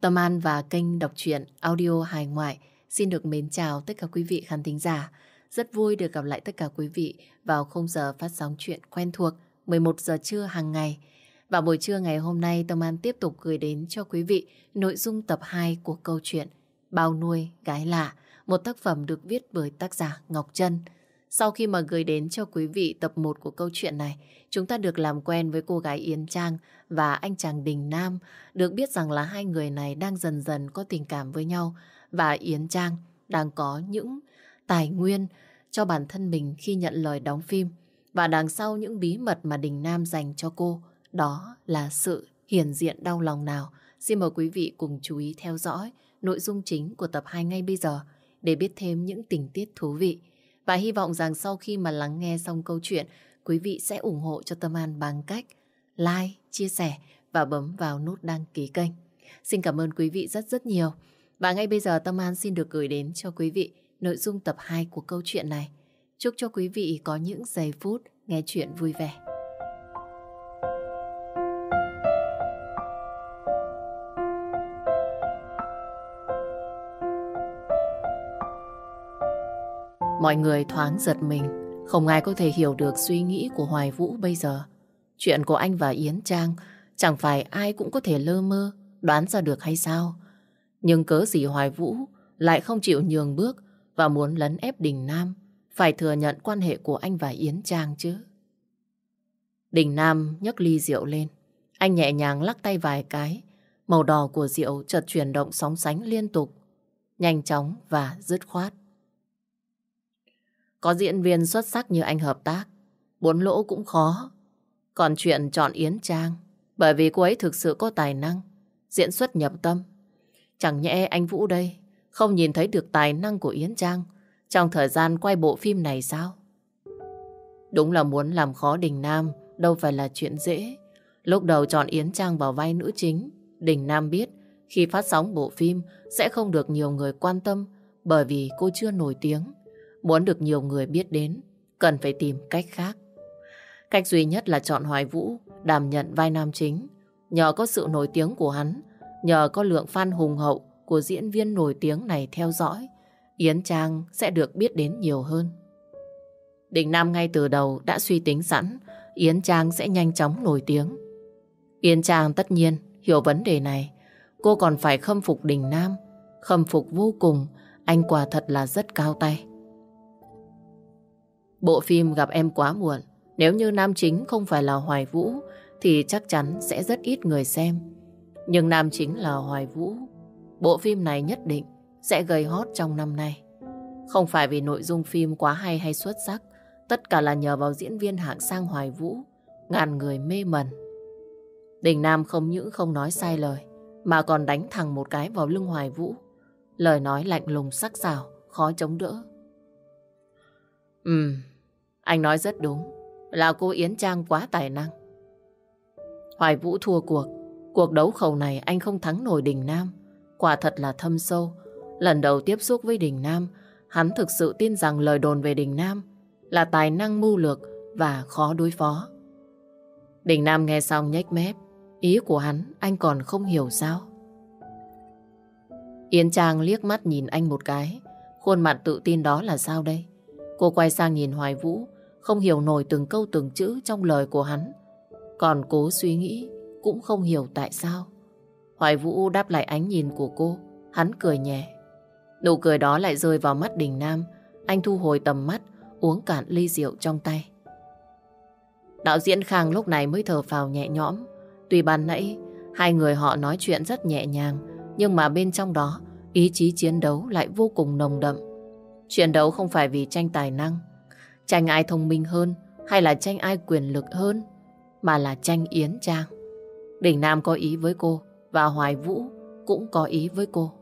Tâm An và kênh đọc truyện audio hài ngoại xin được mến chào tất cả quý vị khán thính giả. Rất vui được gặp lại tất cả quý vị vào khung giờ phát sóng chuyện quen thuộc 11 giờ trưa hàng ngày. Và buổi trưa ngày hôm nay Tâm An tiếp tục gửi đến cho quý vị nội dung tập 2 của câu chuyện Bao nuôi gái lạ, một tác phẩm được viết bởi tác giả Ngọc Trân. Sau khi mà gửi đến cho quý vị tập 1 của câu chuyện này, chúng ta được làm quen với cô gái Yến Trang và anh chàng Đình Nam, được biết rằng là hai người này đang dần dần có tình cảm với nhau và Yến Trang đang có những tài nguyên cho bản thân mình khi nhận lời đóng phim. Và đằng sau những bí mật mà Đình Nam dành cho cô, đó là sự hiển diện đau lòng nào. Xin mời quý vị cùng chú ý theo dõi nội dung chính của tập 2 ngay bây giờ để biết thêm những tình tiết thú vị. Và hy vọng rằng sau khi mà lắng nghe xong câu chuyện, quý vị sẽ ủng hộ cho Tâm An bằng cách like, chia sẻ và bấm vào nút đăng ký kênh. Xin cảm ơn quý vị rất rất nhiều. Và ngay bây giờ Tâm An xin được gửi đến cho quý vị nội dung tập 2 của câu chuyện này. Chúc cho quý vị có những giây phút nghe chuyện vui vẻ. Mọi người thoáng giật mình, không ai có thể hiểu được suy nghĩ của Hoài Vũ bây giờ. Chuyện của anh và Yến Trang chẳng phải ai cũng có thể lơ mơ, đoán ra được hay sao? Nhưng cớ gì Hoài Vũ lại không chịu nhường bước và muốn lấn ép Đình Nam phải thừa nhận quan hệ của anh và Yến Trang chứ. Đình Nam nhấc ly rượu lên. Anh nhẹ nhàng lắc tay vài cái. Màu đỏ của rượu chợt chuyển động sóng sánh liên tục. Nhanh chóng và dứt khoát. Có diễn viên xuất sắc như anh hợp tác. Bốn lỗ cũng khó. Còn chuyện chọn Yến Trang bởi vì cô ấy thực sự có tài năng, diễn xuất nhập tâm. Chẳng nhẽ anh Vũ đây không nhìn thấy được tài năng của Yến Trang trong thời gian quay bộ phim này sao? Đúng là muốn làm khó Đình Nam đâu phải là chuyện dễ. Lúc đầu chọn Yến Trang vào vai nữ chính, Đình Nam biết khi phát sóng bộ phim sẽ không được nhiều người quan tâm bởi vì cô chưa nổi tiếng. Muốn được nhiều người biết đến, cần phải tìm cách khác. Cách duy nhất là chọn Hoài Vũ đảm nhận vai nam chính. Nhờ có sự nổi tiếng của hắn, nhờ có lượng fan hùng hậu của diễn viên nổi tiếng này theo dõi, Yến Trang sẽ được biết đến nhiều hơn. Đình Nam ngay từ đầu đã suy tính sẵn Yến Trang sẽ nhanh chóng nổi tiếng. Yến Trang tất nhiên hiểu vấn đề này. Cô còn phải khâm phục Đình Nam. Khâm phục vô cùng, anh quả thật là rất cao tay. Bộ phim gặp em quá muộn. Nếu như nam chính không phải là Hoài Vũ thì chắc chắn sẽ rất ít người xem. Nhưng nam chính là Hoài Vũ. Bộ phim này nhất định sẽ gây hot trong năm nay. Không phải vì nội dung phim quá hay hay xuất sắc, tất cả là nhờ vào diễn viên hạng sang Hoài Vũ, ngàn người mê mẩn. Đình Nam không những không nói sai lời, mà còn đánh thẳng một cái vào lưng Hoài Vũ. Lời nói lạnh lùng sắc sảo, khó chống đỡ. Ừm, anh nói rất đúng, là cô Yến Trang quá tài năng. Hoài Vũ thua cuộc, cuộc đấu khẩu này anh không thắng nổi Đình Nam, quả thật là thâm sâu. Lần đầu tiếp xúc với Đình Nam, hắn thực sự tin rằng lời đồn về Đình Nam là tài năng mưu lược và khó đối phó. Đình Nam nghe xong nhếch mép, ý của hắn anh còn không hiểu sao. Yến Trang liếc mắt nhìn anh một cái, khuôn mặt tự tin đó là sao đây? Cô quay sang nhìn Hoài Vũ, không hiểu nổi từng câu từng chữ trong lời của hắn. Còn cố suy nghĩ, cũng không hiểu tại sao. Hoài Vũ đáp lại ánh nhìn của cô, hắn cười nhẹ. Nụ cười đó lại rơi vào mắt Đình Nam, anh thu hồi tầm mắt, uống cạn ly rượu trong tay. Đạo diễn Khang lúc này mới thở phào nhẹ nhõm. Tuy ban nãy, hai người họ nói chuyện rất nhẹ nhàng, nhưng mà bên trong đó, ý chí chiến đấu lại vô cùng nồng đậm. Chiến đấu không phải vì tranh tài năng, tranh ai thông minh hơn hay là tranh ai quyền lực hơn, mà là tranh Yến Trang. Đình Nam có ý với cô và Hoài Vũ cũng có ý với cô.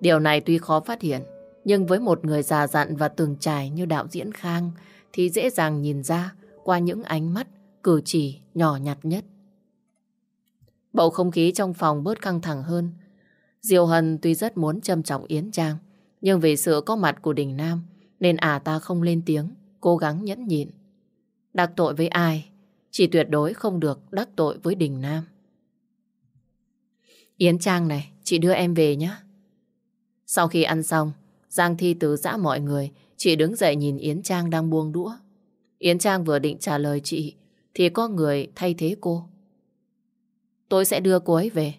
Điều này tuy khó phát hiện, nhưng với một người già dặn và tường trải như đạo diễn Khang thì dễ dàng nhìn ra qua những ánh mắt, cử chỉ nhỏ nhặt nhất. Bầu không khí trong phòng bớt căng thẳng hơn. Diêu Hân tuy rất muốn châm trọng Yến Trang, nhưng vì sự có mặt của Đình Nam nên ả à ta không lên tiếng, cố gắng nhẫn nhịn. Đắc tội với ai, chỉ tuyệt đối không được đắc tội với Đình Nam. Yến Trang này, chị đưa em về nhé. Sau khi ăn xong, Giang Thi từ giã mọi người, chị đứng dậy nhìn Yến Trang đang buông đũa. Yến Trang vừa định trả lời chị, thì có người thay thế cô. Tôi sẽ đưa cô ấy về.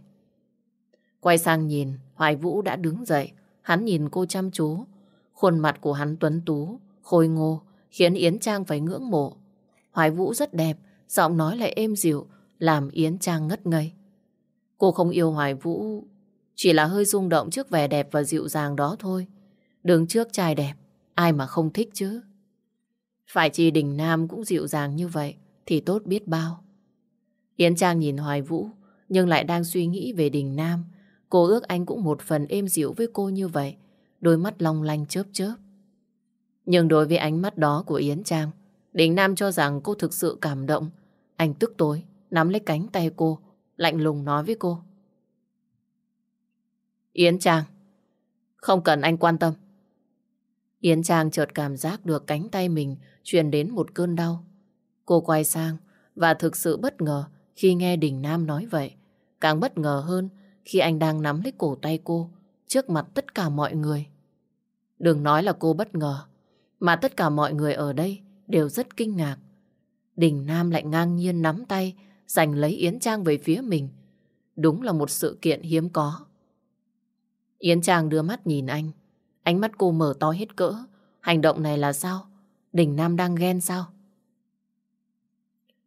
Quay sang nhìn, Hoài Vũ đã đứng dậy. Hắn nhìn cô chăm chú. Khuôn mặt của hắn tuấn tú, khôi ngô, khiến Yến Trang phải ngưỡng mộ. Hoài Vũ rất đẹp, giọng nói lại êm dịu, làm Yến Trang ngất ngây. Cô không yêu Hoài Vũ, chỉ là hơi rung động trước vẻ đẹp và dịu dàng đó thôi. Đứng trước trai đẹp, ai mà không thích chứ? Phải chỉ Đình Nam cũng dịu dàng như vậy, thì tốt biết bao. Yến Trang nhìn Hoài Vũ, nhưng lại đang suy nghĩ về Đình Nam. Cô ước anh cũng một phần êm dịu với cô như vậy, đôi mắt long lanh chớp chớp. Nhưng đối với ánh mắt đó của Yến Trang, Đình Nam cho rằng cô thực sự cảm động. Anh tức tối, nắm lấy cánh tay cô, lạnh lùng nói với cô. Yến Trang, không cần anh quan tâm. Yến Trang chợt cảm giác được cánh tay mình truyền đến một cơn đau. Cô quay sang và thực sự bất ngờ khi nghe Đình Nam nói vậy. Càng bất ngờ hơn khi anh đang nắm lấy cổ tay cô trước mặt tất cả mọi người. Đừng nói là cô bất ngờ, mà tất cả mọi người ở đây đều rất kinh ngạc. Đình Nam lại ngang nhiên nắm tay, giành lấy Yến Trang về phía mình. Đúng là một sự kiện hiếm có. Yến Trang đưa mắt nhìn anh. Ánh mắt cô mở to hết cỡ. Hành động này là sao? Đình Nam đang ghen sao?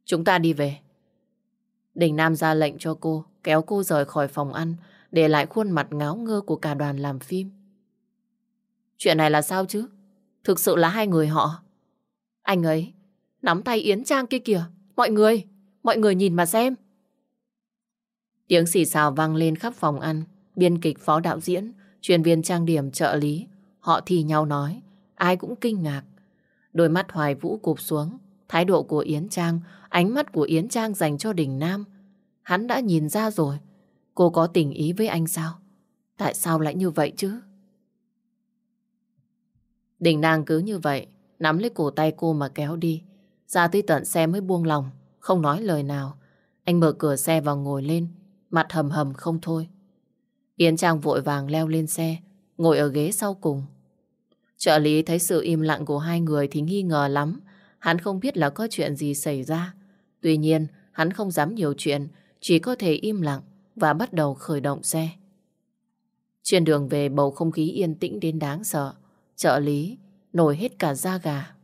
Chúng ta đi về. Đình Nam ra lệnh cho cô, kéo cô rời khỏi phòng ăn, để lại khuôn mặt ngáo ngơ của cả đoàn làm phim. Chuyện này là sao chứ? Thực sự là hai người họ. Anh ấy nắm tay Yến Trang kia kìa. Mọi người, mọi người nhìn mà xem. Tiếng xì xào vang lên khắp phòng ăn. Biên kịch phó đạo diễn, chuyên viên trang điểm trợ lý. Họ thì nhau nói, ai cũng kinh ngạc. Đôi mắt Hoài Vũ cụp xuống. Thái độ của Yến Trang, ánh mắt của Yến Trang dành cho Đình Nam. Hắn đã nhìn ra rồi. Cô có tình ý với anh sao? Tại sao lại như vậy chứ? Đình nàng cứ như vậy, nắm lấy cổ tay cô mà kéo đi. Ra tới tận xe mới buông lòng, không nói lời nào. Anh mở cửa xe và ngồi lên, mặt hầm hầm không thôi. Yến Trang vội vàng leo lên xe, ngồi ở ghế sau cùng. Trợ lý thấy sự im lặng của hai người thì nghi ngờ lắm. Hắn không biết là có chuyện gì xảy ra. Tuy nhiên, hắn không dám nhiều chuyện, chỉ có thể im lặng và bắt đầu khởi động xe. Trên đường về bầu không khí yên tĩnh đến đáng sợ. Trợ lý nổi hết cả da gà.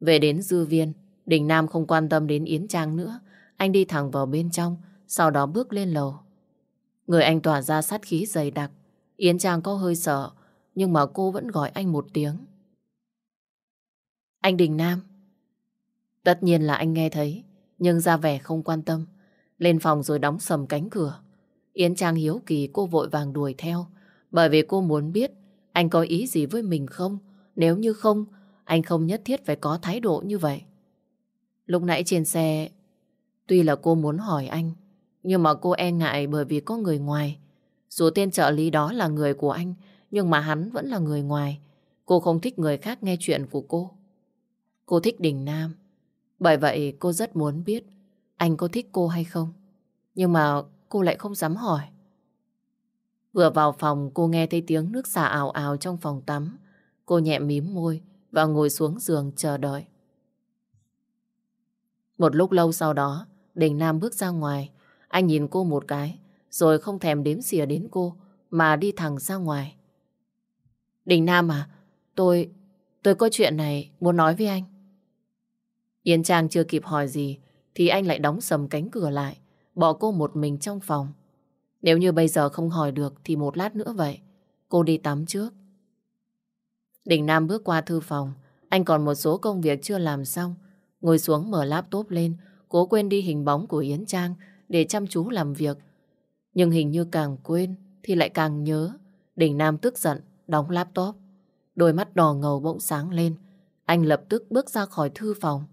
Về đến dư viên, Đình Nam không quan tâm đến Yến Trang nữa. Anh đi thẳng vào bên trong, sau đó bước lên lầu. Người anh tỏa ra sát khí dày đặc. Yến Trang có hơi sợ, nhưng mà cô vẫn gọi anh một tiếng. Anh Đình Nam. Tất nhiên là anh nghe thấy, nhưng ra vẻ không quan tâm. Lên phòng rồi đóng sầm cánh cửa. Yến Trang hiếu kỳ cô vội vàng đuổi theo, bởi vì cô muốn biết anh có ý gì với mình không? Nếu như không, anh không nhất thiết phải có thái độ như vậy. Lúc nãy trên xe, tuy là cô muốn hỏi anh, nhưng mà cô e ngại bởi vì có người ngoài. Dù tên trợ lý đó là người của anh, nhưng mà hắn vẫn là người ngoài. Cô không thích người khác nghe chuyện của cô. Cô thích Đình Nam. Bởi vậy cô rất muốn biết anh có thích cô hay không. Nhưng mà cô lại không dám hỏi. Vừa vào phòng cô nghe thấy tiếng nước xả ảo ảo trong phòng tắm. Cô nhẹ mím môi và ngồi xuống giường chờ đợi. Một lúc lâu sau đó, Đình Nam bước ra ngoài. Anh nhìn cô một cái, rồi không thèm đếm xỉa đến cô, mà đi thẳng ra ngoài. Đình Nam à, tôi... tôi có chuyện này muốn nói với anh. Yên Trang chưa kịp hỏi gì, thì anh lại đóng sầm cánh cửa lại, bỏ cô một mình trong phòng. Nếu như bây giờ không hỏi được thì một lát nữa vậy. Cô đi tắm trước. Đình Nam bước qua thư phòng. Anh còn một số công việc chưa làm xong. Ngồi xuống mở laptop lên, cố quên đi hình bóng của Yến Trang để chăm chú làm việc. Nhưng hình như càng quên thì lại càng nhớ. Đình Nam tức giận, đóng laptop. Đôi mắt đỏ ngầu bỗng sáng lên. Anh lập tức bước ra khỏi thư phòng.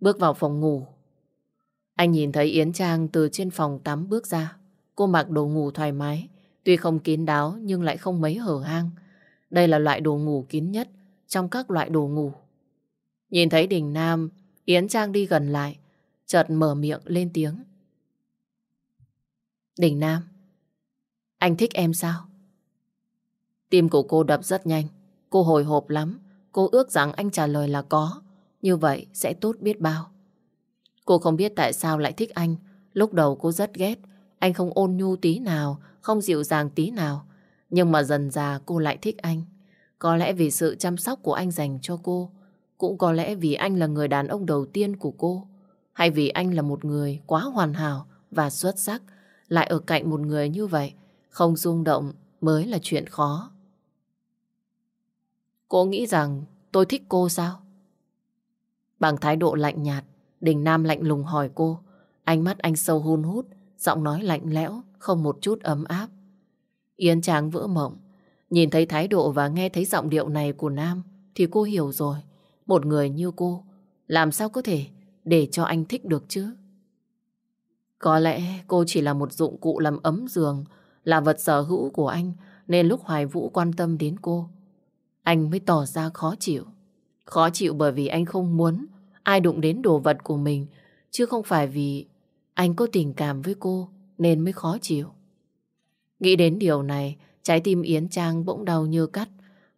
Bước vào phòng ngủ, anh nhìn thấy Yến Trang từ trên phòng tắm bước ra. Cô mặc đồ ngủ thoải mái, tuy không kín đáo nhưng lại không mấy hở hang. Đây là loại đồ ngủ kín nhất trong các loại đồ ngủ. Nhìn thấy Đình Nam, Yến Trang đi gần lại, chợt mở miệng lên tiếng. Đình Nam, Anh thích em sao? Tim của cô đập rất nhanh. Cô hồi hộp lắm. Cô ước rằng anh trả lời là có. Như vậy sẽ tốt biết bao. Cô không biết tại sao lại thích anh. Lúc đầu cô rất ghét. Anh không ôn nhu tí nào, không dịu dàng tí nào. Nhưng mà dần già cô lại thích anh. Có lẽ vì sự chăm sóc của anh dành cho cô. Cũng có lẽ vì anh là người đàn ông đầu tiên của cô. Hay vì anh là một người quá hoàn hảo và xuất sắc. Lại ở cạnh một người như vậy. Không rung động mới là chuyện khó. Cô nghĩ rằng tôi thích cô sao? Bằng thái độ lạnh nhạt, Đình Nam lạnh lùng hỏi cô. Ánh mắt anh sâu hun hút, giọng nói lạnh lẽo, không một chút ấm áp. Yến Trang vỡ mộng. Nhìn thấy thái độ và nghe thấy giọng điệu này của Nam thì cô hiểu rồi. Một người như cô làm sao có thể để cho anh thích được chứ? Có lẽ cô chỉ là một dụng cụ làm ấm giường, là vật sở hữu của anh nên lúc Hoài Vũ quan tâm đến cô, anh mới tỏ ra khó chịu. Khó chịu bởi vì anh không muốn ai đụng đến đồ vật của mình, chứ không phải vì anh có tình cảm với cô nên mới khó chịu. Nghĩ đến điều này, trái tim Yến Trang bỗng đau như cắt.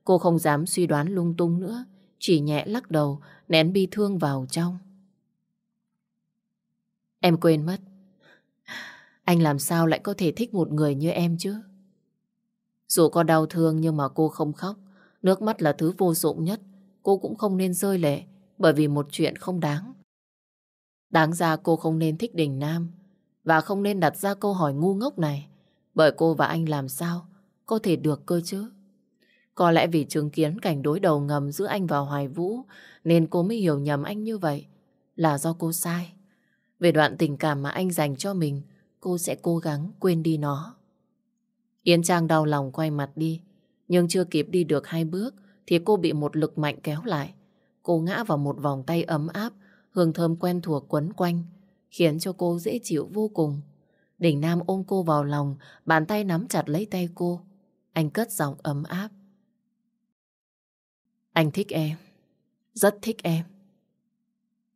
Cô không dám suy đoán lung tung nữa, chỉ nhẹ lắc đầu, nén bi thương vào trong. Em quên mất. Anh làm sao lại có thể thích một người như em chứ? Dù có đau thương nhưng mà cô không khóc. Nước mắt là thứ vô dụng nhất. Cô cũng không nên rơi lệ bởi vì một chuyện không đáng. Đáng ra cô không nên thích Đình Nam và không nên đặt ra câu hỏi ngu ngốc này, bởi cô và anh làm sao có thể được cơ chứ. Có lẽ vì chứng kiến cảnh đối đầu ngầm giữa anh và Hoài Vũ nên cô mới hiểu nhầm anh như vậy là do cô sai. Về đoạn tình cảm mà anh dành cho mình, cô sẽ cố gắng quên đi nó. Yến Trang đau lòng quay mặt đi, nhưng chưa kịp đi được hai bước thì cô bị một lực mạnh kéo lại. Cô ngã vào một vòng tay ấm áp, hương thơm quen thuộc quấn quanh, khiến cho cô dễ chịu vô cùng. Đỉnh Nam ôm cô vào lòng, bàn tay nắm chặt lấy tay cô. Anh cất giọng ấm áp. Anh thích em, rất thích em.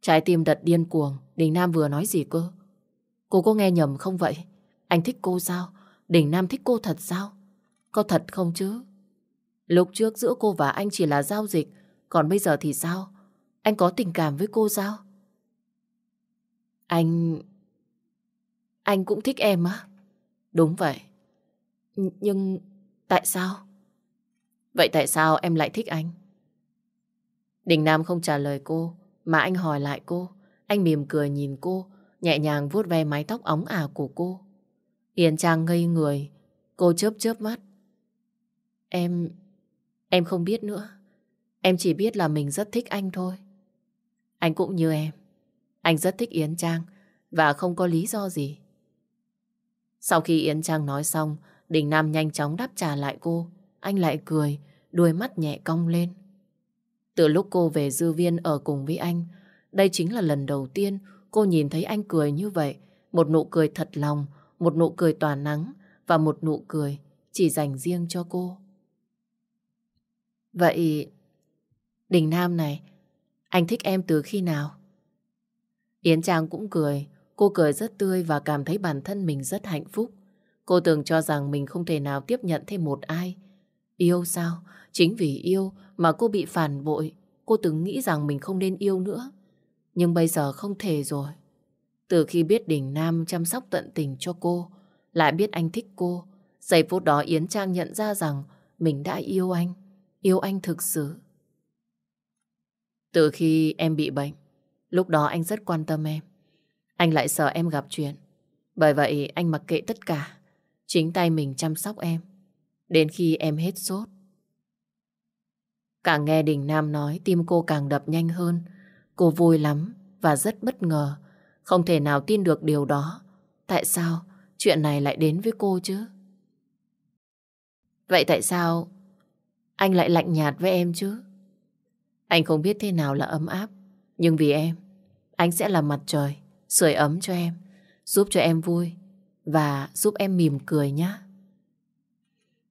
Trái tim đật điên cuồng, Đình Nam vừa nói gì cơ? Cô có nghe nhầm không vậy? Anh thích cô sao? Đình Nam thích cô thật sao? Có thật không chứ? Lúc trước giữa cô và anh chỉ là giao dịch, còn bây giờ thì sao? Anh có tình cảm với cô sao? Anh... Anh cũng thích em á? Đúng vậy. Nhưng tại sao? Vậy tại sao em lại thích anh? Đình Nam không trả lời cô, mà anh hỏi lại cô. Anh mỉm cười nhìn cô, nhẹ nhàng vuốt ve mái tóc óng ả của cô. Yến Trang ngây người, cô chớp chớp mắt. Em... Em không biết nữa. Em chỉ biết là mình rất thích anh thôi. Anh cũng như em. Anh rất thích Yến Trang và không có lý do gì. Sau khi Yến Trang nói xong, Đình Nam nhanh chóng đáp trả lại cô. Anh lại cười, đuôi mắt nhẹ cong lên. Từ lúc cô về dư viên ở cùng với anh, đây chính là lần đầu tiên cô nhìn thấy anh cười như vậy. Một nụ cười thật lòng, một nụ cười tỏa nắng và một nụ cười chỉ dành riêng cho cô. Vậy, Đình Nam này, anh thích em từ khi nào? Yến Trang cũng cười, cô cười rất tươi và cảm thấy bản thân mình rất hạnh phúc. Cô tưởng cho rằng mình không thể nào tiếp nhận thêm một ai. Yêu sao? Chính vì yêu mà cô bị phản bội. Cô từng nghĩ rằng mình không nên yêu nữa. Nhưng bây giờ không thể rồi. Từ khi biết Đình Nam chăm sóc tận tình cho cô, lại biết anh thích cô, giây phút đó Yến Trang nhận ra rằng mình đã yêu anh yêu anh thực sự. Từ khi em bị bệnh, lúc đó anh rất quan tâm em. Anh lại sợ em gặp chuyện. Bởi vậy anh mặc kệ tất cả, chính tay mình chăm sóc em. Đến khi em hết sốt. Càng nghe Đình Nam nói, tim cô càng đập nhanh hơn. Cô vui lắm và rất bất ngờ. Không thể nào tin được điều đó. Tại sao chuyện này lại đến với cô chứ? Vậy tại sao anh lại lạnh nhạt với em chứ. Anh không biết thế nào là ấm áp, nhưng vì em, anh sẽ là mặt trời, sưởi ấm cho em, giúp cho em vui và giúp em mỉm cười nhé.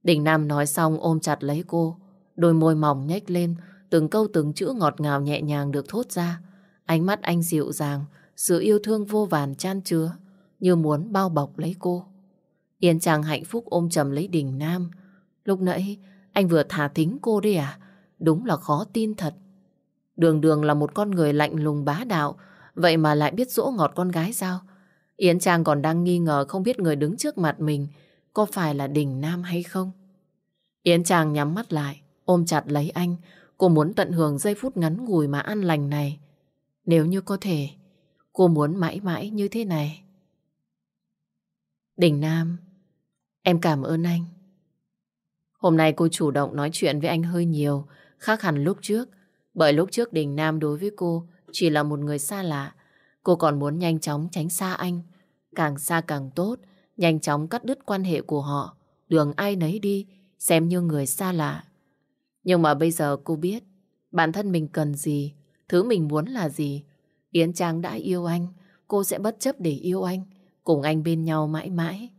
Đình Nam nói xong ôm chặt lấy cô, đôi môi mỏng nhếch lên, từng câu từng chữ ngọt ngào nhẹ nhàng được thốt ra. Ánh mắt anh dịu dàng, sự yêu thương vô vàn chan chứa, như muốn bao bọc lấy cô. yên Trang hạnh phúc ôm chầm lấy Đình Nam. Lúc nãy, anh vừa thả thính cô đi à? Đúng là khó tin thật. Đường đường là một con người lạnh lùng bá đạo, vậy mà lại biết dỗ ngọt con gái sao? Yến Trang còn đang nghi ngờ không biết người đứng trước mặt mình có phải là Đình Nam hay không. Yến Trang nhắm mắt lại, ôm chặt lấy anh. Cô muốn tận hưởng giây phút ngắn ngủi mà an lành này. Nếu như có thể, cô muốn mãi mãi như thế này. Đình Nam, em cảm ơn anh. Hôm nay cô chủ động nói chuyện với anh hơi nhiều, khác hẳn lúc trước. Bởi lúc trước Đình Nam đối với cô chỉ là một người xa lạ. Cô còn muốn nhanh chóng tránh xa anh. Càng xa càng tốt, nhanh chóng cắt đứt quan hệ của họ. Đường ai nấy đi, xem như người xa lạ. Nhưng mà bây giờ cô biết bản thân mình cần gì, thứ mình muốn là gì. Yến Trang đã yêu anh, cô sẽ bất chấp để yêu anh, cùng anh bên nhau mãi mãi.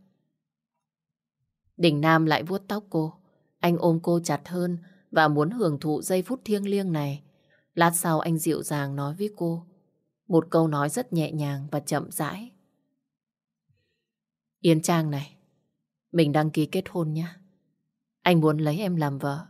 Đình Nam lại vuốt tóc cô. Anh ôm cô chặt hơn và muốn hưởng thụ giây phút thiêng liêng này. Lát sau anh dịu dàng nói với cô. Một câu nói rất nhẹ nhàng và chậm rãi. Yến Trang này, mình đăng ký kết hôn nhé. Anh muốn lấy em làm vợ.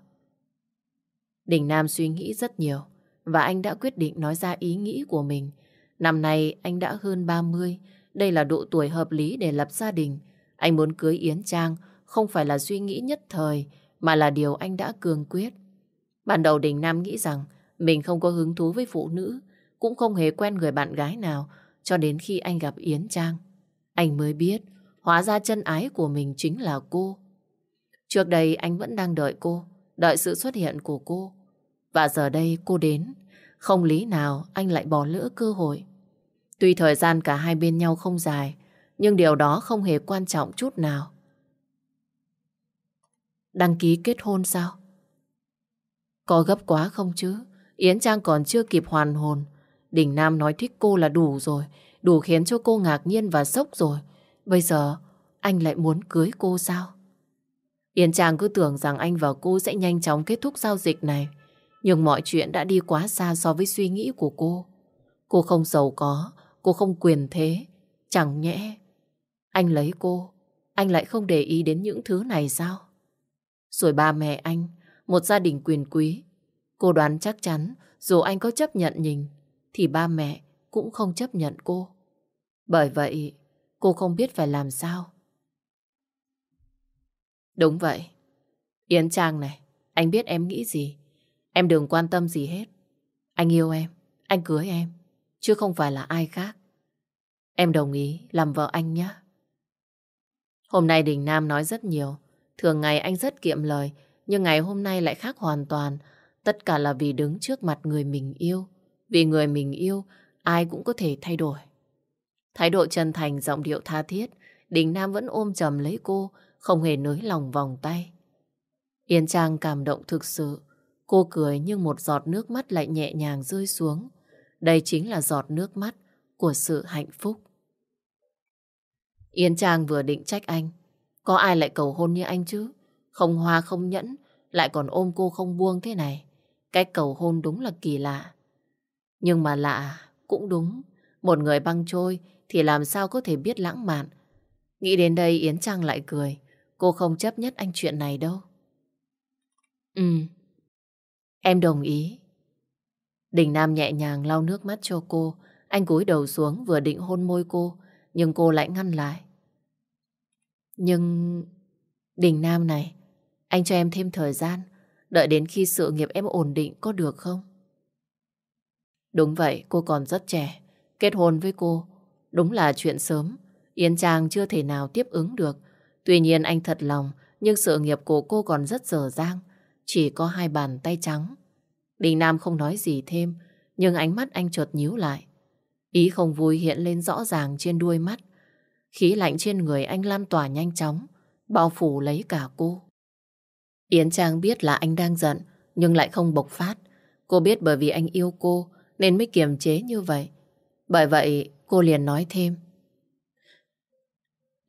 Đình Nam suy nghĩ rất nhiều và anh đã quyết định nói ra ý nghĩ của mình. Năm nay anh đã hơn 30, đây là độ tuổi hợp lý để lập gia đình. Anh muốn cưới Yến Trang không phải là suy nghĩ nhất thời mà là điều anh đã cường quyết. Ban đầu Đình Nam nghĩ rằng mình không có hứng thú với phụ nữ, cũng không hề quen người bạn gái nào cho đến khi anh gặp Yến Trang. Anh mới biết hóa ra chân ái của mình chính là cô. Trước đây anh vẫn đang đợi cô, đợi sự xuất hiện của cô. Và giờ đây cô đến, không lý nào anh lại bỏ lỡ cơ hội. Tuy thời gian cả hai bên nhau không dài, nhưng điều đó không hề quan trọng chút nào. Đăng ký kết hôn sao? Có gấp quá không chứ? Yến Trang còn chưa kịp hoàn hồn. Đình Nam nói thích cô là đủ rồi, đủ khiến cho cô ngạc nhiên và sốc rồi. Bây giờ anh lại muốn cưới cô sao? Yến Trang cứ tưởng rằng anh và cô sẽ nhanh chóng kết thúc giao dịch này. Nhưng mọi chuyện đã đi quá xa so với suy nghĩ của cô. Cô không giàu có, cô không quyền thế. Chẳng nhẽ, anh lấy cô, anh lại không để ý đến những thứ này sao? Rồi ba mẹ anh, một gia đình quyền quý. Cô đoán chắc chắn, dù anh có chấp nhận nhìn, thì ba mẹ cũng không chấp nhận cô. Bởi vậy, cô không biết phải làm sao. Đúng vậy. Yến Trang này, anh biết em nghĩ gì. Em đừng quan tâm gì hết. Anh yêu em, anh cưới em, chứ không phải là ai khác. Em đồng ý làm vợ anh nhé. Hôm nay Đình Nam nói rất nhiều. Thường ngày anh rất kiệm lời, nhưng ngày hôm nay lại khác hoàn toàn. Tất cả là vì đứng trước mặt người mình yêu. Vì người mình yêu, ai cũng có thể thay đổi. Thái độ chân thành, giọng điệu tha thiết, Đình Nam vẫn ôm chầm lấy cô, không hề nới lòng vòng tay. Yên Trang cảm động thực sự. Cô cười nhưng một giọt nước mắt lại nhẹ nhàng rơi xuống. Đây chính là giọt nước mắt của sự hạnh phúc. Yên Trang vừa định trách anh. Có ai lại cầu hôn như anh chứ? Không hoa không nhẫn, lại còn ôm cô không buông thế này cái cầu hôn đúng là kỳ lạ. Nhưng mà lạ cũng đúng. Một người băng trôi thì làm sao có thể biết lãng mạn. Nghĩ đến đây Yến Trang lại cười. Cô không chấp nhất anh chuyện này đâu. Ừ, em đồng ý. Đình Nam nhẹ nhàng lau nước mắt cho cô. Anh cúi đầu xuống vừa định hôn môi cô, nhưng cô lại ngăn lại. Nhưng... Đình Nam này, anh cho em thêm thời gian, đợi đến khi sự nghiệp em ổn định có được không? Đúng vậy, cô còn rất trẻ. Kết hôn với cô, đúng là chuyện sớm. Yến Trang chưa thể nào tiếp ứng được. Tuy nhiên anh thật lòng, nhưng sự nghiệp của cô còn rất dở dang. Chỉ có hai bàn tay trắng. Đình Nam không nói gì thêm, nhưng ánh mắt anh chợt nhíu lại. Ý không vui hiện lên rõ ràng trên đuôi mắt. Khí lạnh trên người anh lan tỏa nhanh chóng, bao phủ lấy cả cô. Yến Trang biết là anh đang giận, nhưng lại không bộc phát. Cô biết bởi vì anh yêu cô, nên mới kiềm chế như vậy. Bởi vậy, cô liền nói thêm.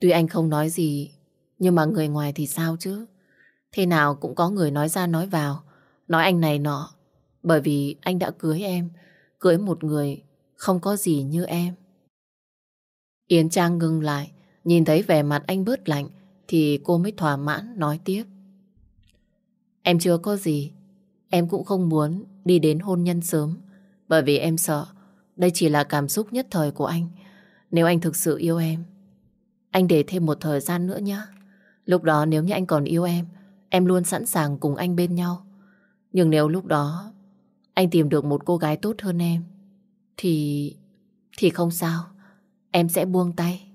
Tuy anh không nói gì, nhưng mà người ngoài thì sao chứ? Thế nào cũng có người nói ra nói vào, nói anh này nọ. Bởi vì anh đã cưới em, cưới một người không có gì như em. Yến Trang ngưng lại, nhìn thấy vẻ mặt anh bớt lạnh, thì cô mới thỏa mãn nói tiếp. Em chưa có gì. Em cũng không muốn đi đến hôn nhân sớm. Bởi vì em sợ đây chỉ là cảm xúc nhất thời của anh. Nếu anh thực sự yêu em, anh để thêm một thời gian nữa nhé. Lúc đó nếu như anh còn yêu em, em luôn sẵn sàng cùng anh bên nhau. Nhưng nếu lúc đó anh tìm được một cô gái tốt hơn em, thì... thì không sao. Em sẽ buông tay.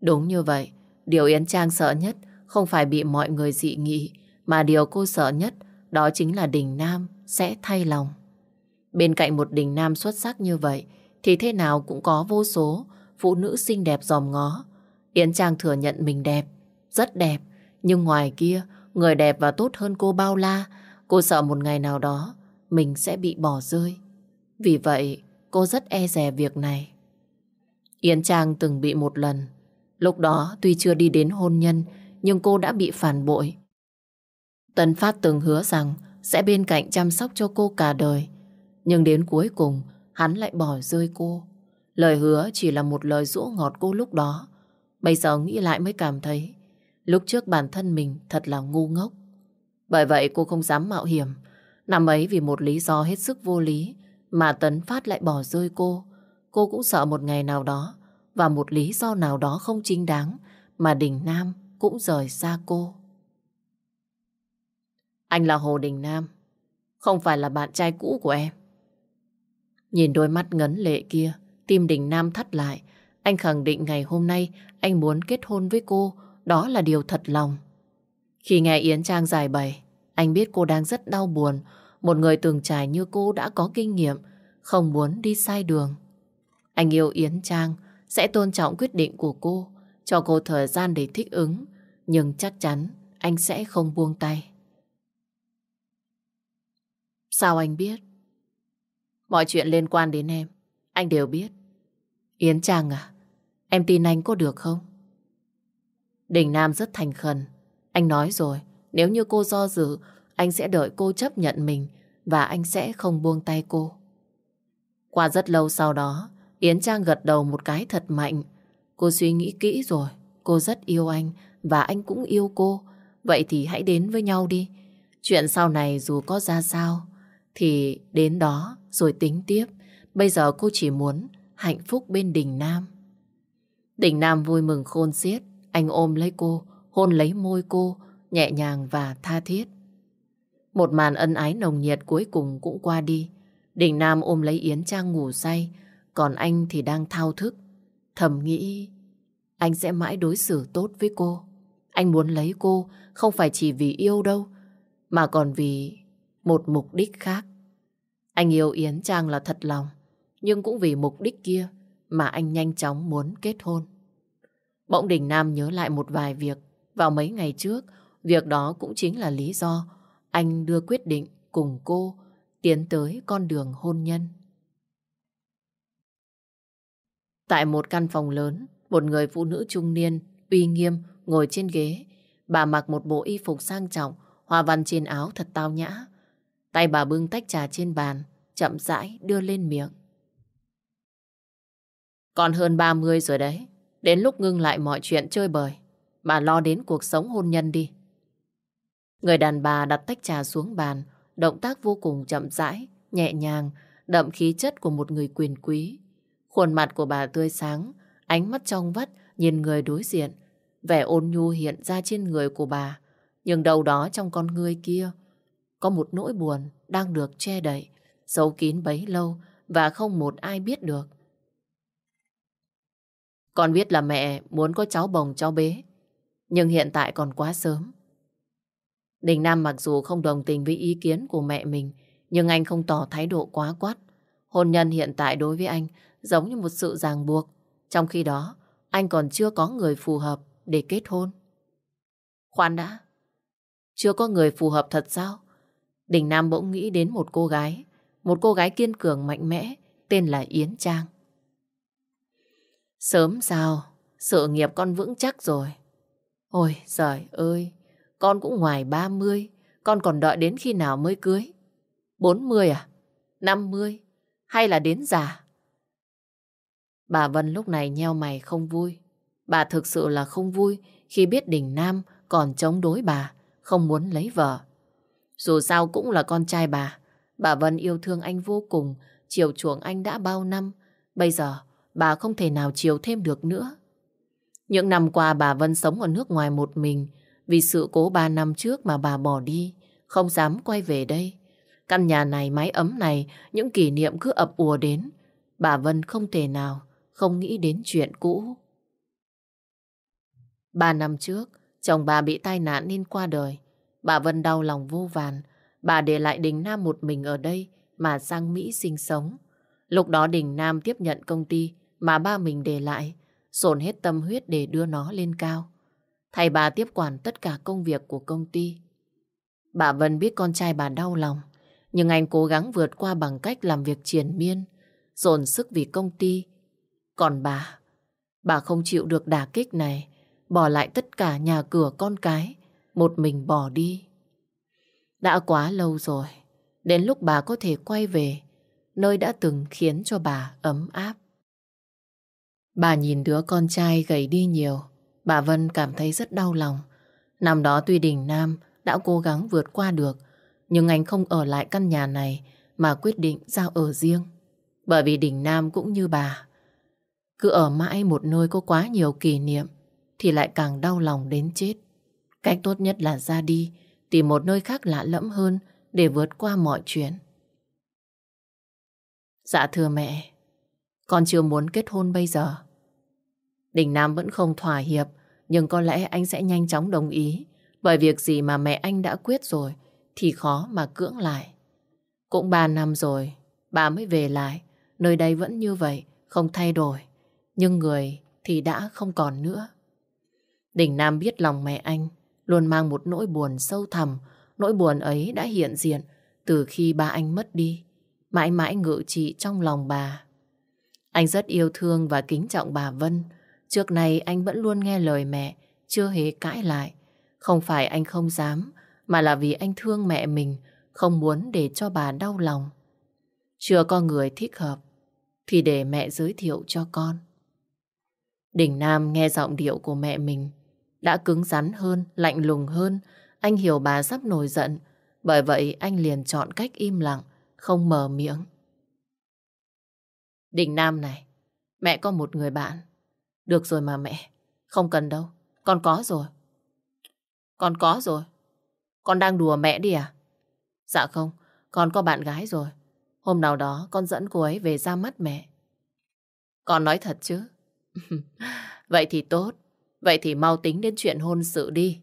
Đúng như vậy, điều Yến Trang sợ nhất không phải bị mọi người dị nghị, mà điều cô sợ nhất đó chính là Đình Nam sẽ thay lòng. Bên cạnh một Đình Nam xuất sắc như vậy, thì thế nào cũng có vô số phụ nữ xinh đẹp dòm ngó. Yến Trang thừa nhận mình đẹp, rất đẹp, nhưng ngoài kia, người đẹp và tốt hơn cô bao la, cô sợ một ngày nào đó mình sẽ bị bỏ rơi. Vì vậy, cô rất e dè việc này. Yến Trang từng bị một lần. Lúc đó tuy chưa đi đến hôn nhân, nhưng cô đã bị phản bội. Tân Phát từng hứa rằng sẽ bên cạnh chăm sóc cho cô cả đời. Nhưng đến cuối cùng, hắn lại bỏ rơi cô. Lời hứa chỉ là một lời rũ ngọt cô lúc đó. Bây giờ nghĩ lại mới cảm thấy lúc trước bản thân mình thật là ngu ngốc. Bởi vậy cô không dám mạo hiểm. Năm ấy vì một lý do hết sức vô lý mà Tấn Phát lại bỏ rơi cô. Cô cũng sợ một ngày nào đó và một lý do nào đó không chính đáng mà Đình Nam cũng rời xa cô. Anh là Hồ Đình Nam, không phải là bạn trai cũ của em. Nhìn đôi mắt ngấn lệ kia, tim Đình Nam thắt lại. Anh khẳng định ngày hôm nay anh muốn kết hôn với cô, đó là điều thật lòng. Khi nghe Yến Trang giải bày, anh biết cô đang rất đau buồn. Một người từng trải như cô đã có kinh nghiệm, không muốn đi sai đường. Anh yêu Yến Trang, sẽ tôn trọng quyết định của cô, cho cô thời gian để thích ứng, nhưng chắc chắn anh sẽ không buông tay. Sao anh biết? Mọi chuyện liên quan đến em, anh đều biết. Yến Trang à, em tin anh có được không? Đình Nam rất thành khẩn. Anh nói rồi, nếu như cô do dự, anh sẽ đợi cô chấp nhận mình và anh sẽ không buông tay cô. Qua rất lâu sau đó, Yến Trang gật đầu một cái thật mạnh. Cô suy nghĩ kỹ rồi, cô rất yêu anh và anh cũng yêu cô. Vậy thì hãy đến với nhau đi. Chuyện sau này dù có ra sao, thì đến đó rồi tính tiếp. Bây giờ cô chỉ muốn hạnh phúc bên Đình Nam. Đình Nam vui mừng khôn xiết. Anh ôm lấy cô, hôn lấy môi cô, nhẹ nhàng và tha thiết. Một màn ân ái nồng nhiệt cuối cùng cũng qua đi. Đình Nam ôm lấy Yến Trang ngủ say, còn anh thì đang thao thức. Thầm nghĩ anh sẽ mãi đối xử tốt với cô. Anh muốn lấy cô không phải chỉ vì yêu đâu, mà còn vì một mục đích khác. Anh yêu Yến Trang là thật lòng, nhưng cũng vì mục đích kia mà anh nhanh chóng muốn kết hôn. Bỗng Đình Nam nhớ lại một vài việc vào mấy ngày trước, việc đó cũng chính là lý do anh đưa quyết định cùng cô tiến tới con đường hôn nhân. Tại một căn phòng lớn, một người phụ nữ trung niên, uy nghiêm, ngồi trên ghế. Bà mặc một bộ y phục sang trọng, hoa văn trên áo thật tao nhã. Tay bà bưng tách trà trên bàn, chậm rãi đưa lên miệng. Còn hơn 30 rồi đấy. Đến lúc ngưng lại mọi chuyện chơi bời. Bà lo đến cuộc sống hôn nhân đi. Người đàn bà đặt tách trà xuống bàn, động tác vô cùng chậm rãi, nhẹ nhàng, đậm khí chất của một người quyền quý. Khuôn mặt của bà tươi sáng, ánh mắt trong vắt nhìn người đối diện. Vẻ ôn nhu hiện ra trên người của bà. Nhưng đầu đó trong con người kia có một nỗi buồn đang được che đậy, giấu kín bấy lâu và không một ai biết được. Con biết là mẹ muốn có cháu bồng cháu bế, nhưng hiện tại còn quá sớm. Đình Nam mặc dù không đồng tình với ý kiến của mẹ mình, nhưng anh không tỏ thái độ quá quát. Hôn nhân hiện tại đối với anh giống như một sự ràng buộc. Trong khi đó, anh còn chưa có người phù hợp để kết hôn. Khoan đã, chưa có người phù hợp thật sao? Đình Nam bỗng nghĩ đến một cô gái, một cô gái kiên cường mạnh mẽ, tên là Yến Trang. Sớm sao, sự nghiệp con vững chắc rồi. Ôi giời ơi, con cũng ngoài 30, con còn đợi đến khi nào mới cưới? 40 à? 50? Hay là đến già? Bà Vân lúc này nheo mày không vui. Bà thực sự là không vui khi biết Đình Nam còn chống đối bà, không muốn lấy vợ. Dù sao cũng là con trai bà, bà Vân yêu thương anh vô cùng, chiều chuộng anh đã bao năm. Bây giờ, bà không thể nào chiều thêm được nữa. Những năm qua bà Vân sống ở nước ngoài một mình, vì sự cố ba năm trước mà bà bỏ đi, không dám quay về đây. Căn nhà này, mái ấm này, những kỷ niệm cứ ập ùa đến. Bà Vân không thể nào không nghĩ đến chuyện cũ. Ba năm trước, chồng bà bị tai nạn nên qua đời. Bà Vân đau lòng vô vàn. Bà để lại Đình Nam một mình ở đây mà sang Mỹ sinh sống. Lúc đó Đình Nam tiếp nhận công ty mà ba mình để lại, dồn hết tâm huyết để đưa nó lên cao. Thầy bà tiếp quản tất cả công việc của công ty. Bà Vân biết con trai bà đau lòng, nhưng anh cố gắng vượt qua bằng cách làm việc triền miên, dồn sức vì công ty. Còn bà, bà không chịu được đả kích này, bỏ lại tất cả nhà cửa con cái, một mình bỏ đi. Đã quá lâu rồi, đến lúc bà có thể quay về, nơi đã từng khiến cho bà ấm áp. Bà nhìn đứa con trai gầy đi nhiều, bà Vân cảm thấy rất đau lòng. Năm đó tuy Đình Nam đã cố gắng vượt qua được, nhưng anh không ở lại căn nhà này mà quyết định giao ở riêng. Bởi vì Đình Nam cũng như bà, cứ ở mãi một nơi có quá nhiều kỷ niệm thì lại càng đau lòng đến chết. Cách tốt nhất là ra đi, tìm một nơi khác lạ lẫm hơn để vượt qua mọi chuyện. Dạ thưa mẹ, con chưa muốn kết hôn bây giờ. Đình Nam vẫn không thỏa hiệp, nhưng có lẽ anh sẽ nhanh chóng đồng ý. Bởi việc gì mà mẹ anh đã quyết rồi, thì khó mà cưỡng lại. Cũng 3 năm rồi, bà mới về lại. Nơi đây vẫn như vậy, không thay đổi. Nhưng người thì đã không còn nữa. Đình Nam biết lòng mẹ anh luôn mang một nỗi buồn sâu thẳm. Nỗi buồn ấy đã hiện diện từ khi ba anh mất đi. Mãi mãi ngự trị trong lòng bà. Anh rất yêu thương và kính trọng bà Vân. Trước này anh vẫn luôn nghe lời mẹ, chưa hề cãi lại. Không phải anh không dám, mà là vì anh thương mẹ mình, không muốn để cho bà đau lòng. Chưa có người thích hợp, thì để mẹ giới thiệu cho con. Đình Nam nghe giọng điệu của mẹ mình, đã cứng rắn hơn, lạnh lùng hơn. Anh hiểu bà sắp nổi giận, bởi vậy anh liền chọn cách im lặng, không mở miệng. Đình Nam này, mẹ có một người bạn. Được rồi mà mẹ, không cần đâu, con có rồi. Con có rồi. Con đang đùa mẹ đi à? Dạ không, con có bạn gái rồi. Hôm nào đó con dẫn cô ấy về ra mắt mẹ. Con nói thật chứ? Vậy thì tốt. Vậy thì mau tính đến chuyện hôn sự đi.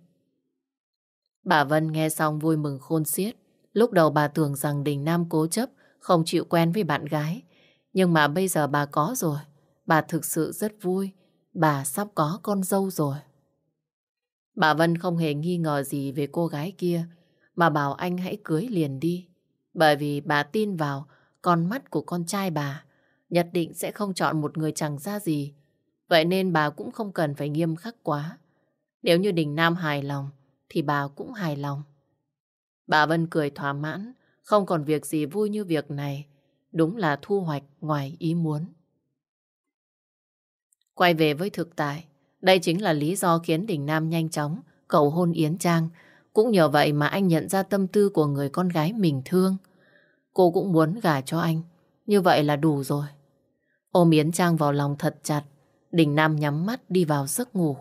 Bà Vân nghe xong vui mừng khôn xiết. Lúc đầu bà tưởng rằng Đình Nam cố chấp, không chịu quen với bạn gái. Nhưng mà bây giờ bà có rồi. Bà thực sự rất vui. Bà sắp có con dâu rồi. Bà Vân không hề nghi ngờ gì về cô gái kia, mà bảo anh hãy cưới liền đi. Bởi vì bà tin vào con mắt của con trai bà, nhất định sẽ không chọn một người chẳng ra gì. Vậy nên bà cũng không cần phải nghiêm khắc quá. Nếu như Đình Nam hài lòng, thì bà cũng hài lòng. Bà Vân cười thỏa mãn, không còn việc gì vui như việc này. Đúng là thu hoạch ngoài ý muốn. Quay về với thực tại, đây chính là lý do khiến Đình Nam nhanh chóng cầu hôn Yến Trang. Cũng nhờ vậy mà anh nhận ra tâm tư của người con gái mình thương. Cô cũng muốn gả cho anh. Như vậy là đủ rồi. Ôm Yến Trang vào lòng thật chặt. Đình Nam nhắm mắt đi vào giấc ngủ.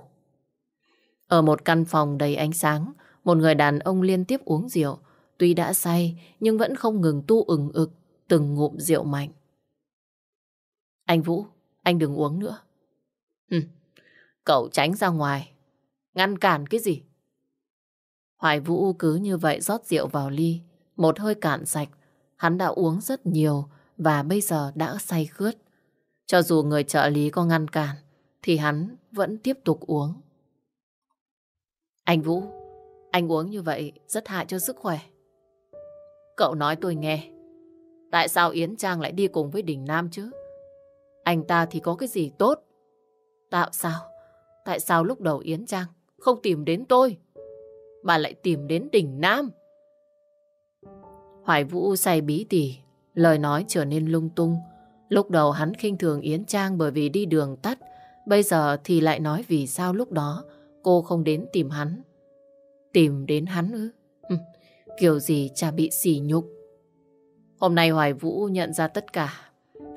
Ở một căn phòng đầy ánh sáng, một người đàn ông liên tiếp uống rượu. Tuy đã say, nhưng vẫn không ngừng tu ừng ực, từng ngụm rượu mạnh. Anh Vũ, anh đừng uống nữa. Hừm, Cậu tránh ra ngoài. Ngăn cản cái gì? Hoài Vũ cứ như vậy rót rượu vào ly. Một hơi cạn sạch. Hắn đã uống rất nhiều và bây giờ đã say khướt. Cho dù người trợ lý có ngăn cản thì hắn vẫn tiếp tục uống. Anh Vũ, anh uống như vậy rất hại cho sức khỏe. Cậu nói tôi nghe. Tại sao Yến Trang lại đi cùng với Đình Nam chứ? Anh ta thì có cái gì tốt? Tạo sao? Tại sao lúc đầu Yến Trang không tìm đến tôi, mà lại tìm đến đỉnh Nam? Hoài Vũ say bí tỉ, lời nói trở nên lung tung. Lúc đầu hắn khinh thường Yến Trang bởi vì đi đường tắt, Bây giờ thì lại nói vì sao lúc đó cô không đến tìm hắn. Tìm đến hắn ư? Ừ, kiểu gì chả bị xỉ nhục. Hôm nay Hoài Vũ nhận ra tất cả.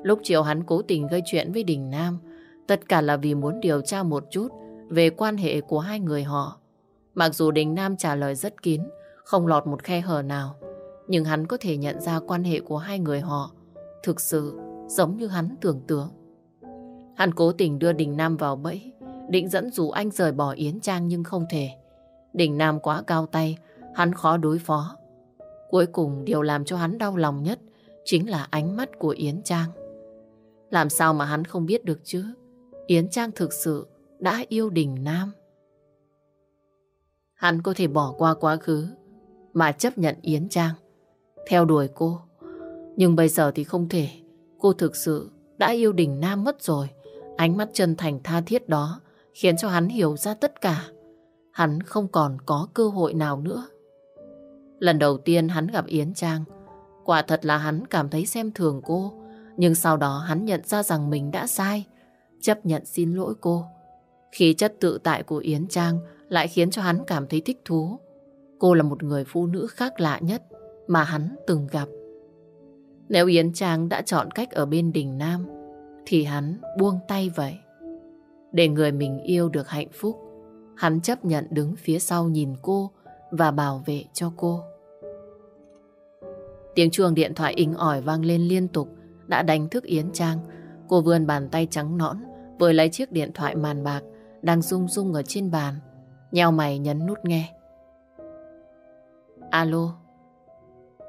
Lúc chiều hắn cố tình gây chuyện với Đình Nam. Tất cả là vì muốn điều tra một chút về quan hệ của hai người họ. Mặc dù Đình Nam trả lời rất kín, không lọt một khe hở nào, nhưng hắn có thể nhận ra quan hệ của hai người họ thực sự giống như hắn tưởng tượng. Hắn cố tình đưa Đình Nam vào bẫy, định dẫn dụ anh rời bỏ Yến Trang nhưng không thể. Đình Nam quá cao tay, hắn khó đối phó. Cuối cùng điều làm cho hắn đau lòng nhất chính là ánh mắt của Yến Trang. Làm sao mà hắn không biết được chứ? Yến Trang thực sự đã yêu Đình Nam. Hắn có thể bỏ qua quá khứ mà chấp nhận Yến Trang, theo đuổi cô. Nhưng bây giờ thì không thể. Cô thực sự đã yêu Đình Nam mất rồi. Ánh mắt chân thành tha thiết đó khiến cho hắn hiểu ra tất cả. Hắn không còn có cơ hội nào nữa. Lần đầu tiên hắn gặp Yến Trang, quả thật là hắn cảm thấy xem thường cô. Nhưng sau đó hắn nhận ra rằng mình đã sai, chấp nhận xin lỗi cô. Khí chất tự tại của Yến Trang lại khiến cho hắn cảm thấy thích thú. Cô là một người phụ nữ khác lạ nhất mà hắn từng gặp. Nếu Yến Trang đã chọn cách ở bên đình Nam, thì hắn buông tay vậy. Để người mình yêu được hạnh phúc, hắn chấp nhận đứng phía sau nhìn cô và bảo vệ cho cô. Tiếng chuông điện thoại inh ỏi vang lên liên tục đã đánh thức Yến Trang. Cô vươn bàn tay trắng nõn vừa lấy chiếc điện thoại màn bạc đang rung rung ở trên bàn. Nheo mày nhấn nút nghe. Alo.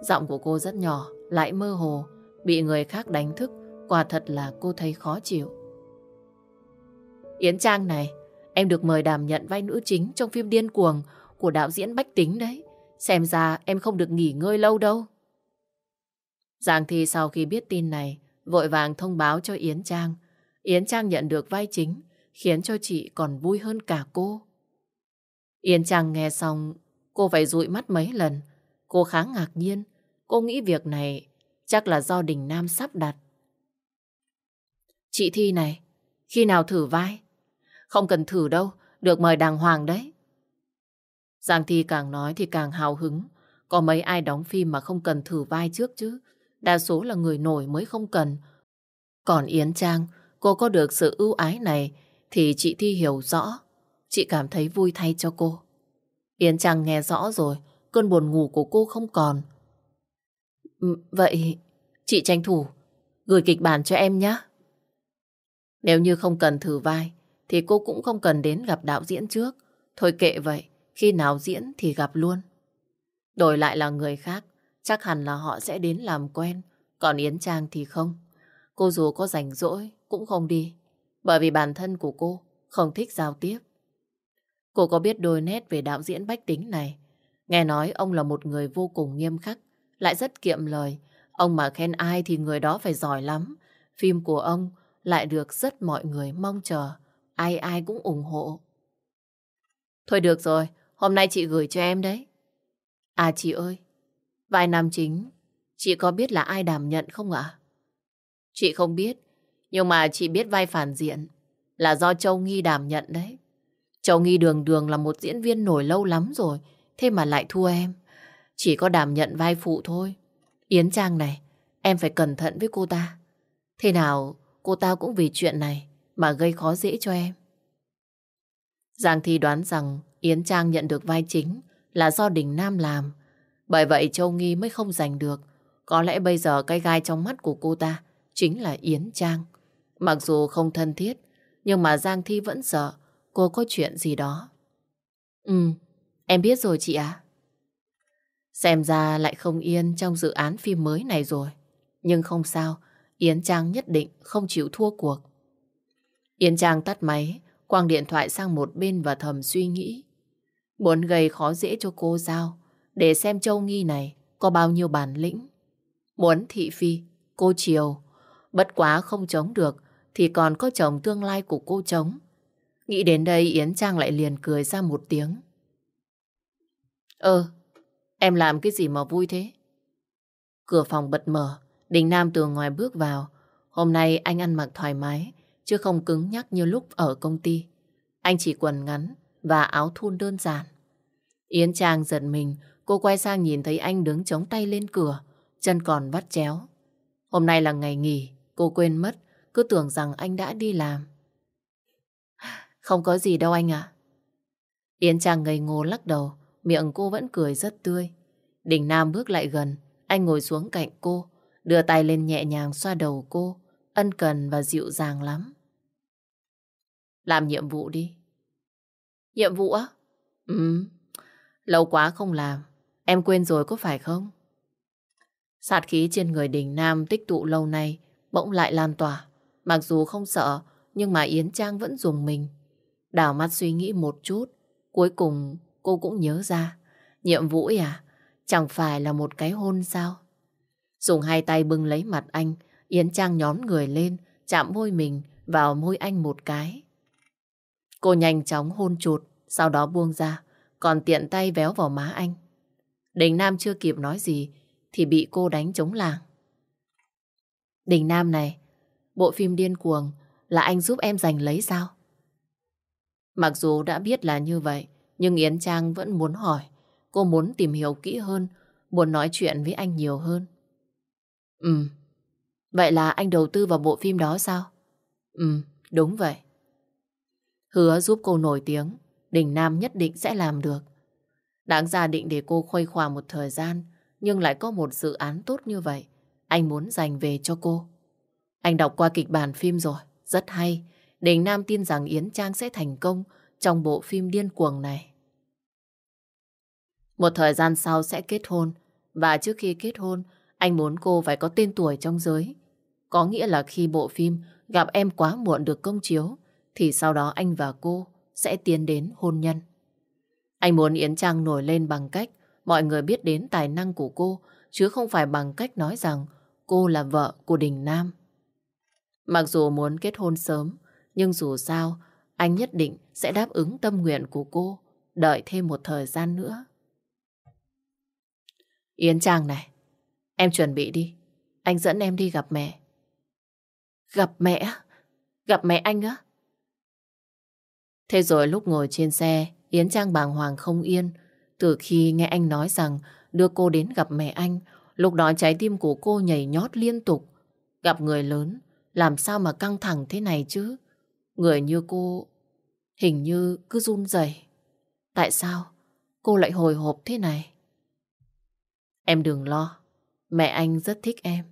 Giọng của cô rất nhỏ, lại mơ hồ, bị người khác đánh thức, quả thật là cô thấy khó chịu. Yến Trang này, em được mời đảm nhận vai nữ chính trong phim Điên Cuồng của đạo diễn Bách Tính đấy. Xem ra em không được nghỉ ngơi lâu đâu. Giang Thi sau khi biết tin này, vội vàng thông báo cho Yến Trang. Yến Trang nhận được vai chính, khiến cho chị còn vui hơn cả cô. Yến Trang nghe xong, cô phải dụi mắt mấy lần. Cô khá ngạc nhiên, cô nghĩ việc này chắc là do Đình Nam sắp đặt. Chị Thi này, khi nào thử vai? Không cần thử đâu, được mời đàng hoàng đấy. Giang Thi càng nói thì càng hào hứng. Có mấy ai đóng phim mà không cần thử vai trước chứ. Đa số là người nổi mới không cần. Còn Yến Trang, cô có được sự ưu ái này thì chị Thi hiểu rõ. Chị cảm thấy vui thay cho cô. Yến Trang nghe rõ rồi, cơn buồn ngủ của cô không còn. Ừ, vậy, chị tranh thủ, gửi kịch bản cho em nhé. Nếu như không cần thử vai, thì cô cũng không cần đến gặp đạo diễn trước. Thôi kệ vậy, khi nào diễn thì gặp luôn. Đổi lại là người khác, chắc hẳn là họ sẽ đến làm quen. Còn Yến Trang thì không. Cô dù có rảnh rỗi cũng không đi. Bởi vì bản thân của cô không thích giao tiếp. Cô có biết đôi nét về đạo diễn bách tính này. Nghe nói ông là một người vô cùng nghiêm khắc, lại rất kiệm lời. Ông mà khen ai thì người đó phải giỏi lắm. Phim của ông lại được rất mọi người mong chờ. Ai ai cũng ủng hộ. Thôi được rồi, hôm nay chị gửi cho em đấy. À chị ơi, vai nam chính, chị có biết là ai đảm nhận không ạ? Chị không biết, nhưng mà chị biết vai phản diện là do Châu Nghi đảm nhận đấy. Châu Nghi đường đường là một diễn viên nổi lâu lắm rồi, thế mà lại thua em. Chỉ có đảm nhận vai phụ thôi. Yến Trang này, em phải cẩn thận với cô ta. Thế nào, cô ta cũng vì chuyện này mà gây khó dễ cho em. Giang Thi đoán rằng Yến Trang nhận được vai chính là do Đình Nam làm. Bởi vậy Châu Nghi mới không giành được. Có lẽ bây giờ cái gai trong mắt của cô ta chính là Yến Trang. Mặc dù không thân thiết, nhưng mà Giang Thi vẫn sợ cô có chuyện gì đó. Ừ, em biết rồi chị ạ. Xem ra lại không yên trong dự án phim mới này rồi. Nhưng không sao, Yến Trang nhất định không chịu thua cuộc. Yến Trang tắt máy, quăng điện thoại sang một bên và thầm suy nghĩ. Muốn gây khó dễ cho cô Giao, để xem Châu Nghi này có bao nhiêu bản lĩnh. Muốn thị phi, cô chiều, bất quá không chống được thì còn có chồng tương lai của cô chống. Nghĩ đến đây Yến Trang lại liền cười ra một tiếng. Ơ, em làm cái gì mà vui thế? Cửa phòng bật mở, Đình Nam từ ngoài bước vào. Hôm nay anh ăn mặc thoải mái, chứ không cứng nhắc như lúc ở công ty. Anh chỉ quần ngắn và áo thun đơn giản. Yến Trang giật mình, cô quay sang nhìn thấy anh đứng chống tay lên cửa, chân còn vắt chéo. Hôm nay là ngày nghỉ, cô quên mất, cứ tưởng rằng anh đã đi làm. Không có gì đâu anh ạ. Yến Trang ngây ngô lắc đầu, miệng cô vẫn cười rất tươi. Đình Nam bước lại gần, anh ngồi xuống cạnh cô, đưa tay lên nhẹ nhàng xoa đầu cô, ân cần và dịu dàng lắm. Làm nhiệm vụ đi. Nhiệm vụ á? Ừ, lâu quá không làm, em quên rồi có phải không? Sạt khí trên người đình Nam tích tụ lâu nay bỗng lại lan tỏa. Mặc dù không sợ, nhưng mà Yến Trang vẫn dùng mình. Đảo mắt suy nghĩ một chút, cuối cùng cô cũng nhớ ra. Nhiệm vụ à? Chẳng phải là một cái hôn sao? Dùng hai tay bưng lấy mặt anh, Yến Trang nhón người lên, chạm môi mình vào môi anh một cái. Cô nhanh chóng hôn chuột, sau đó buông ra, còn tiện tay véo vào má anh. Đình Nam chưa kịp nói gì, thì bị cô đánh chống làng. Đình Nam này, bộ phim điên cuồng là anh giúp em giành lấy sao? Mặc dù đã biết là như vậy, nhưng Yến Trang vẫn muốn hỏi. Cô muốn tìm hiểu kỹ hơn, muốn nói chuyện với anh nhiều hơn. Ừ, vậy là anh đầu tư vào bộ phim đó sao? Ừ, đúng vậy. Hứa giúp cô nổi tiếng, Đình Nam nhất định sẽ làm được. Đáng ra định để cô khuây khỏa một thời gian, nhưng lại có một dự án tốt như vậy. Anh muốn dành về cho cô. Anh đọc qua kịch bản phim rồi, rất hay. Đình Nam tin rằng Yến Trang sẽ thành công trong bộ phim điên cuồng này. Một thời gian sau sẽ kết hôn, và trước khi kết hôn, anh muốn cô phải có tên tuổi trong giới. Có nghĩa là khi bộ phim gặp em quá muộn được công chiếu, thì sau đó anh và cô sẽ tiến đến hôn nhân. Anh muốn Yến Trang nổi lên bằng cách mọi người biết đến tài năng của cô, chứ không phải bằng cách nói rằng cô là vợ của Đình Nam. Mặc dù muốn kết hôn sớm, nhưng dù sao, anh nhất định sẽ đáp ứng tâm nguyện của cô, đợi thêm một thời gian nữa. Yến Trang này, em chuẩn bị đi, anh dẫn em đi gặp mẹ. Gặp mẹ? Gặp mẹ anh á? Thế rồi lúc ngồi trên xe, Yến Trang bàng hoàng không yên, từ khi nghe anh nói rằng đưa cô đến gặp mẹ anh, lúc đó trái tim của cô nhảy nhót liên tục. Gặp người lớn, làm sao mà căng thẳng thế này chứ? Người như cô, hình như cứ run rẩy. Tại sao cô lại hồi hộp thế này? Em đừng lo, mẹ anh rất thích em.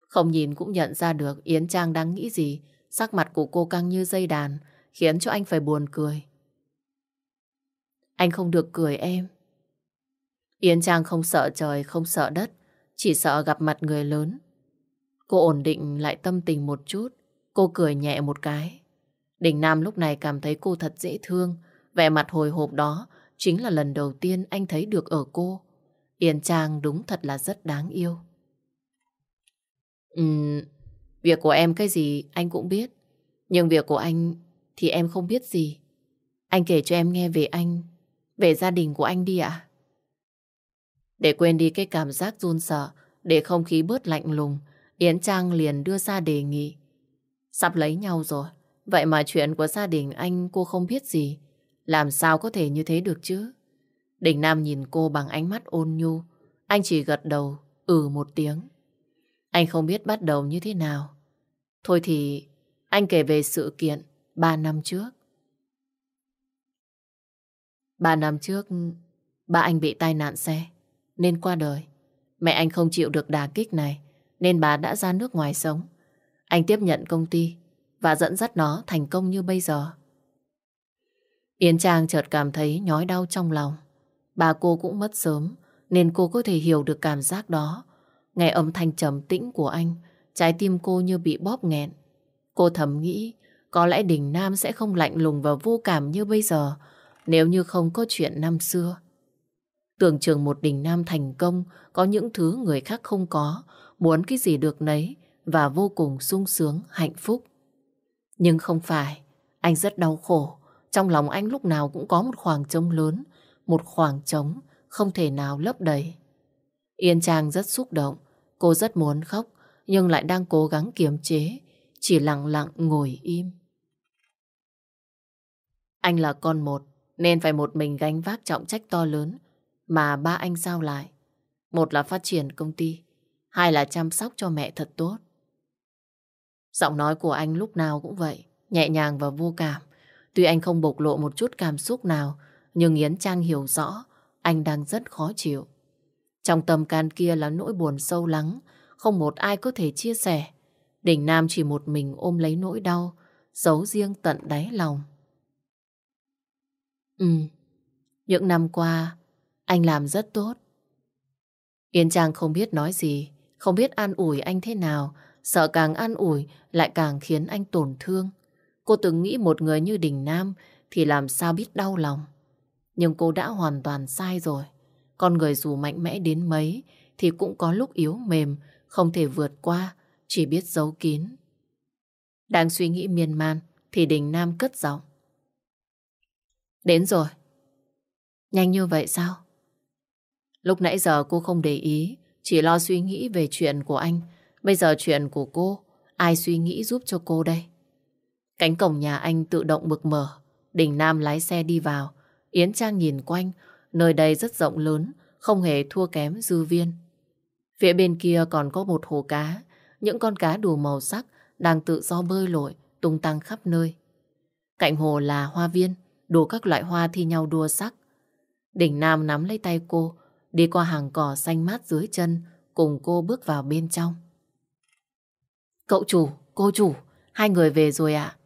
Không nhìn cũng nhận ra được Yến Trang đang nghĩ gì, sắc mặt của cô căng như dây đàn, khiến cho anh phải buồn cười. Anh không được cười em. Yến Trang không sợ trời, không sợ đất, chỉ sợ gặp mặt người lớn. Cô ổn định lại tâm tình một chút, cô cười nhẹ một cái. Đình Nam lúc này cảm thấy cô thật dễ thương, vẻ mặt hồi hộp đó chính là lần đầu tiên anh thấy được ở cô. Yến Trang đúng thật là rất đáng yêu. Ừm, việc của em cái gì anh cũng biết, nhưng việc của anh thì em không biết gì. Anh kể cho em nghe về anh về gia đình của anh đi ạ. Để quên đi cái cảm giác run sợ, để không khí bớt lạnh lùng, Yến Trang liền đưa ra đề nghị. Sắp lấy nhau rồi, vậy mà chuyện của gia đình anh cô không biết gì. Làm sao có thể như thế được chứ? Đình Nam nhìn cô bằng ánh mắt ôn nhu, anh chỉ gật đầu, ừ một tiếng. Anh không biết bắt đầu như thế nào. Thôi thì anh kể về sự kiện ba năm trước. Ba năm trước, ba anh bị tai nạn xe, nên qua đời. Mẹ anh không chịu được đà kích này, nên bà đã ra nước ngoài sống. Anh tiếp nhận công ty và dẫn dắt nó thành công như bây giờ. Yến Trang chợt cảm thấy nhói đau trong lòng. Bà cô cũng mất sớm, nên cô có thể hiểu được cảm giác đó. Nghe âm thanh trầm tĩnh của anh, trái tim cô như bị bóp nghẹn. Cô thầm nghĩ, có lẽ Đình Nam sẽ không lạnh lùng và vô cảm như bây giờ, nếu như không có chuyện năm xưa. Tưởng chừng một đình nam thành công có những thứ người khác không có, muốn cái gì được nấy và vô cùng sung sướng, hạnh phúc. Nhưng không phải, anh rất đau khổ. Trong lòng anh lúc nào cũng có một khoảng trống lớn, một khoảng trống không thể nào lấp đầy. Yên Trang rất xúc động, cô rất muốn khóc nhưng lại đang cố gắng kiềm chế. chỉ lặng lặng ngồi im. Anh là con một, nên phải một mình gánh vác trọng trách to lớn mà ba anh giao lại. Một là phát triển công ty, hai là chăm sóc cho mẹ thật tốt. Giọng nói của anh lúc nào cũng vậy, nhẹ nhàng và vô cảm. Tuy anh không bộc lộ một chút cảm xúc nào, nhưng Yến Trang hiểu rõ anh đang rất khó chịu. Trong tâm can kia là nỗi buồn sâu lắng, không một ai có thể chia sẻ. Đình Nam chỉ một mình ôm lấy nỗi đau, giấu riêng tận đáy lòng. Ừ, những năm qua, anh làm rất tốt. Yến Trang không biết nói gì, không biết an ủi anh thế nào, sợ càng an ủi lại càng khiến anh tổn thương. Cô từng nghĩ một người như Đình Nam thì làm sao biết đau lòng. Nhưng cô đã hoàn toàn sai rồi. Con người dù mạnh mẽ đến mấy thì cũng có lúc yếu mềm, không thể vượt qua, chỉ biết giấu kín. Đang suy nghĩ miên man thì Đình Nam cất giọng. Đến rồi. Nhanh như vậy sao? Lúc nãy giờ cô không để ý, chỉ lo suy nghĩ về chuyện của anh. Bây giờ chuyện của cô, ai suy nghĩ giúp cho cô đây? Cánh cổng nhà anh tự động bực mở. Đình Nam lái xe đi vào. Yến Trang nhìn quanh, nơi đây rất rộng lớn, không hề thua kém dư viên. Phía bên kia còn có một hồ cá, những con cá đủ màu sắc đang tự do bơi lội, tung tăng khắp nơi. Cạnh hồ là hoa viên, đủ các loại hoa thi nhau đua sắc. Đỉnh Nam nắm lấy tay cô, đi qua hàng cỏ xanh mát dưới chân, cùng cô bước vào bên trong. Cậu chủ, cô chủ, hai người về rồi ạ.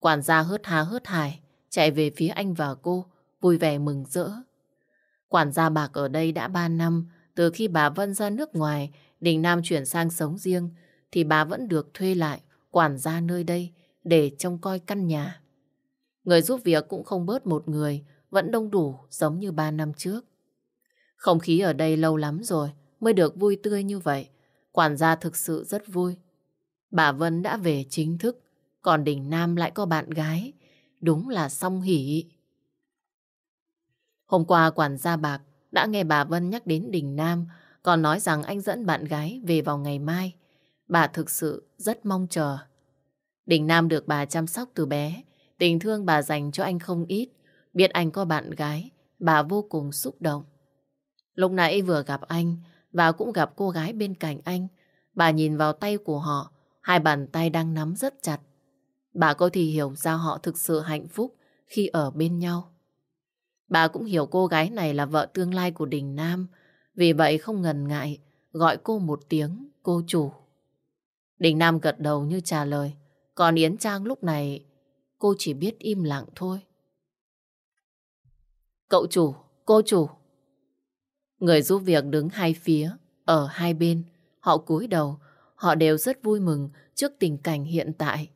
Quản gia hớt há hớt hải, chạy về phía anh và cô, vui vẻ mừng rỡ. Quản gia bạc ở đây đã ba năm, từ khi bà Vân ra nước ngoài, Đình Nam chuyển sang sống riêng, thì bà vẫn được thuê lại quản gia nơi đây để trông coi căn nhà. Người giúp việc cũng không bớt một người, vẫn đông đủ giống như ba năm trước. Không khí ở đây lâu lắm rồi mới được vui tươi như vậy. Quản gia thực sự rất vui. Bà Vân đã về chính thức, còn Đình Nam lại có bạn gái. Đúng là song hỷ. Hôm qua quản gia bạc đã nghe bà Vân nhắc đến Đình Nam, còn nói rằng anh dẫn bạn gái về vào ngày mai. Bà thực sự rất mong chờ. Đình Nam được bà chăm sóc từ bé, tình thương bà dành cho anh không ít. Biết anh có bạn gái, bà vô cùng xúc động. Lúc nãy vừa gặp anh, và cũng gặp cô gái bên cạnh anh. Bà nhìn vào tay của họ, hai bàn tay đang nắm rất chặt. Bà có thì hiểu ra họ thực sự hạnh phúc khi ở bên nhau. Bà cũng hiểu cô gái này là vợ tương lai của Đình Nam, vì vậy không ngần ngại gọi cô một tiếng cô chủ. Đình Nam gật đầu như trả lời, còn Yến Trang lúc này cô chỉ biết im lặng thôi. Cậu chủ, cô chủ. Người giúp việc đứng hai phía, ở hai bên, họ cúi đầu, họ đều rất vui mừng trước tình cảnh hiện tại.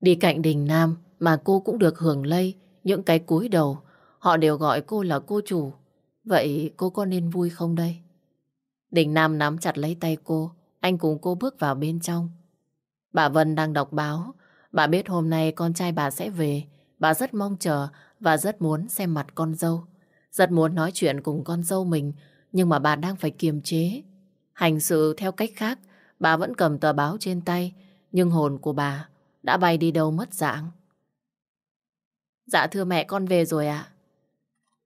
Đi cạnh Đình Nam mà cô cũng được hưởng lây, những cái cúi đầu, Họ đều gọi cô là cô chủ. Vậy cô có nên vui không đây? Đình Nam nắm chặt lấy tay cô. Anh cùng cô bước vào bên trong. Bà Vân đang đọc báo. Bà biết hôm nay con trai bà sẽ về. Bà rất mong chờ và rất muốn xem mặt con dâu. Rất muốn nói chuyện cùng con dâu mình. Nhưng mà bà đang phải kiềm chế. Hành sự theo cách khác. Bà vẫn cầm tờ báo trên tay. Nhưng hồn của bà đã bay đi đâu mất dạng. Dạ thưa mẹ con về rồi ạ.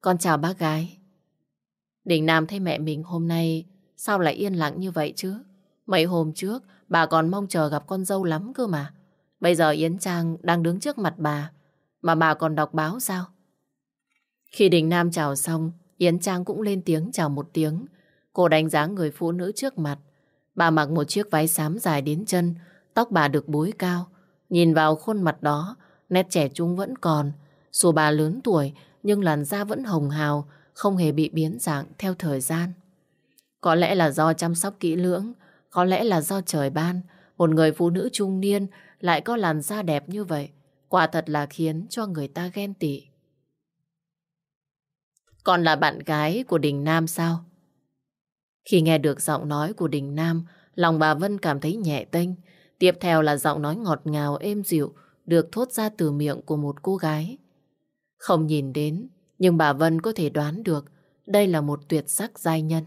Con chào bác gái. Đình Nam thấy mẹ mình hôm nay sao lại yên lặng như vậy chứ? Mấy hôm trước bà còn mong chờ gặp con dâu lắm cơ mà. Bây giờ Yến Trang đang đứng trước mặt bà mà bà còn đọc báo sao? Khi Đình Nam chào xong Yến Trang cũng lên tiếng chào một tiếng. Cô đánh giá người phụ nữ trước mặt. Bà mặc một chiếc váy xám dài đến chân, tóc bà được búi cao. Nhìn vào khuôn mặt đó, nét trẻ trung vẫn còn. Dù bà lớn tuổi nhưng làn da vẫn hồng hào, không hề bị biến dạng theo thời gian. Có lẽ là do chăm sóc kỹ lưỡng, có lẽ là do trời ban, một người phụ nữ trung niên lại có làn da đẹp như vậy, quả thật là khiến cho người ta ghen tị. Còn là bạn gái của Đình Nam sao? Khi nghe được giọng nói của Đình Nam, lòng bà Vân cảm thấy nhẹ tênh. Tiếp theo là giọng nói ngọt ngào êm dịu được thốt ra từ miệng của một cô gái. Không nhìn đến, nhưng bà Vân có thể đoán được đây là một tuyệt sắc giai nhân.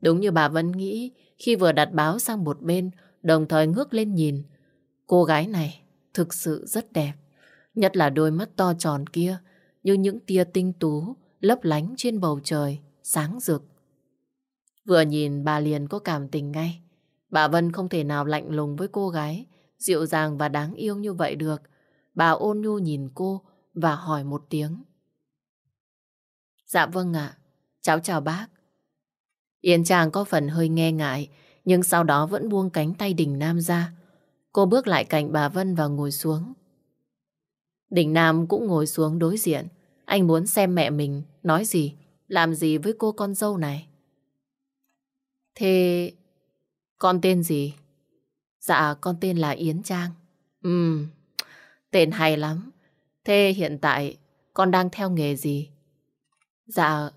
Đúng như bà Vân nghĩ, khi vừa đặt báo sang một bên, đồng thời ngước lên nhìn. Cô gái này thực sự rất đẹp. Nhất là đôi mắt to tròn kia như những tia tinh tú lấp lánh trên bầu trời, sáng rực. Vừa nhìn bà liền có cảm tình ngay. Bà Vân không thể nào lạnh lùng với cô gái, dịu dàng và đáng yêu như vậy được. Bà ôn nhu nhìn cô và hỏi một tiếng. Dạ vâng ạ, cháu chào bác. Yên Trang có phần hơi nghe ngại, nhưng sau đó vẫn buông cánh tay Đình Nam ra. Cô bước lại cạnh bà Vân và ngồi xuống. Đình Nam cũng ngồi xuống đối diện. Anh muốn xem mẹ mình nói gì, làm gì với cô con dâu này. Thế con tên gì? Dạ con tên là Yến Trang. Ừ, tên hay lắm. Thế hiện tại con đang theo nghề gì? Dạ,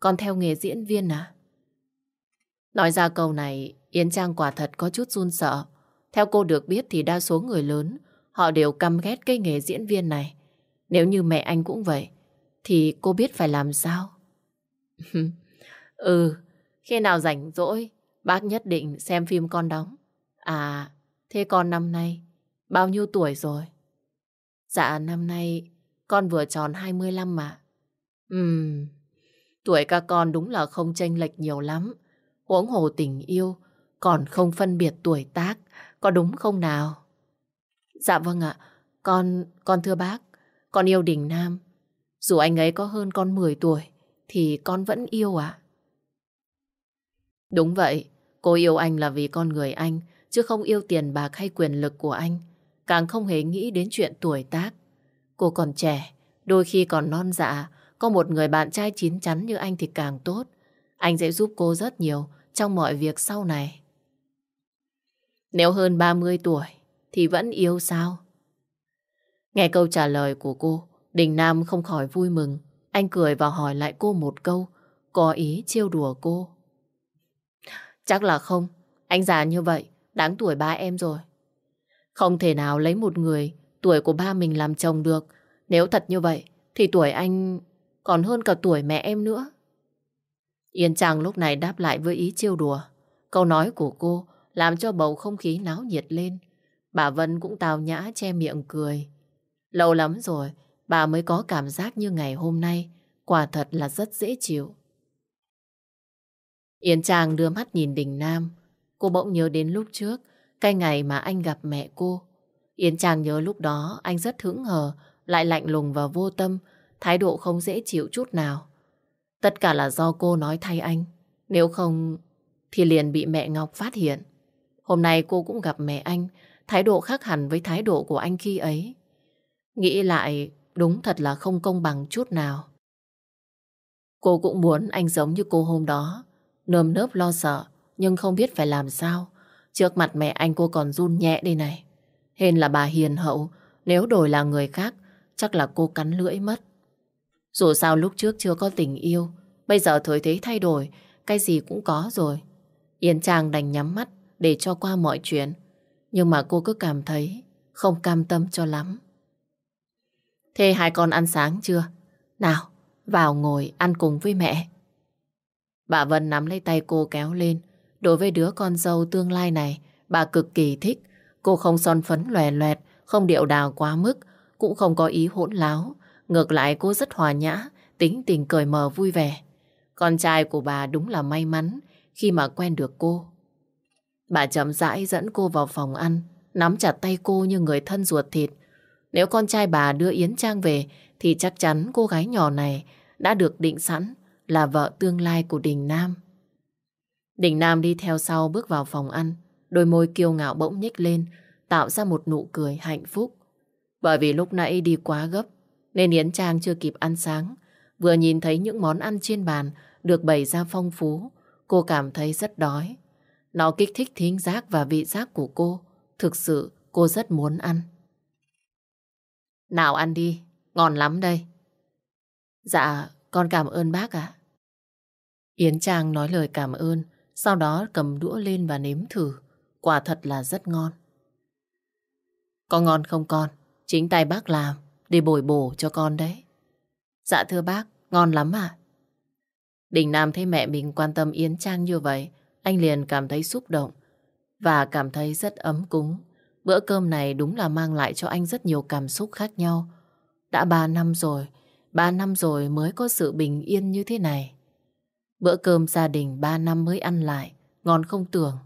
con theo nghề diễn viên à? Nói ra câu này, Yến Trang quả thật có chút run sợ. Theo cô được biết thì đa số người lớn, họ đều căm ghét cái nghề diễn viên này. Nếu như mẹ anh cũng vậy, thì cô biết phải làm sao? ừ, khi nào rảnh rỗi, bác nhất định xem phim con đóng. À, thế con năm nay bao nhiêu tuổi rồi? Dạ, năm nay con vừa tròn 25 mà. Ừm, tuổi các con đúng là không chênh lệch nhiều lắm. Huống hồ tình yêu, còn không phân biệt tuổi tác, có đúng không nào? Dạ vâng ạ, con, con thưa bác, con yêu Đình Nam. Dù anh ấy có hơn con 10 tuổi, thì con vẫn yêu ạ. Đúng vậy, cô yêu anh là vì con người anh, chứ không yêu tiền bạc hay quyền lực của anh. Càng không hề nghĩ đến chuyện tuổi tác. Cô còn trẻ, đôi khi còn non dạ, có một người bạn trai chín chắn như anh thì càng tốt. Anh sẽ giúp cô rất nhiều trong mọi việc sau này. Nếu hơn 30 tuổi thì vẫn yêu sao? Nghe câu trả lời của cô, Đình Nam không khỏi vui mừng. Anh cười và hỏi lại cô một câu, có ý trêu đùa cô. Chắc là không, anh già như vậy, đáng tuổi ba em rồi. Không thể nào lấy một người tuổi của ba mình làm chồng được. Nếu thật như vậy, thì tuổi anh còn hơn cả tuổi mẹ em nữa. Yên Trang lúc này đáp lại với ý trêu đùa. Câu nói của cô làm cho bầu không khí náo nhiệt lên. Bà Vân cũng tào nhã che miệng cười. Lâu lắm rồi, bà mới có cảm giác như ngày hôm nay. Quả thật là rất dễ chịu. Yến Trang đưa mắt nhìn Đình Nam. Cô bỗng nhớ đến lúc trước, cái ngày mà anh gặp mẹ cô. Yến Trang nhớ lúc đó anh rất hững hờ, lại lạnh lùng và vô tâm, thái độ không dễ chịu chút nào. Tất cả là do cô nói thay anh. Nếu không, thì liền bị mẹ Ngọc phát hiện. Hôm nay cô cũng gặp mẹ anh, thái độ khác hẳn với thái độ của anh khi ấy. Nghĩ lại, đúng thật là không công bằng chút nào. Cô cũng muốn anh giống như cô hôm đó, nơm nớp lo sợ, nhưng không biết phải làm sao. Trước mặt mẹ anh cô còn run nhẹ đây này. Hên là bà hiền hậu, nếu đổi là người khác, chắc là cô cắn lưỡi mất. Dù sao lúc trước chưa có tình yêu, bây giờ thời thế thay đổi, cái gì cũng có rồi. yến Trang đành nhắm mắt để cho qua mọi chuyện. Nhưng mà cô cứ cảm thấy không cam tâm cho lắm. Thế hai con ăn sáng chưa? Nào, vào ngồi ăn cùng với mẹ. Bà Vân nắm lấy tay cô kéo lên. Đối với đứa con dâu tương lai này, bà cực kỳ thích. Cô không son phấn lòe loẹt, không điệu đào quá mức, cũng không có ý hỗn láo. Ngược lại cô rất hòa nhã, tính tình cởi mở vui vẻ. Con trai của bà đúng là may mắn khi mà quen được cô. Bà chậm rãi dẫn cô vào phòng ăn, nắm chặt tay cô như người thân ruột thịt. Nếu con trai bà đưa Yến Trang về thì chắc chắn cô gái nhỏ này đã được định sẵn là vợ tương lai của Đình Nam. Đình Nam đi theo sau bước vào phòng ăn, đôi môi kiêu ngạo bỗng nhếch lên, tạo ra một nụ cười hạnh phúc. Bởi vì lúc nãy đi quá gấp, nên Yến Trang chưa kịp ăn sáng. Vừa nhìn thấy những món ăn trên bàn được bày ra phong phú, cô cảm thấy rất đói. Nó kích thích thính giác và vị giác của cô. Thực sự cô rất muốn ăn. Nào ăn đi, ngon lắm đây. Dạ, con cảm ơn bác ạ. Yến Trang nói lời cảm ơn, sau đó cầm đũa lên và nếm thử. Quả thật là rất ngon. Có ngon không con? Chính tay bác làm, để bồi bổ cho con đấy. Dạ thưa bác, ngon lắm à? Đình Nam thấy mẹ mình quan tâm Yến Trang như vậy, anh liền cảm thấy xúc động. và cảm thấy rất ấm cúng. Bữa cơm này đúng là mang lại cho anh rất nhiều cảm xúc khác nhau. Đã ba năm rồi, ba năm rồi mới có sự bình yên như thế này. Bữa cơm gia đình ba năm mới ăn lại, ngon không tưởng.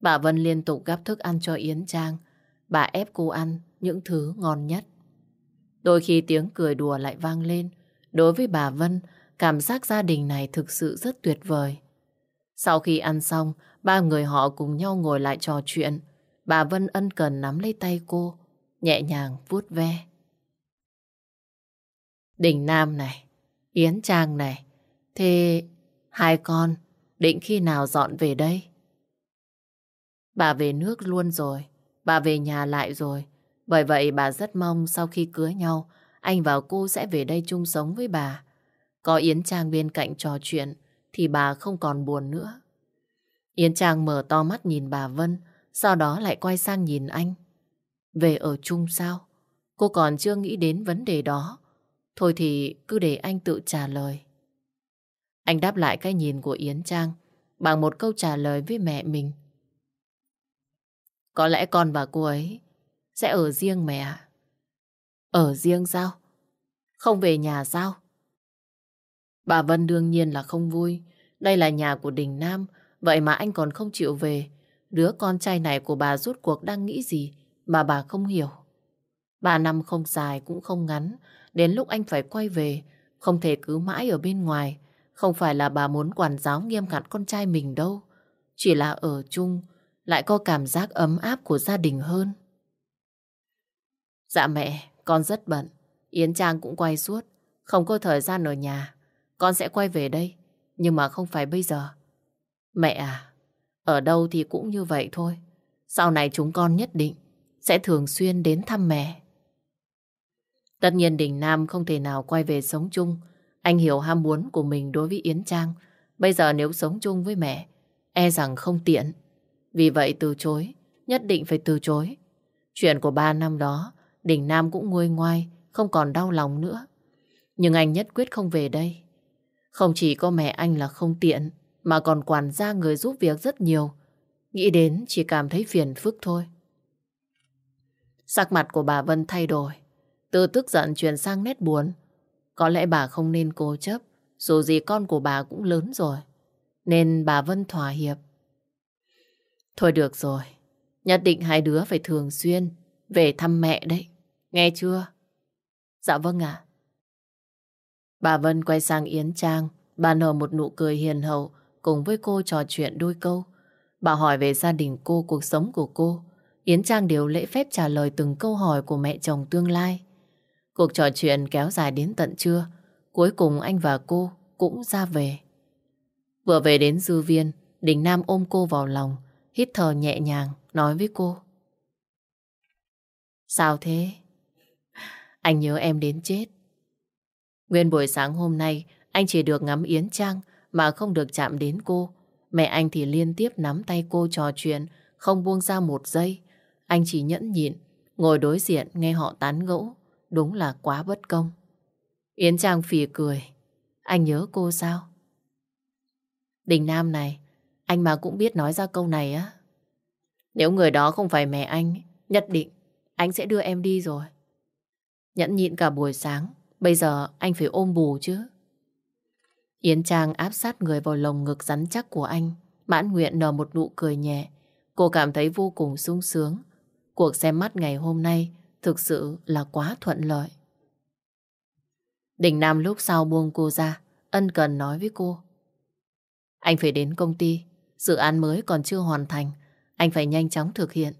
Bà Vân liên tục gắp thức ăn cho Yến Trang. Bà ép cô ăn những thứ ngon nhất. Đôi khi tiếng cười đùa lại vang lên. Đối với bà Vân, cảm giác gia đình này thực sự rất tuyệt vời. Sau khi ăn xong, ba người họ cùng nhau ngồi lại trò chuyện. Bà Vân ân cần nắm lấy tay cô, nhẹ nhàng vuốt ve. Đình Nam này, Yến Trang này, thế hai con định khi nào dọn về đây? Bà về nước luôn rồi, bà về nhà lại rồi. Bởi vậy bà rất mong sau khi cưới nhau, anh và cô sẽ về đây chung sống với bà. Có Yến Trang bên cạnh trò chuyện, thì bà không còn buồn nữa. Yến Trang mở to mắt nhìn bà Vân, sau đó lại quay sang nhìn anh. Về ở chung sao? Cô còn chưa nghĩ đến vấn đề đó. Thôi thì cứ để anh tự trả lời. Anh đáp lại cái nhìn của Yến Trang bằng một câu trả lời với mẹ mình. Có lẽ con và cô ấy sẽ ở riêng mẹ Ở riêng sao? Không về nhà sao? Bà Vân đương nhiên là không vui. Đây là nhà của Đình Nam, vậy mà anh còn không chịu về. Đứa con trai này của bà rút cuộc đang nghĩ gì mà bà không hiểu. Ba năm không dài cũng không ngắn, đến lúc anh phải quay về, không thể cứ mãi ở bên ngoài. Không phải là bà muốn quản giáo nghiêm ngặt con trai mình đâu, chỉ là ở chung lại có cảm giác ấm áp của gia đình hơn. Dạ mẹ, con rất bận. Yến Trang cũng quay suốt, không có thời gian ở nhà. Con sẽ quay về đây, nhưng mà không phải bây giờ. Mẹ à, ở đâu thì cũng như vậy thôi. Sau này chúng con nhất định sẽ thường xuyên đến thăm mẹ. Tất nhiên Đình Nam không thể nào quay về sống chung. Anh hiểu ham muốn của mình đối với Yến Trang. Bây giờ nếu sống chung với mẹ, e rằng không tiện. Vì vậy từ chối, nhất định phải từ chối. Chuyện của ba năm đó, Đình Nam cũng nguôi ngoai, không còn đau lòng nữa. Nhưng anh nhất quyết không về đây. Không chỉ có mẹ anh là không tiện, mà còn quản gia người giúp việc rất nhiều. Nghĩ đến chỉ cảm thấy phiền phức thôi. Sắc mặt của bà Vân thay đổi. Từ tức giận chuyển sang nét buồn. Có lẽ bà không nên cố chấp, dù gì con của bà cũng lớn rồi. Nên bà Vân thỏa hiệp. Thôi được rồi, nhất định hai đứa phải thường xuyên về thăm mẹ đấy. Nghe chưa? Dạ vâng ạ. Bà Vân quay sang Yến Trang, bà nở một nụ cười hiền hậu cùng với cô trò chuyện đôi câu. Bà hỏi về gia đình cô, cuộc sống của cô. Yến Trang đều lễ phép trả lời từng câu hỏi của mẹ chồng tương lai. Cuộc trò chuyện kéo dài đến tận trưa. Cuối cùng anh và cô cũng ra về. Vừa về đến dư viên, Đình Nam ôm cô vào lòng, hít thở nhẹ nhàng, nói với cô. Sao thế? Anh nhớ em đến chết. Nguyên buổi sáng hôm nay, anh chỉ được ngắm Yến Trang mà không được chạm đến cô. Mẹ anh thì liên tiếp nắm tay cô trò chuyện, không buông ra một giây. Anh chỉ nhẫn nhịn, ngồi đối diện nghe họ tán gẫu. Đúng là quá bất công. Yến Trang phì cười. Anh nhớ cô sao? Đình Nam này, anh mà cũng biết nói ra câu này á. Nếu người đó không phải mẹ anh, nhất định anh sẽ đưa em đi rồi. Nhẫn nhịn cả buổi sáng, bây giờ anh phải ôm bù chứ. Yến Trang áp sát người vào lồng ngực rắn chắc của anh, mãn nguyện nở một nụ cười nhẹ. Cô cảm thấy vô cùng sung sướng. Cuộc xem mắt ngày hôm nay thực sự là quá thuận lợi. Đình Nam lúc sau buông cô ra, ân cần nói với cô. Anh phải đến công ty, dự án mới còn chưa hoàn thành, anh phải nhanh chóng thực hiện.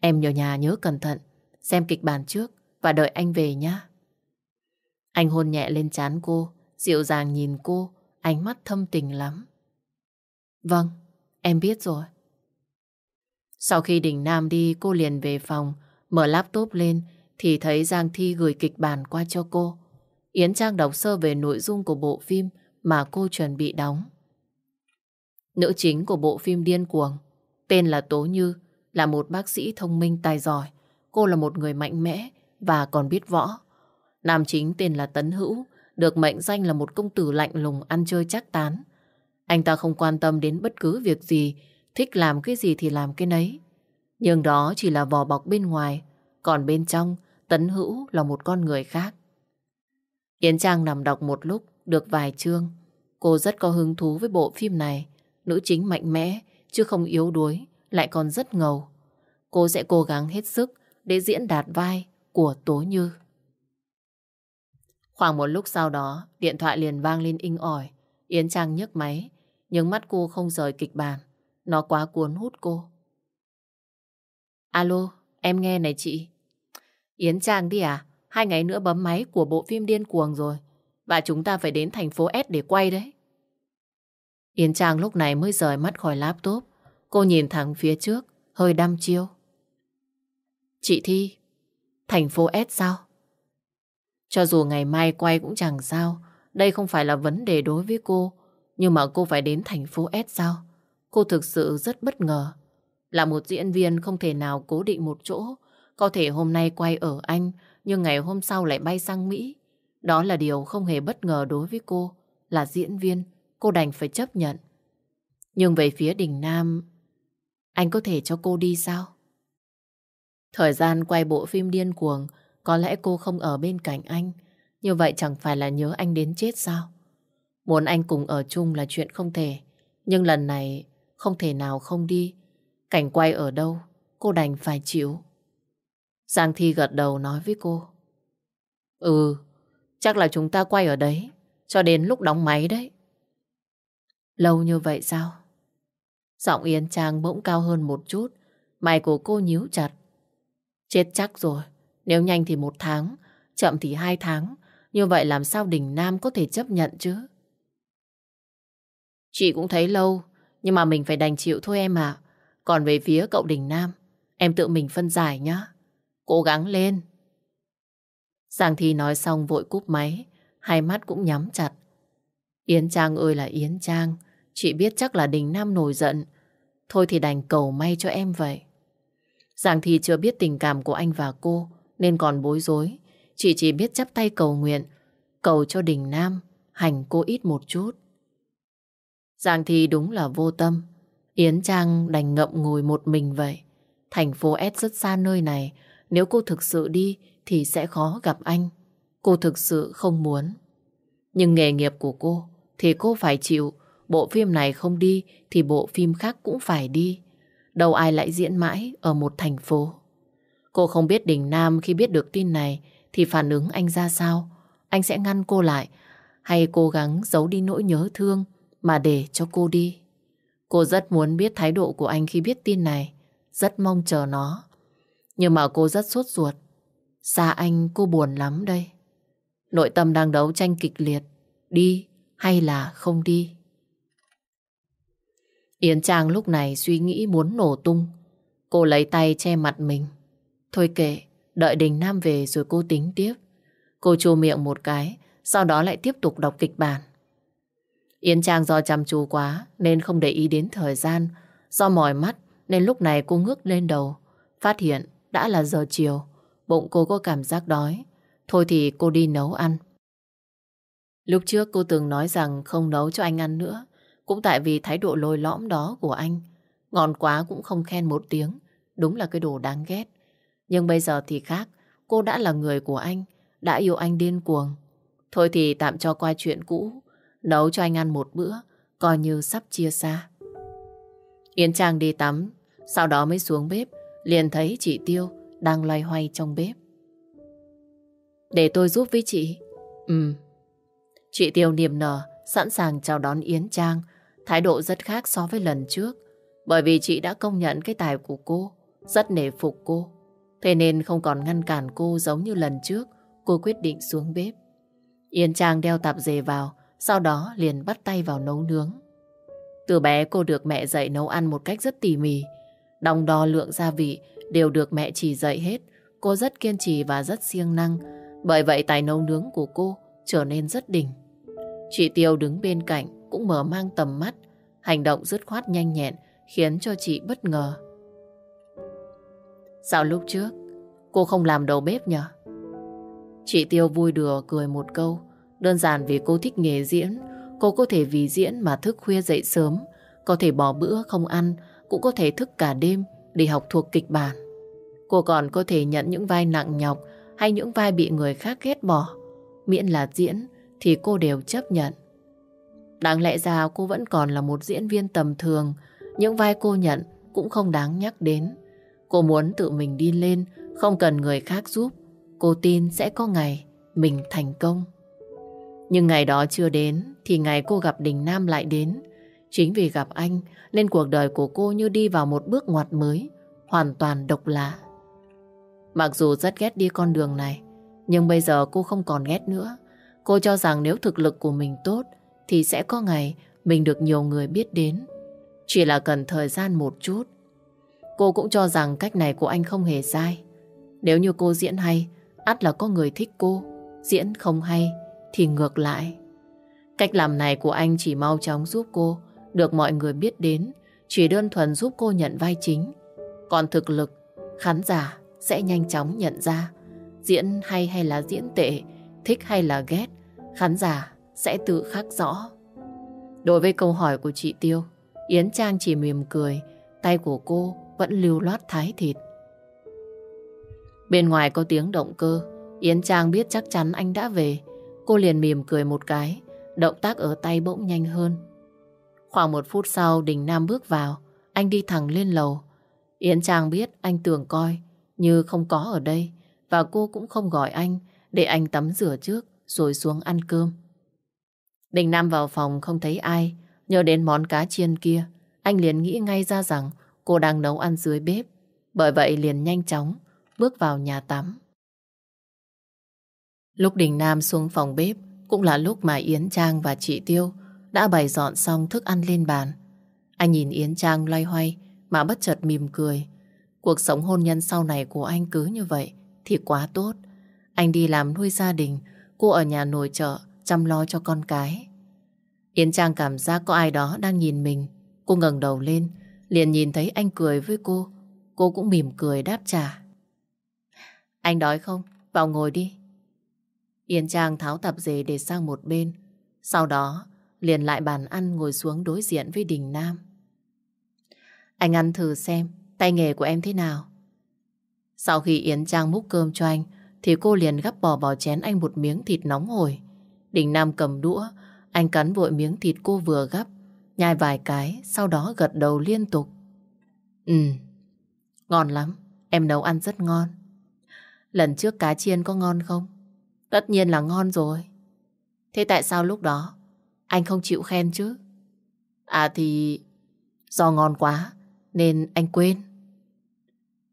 Em nhờ nhà nhớ cẩn thận, xem kịch bản trước và đợi anh về nhé. Anh hôn nhẹ lên trán cô, dịu dàng nhìn cô, ánh mắt thâm tình lắm. Vâng, em biết rồi. Sau khi Đình Nam đi, cô liền về phòng, mở laptop lên thì thấy Giang Thi gửi kịch bản qua cho cô. Yến Trang đọc sơ về nội dung của bộ phim mà cô chuẩn bị đóng. Nữ chính của bộ phim Điên Cuồng, tên là Tố Như, là một bác sĩ thông minh tài giỏi. Cô là một người mạnh mẽ và còn biết võ. Nam chính tên là Tấn Hữu, được mệnh danh là một công tử lạnh lùng ăn chơi chắc tán. Anh ta không quan tâm đến bất cứ việc gì, thích làm cái gì thì làm cái nấy. Nhưng đó chỉ là vỏ bọc bên ngoài, còn bên trong, Tấn Hữu là một con người khác. Yến Trang nằm đọc một lúc, được vài chương. Cô rất có hứng thú với bộ phim này. Nữ chính mạnh mẽ, chứ không yếu đuối, lại còn rất ngầu. Cô sẽ cố gắng hết sức để diễn đạt vai của Tố Như. Khoảng một lúc sau đó, điện thoại liền vang lên inh ỏi. Yến Trang nhấc máy, nhưng mắt cô không rời kịch bản. Nó quá cuốn hút cô. Alo, em nghe này chị. Yến Trang đi à? Hai ngày nữa bấm máy của bộ phim điên cuồng rồi. Và chúng ta phải đến thành phố S để quay đấy. Yến Trang lúc này mới rời mắt khỏi laptop. Cô nhìn thẳng phía trước, hơi đăm chiêu. Chị Thi, thành phố S sao? Cho dù ngày mai quay cũng chẳng sao, đây không phải là vấn đề đối với cô, nhưng mà cô phải đến thành phố S sao? Cô thực sự rất bất ngờ. Là một diễn viên không thể nào cố định một chỗ, có thể hôm nay quay ở Anh, nhưng ngày hôm sau lại bay sang Mỹ. Đó là điều không hề bất ngờ đối với cô. Là diễn viên, cô đành phải chấp nhận. Nhưng về phía đình Nam, anh có thể cho cô đi sao? Thời gian quay bộ phim điên cuồng, có lẽ cô không ở bên cạnh anh. Như vậy chẳng phải là nhớ anh đến chết sao? Muốn anh cùng ở chung là chuyện không thể. Nhưng lần này không thể nào không đi. Cảnh quay ở đâu, cô đành phải chịu. Giang Thi gật đầu nói với cô. Ừ, chắc là chúng ta quay ở đấy, cho đến lúc đóng máy đấy. Lâu như vậy sao? Giọng Yến Trang bỗng cao hơn một chút, mày của cô nhíu chặt. Chết chắc rồi, nếu nhanh thì một tháng, chậm thì hai tháng, như vậy làm sao Đình Nam có thể chấp nhận chứ? Chị cũng thấy lâu, nhưng mà mình phải đành chịu thôi em ạ. Còn về phía cậu Đình Nam, em tự mình phân giải nhá. Cố gắng lên. Giang Thi nói xong vội cúp máy, hai mắt cũng nhắm chặt. Yến Trang ơi là Yến Trang, chị biết chắc là Đình Nam nổi giận. Thôi thì đành cầu may cho em vậy. Giang Thi chưa biết tình cảm của anh và cô, nên còn bối rối. Chị chỉ biết chắp tay cầu nguyện, cầu cho Đình Nam hành cô ít một chút. Giang Thi đúng là vô tâm. Yến Trang đành ngậm ngùi một mình vậy. Thành phố S rất xa nơi này, nếu cô thực sự đi thì sẽ khó gặp anh. Cô thực sự không muốn. Nhưng nghề nghiệp của cô thì cô phải chịu. Bộ phim này không đi thì bộ phim khác cũng phải đi. Đâu ai lại diễn mãi ở một thành phố. Cô không biết Đình Nam khi biết được tin này thì phản ứng anh ra sao. Anh sẽ ngăn cô lại hay cố gắng giấu đi nỗi nhớ thương mà để cho cô đi. Cô rất muốn biết thái độ của anh khi biết tin này. Rất mong chờ nó. Nhưng mà cô rất sốt ruột. Xa anh cô buồn lắm đây. Nội tâm đang đấu tranh kịch liệt. Đi hay là không đi? Yến Trang lúc này suy nghĩ muốn nổ tung. Cô lấy tay che mặt mình. Thôi kệ, đợi Đình Nam về rồi cô tính tiếp. Cô chua miệng một cái, sau đó lại tiếp tục đọc kịch bản. Yến Trang do chăm chú quá nên không để ý đến thời gian. Do mỏi mắt nên lúc này cô ngước lên đầu. Phát hiện đã là giờ chiều, bụng cô có cảm giác đói. Thôi thì cô đi nấu ăn. Lúc trước cô từng nói rằng không nấu cho anh ăn nữa. Cũng tại vì thái độ lôi lõm đó của anh. Ngon quá cũng không khen một tiếng. Đúng là cái đồ đáng ghét. Nhưng bây giờ thì khác. Cô đã là người của anh. Đã yêu anh điên cuồng. Thôi thì tạm cho qua chuyện cũ. Nấu cho anh ăn một bữa. Coi như sắp chia xa. Yến Trang đi tắm. Sau đó mới xuống bếp liền thấy chị Tiêu đang loay hoay trong bếp. Để tôi giúp với chị. Ừ. Chị Tiêu niềm nở, sẵn sàng chào đón Yến Trang, thái độ rất khác so với lần trước. Bởi vì chị đã công nhận cái tài của cô, rất nể phục cô. Thế nên không còn ngăn cản cô giống như lần trước, cô quyết định xuống bếp. Yến Trang đeo tạp dề vào, sau đó liền bắt tay vào nấu nướng. Từ bé cô được mẹ dạy nấu ăn một cách rất tỉ mỉ, Đong đo lượng gia vị đều được mẹ chỉ dạy hết. Cô rất kiên trì và rất siêng năng. Bởi vậy tài nấu nướng của cô trở nên rất đỉnh. Chị Tiêu đứng bên cạnh cũng mở mang tầm mắt. Hành động dứt khoát nhanh nhẹn khiến cho chị bất ngờ. Sao lúc trước cô không làm đầu bếp nhỉ? Chị Tiêu vui đùa cười một câu. Đơn giản vì cô thích nghề diễn. Cô có thể vì diễn mà thức khuya dậy sớm. Có thể bỏ bữa không ăn cũng có thể thức cả đêm để học thuộc kịch bản. Cô còn có thể nhận những vai nặng nhọc hay những vai bị người khác ghét bỏ. Miễn là diễn thì cô đều chấp nhận. Đáng lẽ ra cô vẫn còn là một diễn viên tầm thường, những vai cô nhận cũng không đáng nhắc đến. Cô muốn tự mình đi lên, không cần người khác giúp. Cô tin sẽ có ngày mình thành công. Nhưng ngày đó chưa đến thì ngày cô gặp Đình Nam lại đến. Chính vì gặp anh nên cuộc đời của cô như đi vào một bước ngoặt mới, hoàn toàn độc lạ. Mặc dù rất ghét đi con đường này, nhưng bây giờ cô không còn ghét nữa. Cô cho rằng nếu thực lực của mình tốt thì sẽ có ngày mình được nhiều người biết đến. Chỉ là cần thời gian một chút. Cô cũng cho rằng cách này của anh không hề sai. Nếu như cô diễn hay, ắt là có người thích cô. Diễn không hay thì ngược lại. Cách làm này của anh chỉ mau chóng giúp cô được mọi người biết đến, chỉ đơn thuần giúp cô nhận vai chính. Còn thực lực, khán giả sẽ nhanh chóng nhận ra diễn hay hay là diễn tệ, thích hay là ghét, khán giả sẽ tự khắc rõ. Đối với câu hỏi của chị Tiêu, Yến Trang chỉ mỉm cười, tay của cô vẫn lưu loát thái thịt. Bên ngoài có tiếng động cơ, Yến Trang biết chắc chắn anh đã về. Cô liền mỉm cười một cái, động tác ở tay bỗng nhanh hơn. Khoảng một phút sau Đình Nam bước vào, anh đi thẳng lên lầu. Yến Trang biết anh tưởng coi như không có ở đây và cô cũng không gọi anh để anh tắm rửa trước rồi xuống ăn cơm. Đình Nam vào phòng không thấy ai, nhớ đến món cá chiên kia, anh liền nghĩ ngay ra rằng cô đang nấu ăn dưới bếp, bởi vậy liền nhanh chóng bước vào nhà tắm. Lúc Đình Nam xuống phòng bếp cũng là lúc mà Yến Trang và chị Tiêu đã bày dọn xong thức ăn lên bàn. Anh nhìn Yến Trang loay hoay mà bất chợt mỉm cười. Cuộc sống hôn nhân sau này của anh cứ như vậy thì quá tốt. Anh đi làm nuôi gia đình, cô ở nhà nội trợ chăm lo cho con cái. Yến Trang cảm giác có ai đó đang nhìn mình. Cô ngẩng đầu lên, liền nhìn thấy anh cười với cô. Cô cũng mỉm cười đáp trả. Anh đói không? Vào ngồi đi. Yến Trang tháo tập dề để sang một bên. Sau đó, liền lại bàn ăn ngồi xuống đối diện với Đình Nam. Anh ăn thử xem tay nghề của em thế nào. Sau khi Yến Trang múc cơm cho anh, thì cô liền gắp bò vào chén anh một miếng thịt nóng hổi. Đình Nam cầm đũa, anh cắn vội miếng thịt cô vừa gắp, nhai vài cái, sau đó gật đầu liên tục. Ừ, ngon lắm, em nấu ăn rất ngon. Lần trước cá chiên có ngon không? Tất nhiên là ngon rồi. Thế tại sao lúc đó anh không chịu khen chứ? À thì do ngon quá nên anh quên.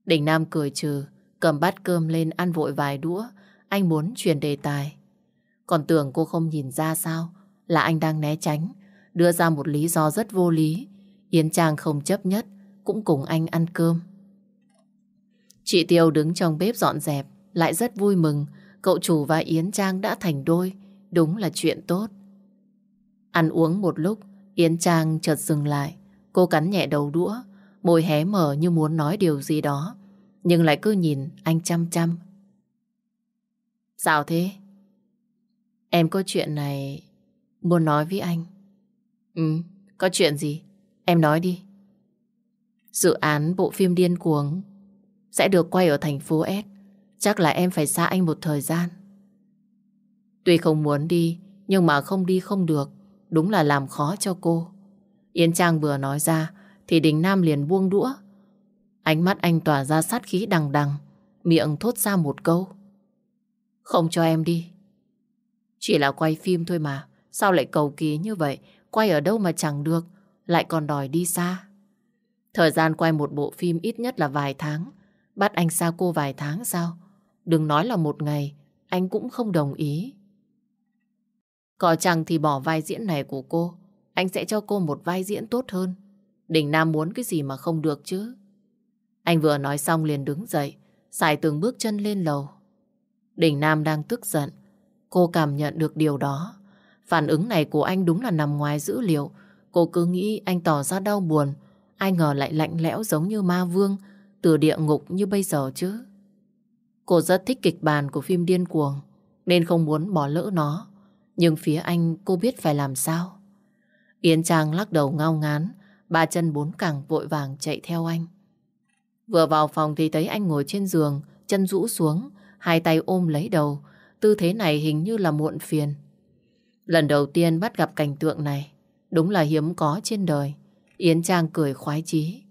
Đình Nam cười trừ, cầm bát cơm lên ăn vội vài đũa, anh muốn chuyển đề tài. Còn tưởng cô không nhìn ra sao, là anh đang né tránh, đưa ra một lý do rất vô lý. Yến Trang không chấp nhất, cũng cùng anh ăn cơm. Chị Tiêu đứng trong bếp dọn dẹp, lại rất vui mừng, cậu chủ và Yến Trang đã thành đôi, đúng là chuyện tốt. Ăn uống một lúc, Yến Trang chợt dừng lại, cô cắn nhẹ đầu đũa, môi hé mở như muốn nói điều gì đó, nhưng lại cứ nhìn anh chăm chăm. Sao thế? Em có chuyện này muốn nói với anh. Ừ, có chuyện gì? Em nói đi. Dự án bộ phim điên cuồng sẽ được quay ở thành phố S. Chắc là em phải xa anh một thời gian. Tuy không muốn đi, nhưng mà không đi không được. Đúng là làm khó cho cô. Yến Trang vừa nói ra, thì Đình Nam liền buông đũa. Ánh mắt anh tỏa ra sát khí đằng đằng, miệng thốt ra một câu. Không cho em đi. Chỉ là quay phim thôi mà, sao lại cầu kỳ như vậy, quay ở đâu mà chẳng được, lại còn đòi đi xa. Thời gian quay một bộ phim ít nhất là vài tháng, bắt anh xa cô vài tháng sao? Đừng nói là một ngày, anh cũng không đồng ý. Có chăng thì bỏ vai diễn này của cô, anh sẽ cho cô một vai diễn tốt hơn. Đình Nam muốn cái gì mà không được chứ? Anh vừa nói xong liền đứng dậy, xài từng bước chân lên lầu. Đình Nam đang tức giận. Cô cảm nhận được điều đó. Phản ứng này của anh đúng là nằm ngoài dữ liệu. Cô cứ nghĩ anh tỏ ra đau buồn. Ai ngờ lại lạnh lẽo giống như ma vương từ địa ngục như bây giờ chứ. Cô rất thích kịch bản của phim điên cuồng nên không muốn bỏ lỡ nó. Nhưng phía anh cô biết phải làm sao. Yến Trang lắc đầu ngao ngán Ba chân bốn cẳng vội vàng chạy theo anh. Vừa vào phòng thì thấy anh ngồi trên giường, chân rũ xuống, hai tay ôm lấy đầu. Tư thế này hình như là muộn phiền. Lần đầu tiên bắt gặp cảnh tượng này, đúng là hiếm có trên đời. Yến Trang cười khoái chí.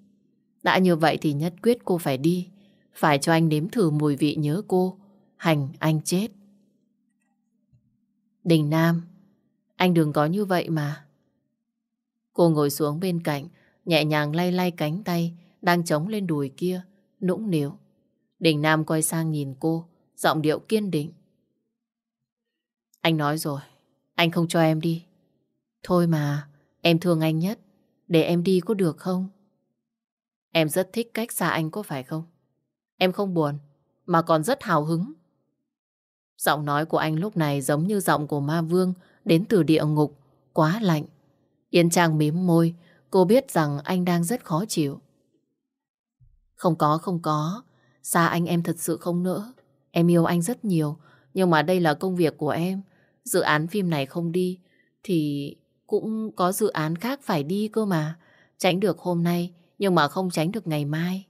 Đã như vậy thì nhất quyết cô phải đi, phải cho anh nếm thử mùi vị nhớ cô, hành anh chết. Đình Nam, anh đừng có như vậy mà. Cô ngồi xuống bên cạnh, nhẹ nhàng lay lay cánh tay đang chống lên đùi kia, nũng nịu. Đình Nam quay sang nhìn cô, giọng điệu kiên định. Anh nói rồi, anh không cho em đi. Thôi mà, em thương anh nhất, để em đi có được không? Em rất thích cách xa anh có phải không? Em không buồn, mà còn rất hào hứng. Giọng nói của anh lúc này giống như giọng của ma vương đến từ địa ngục, quá lạnh. Yên Trang mím môi, cô biết rằng anh đang rất khó chịu. Không có, không có. Xa anh em thật sự không nỡ. Em yêu anh rất nhiều, nhưng mà đây là công việc của em. Dự án phim này không đi, thì cũng có dự án khác phải đi cơ mà. Tránh được hôm nay, nhưng mà không tránh được ngày mai.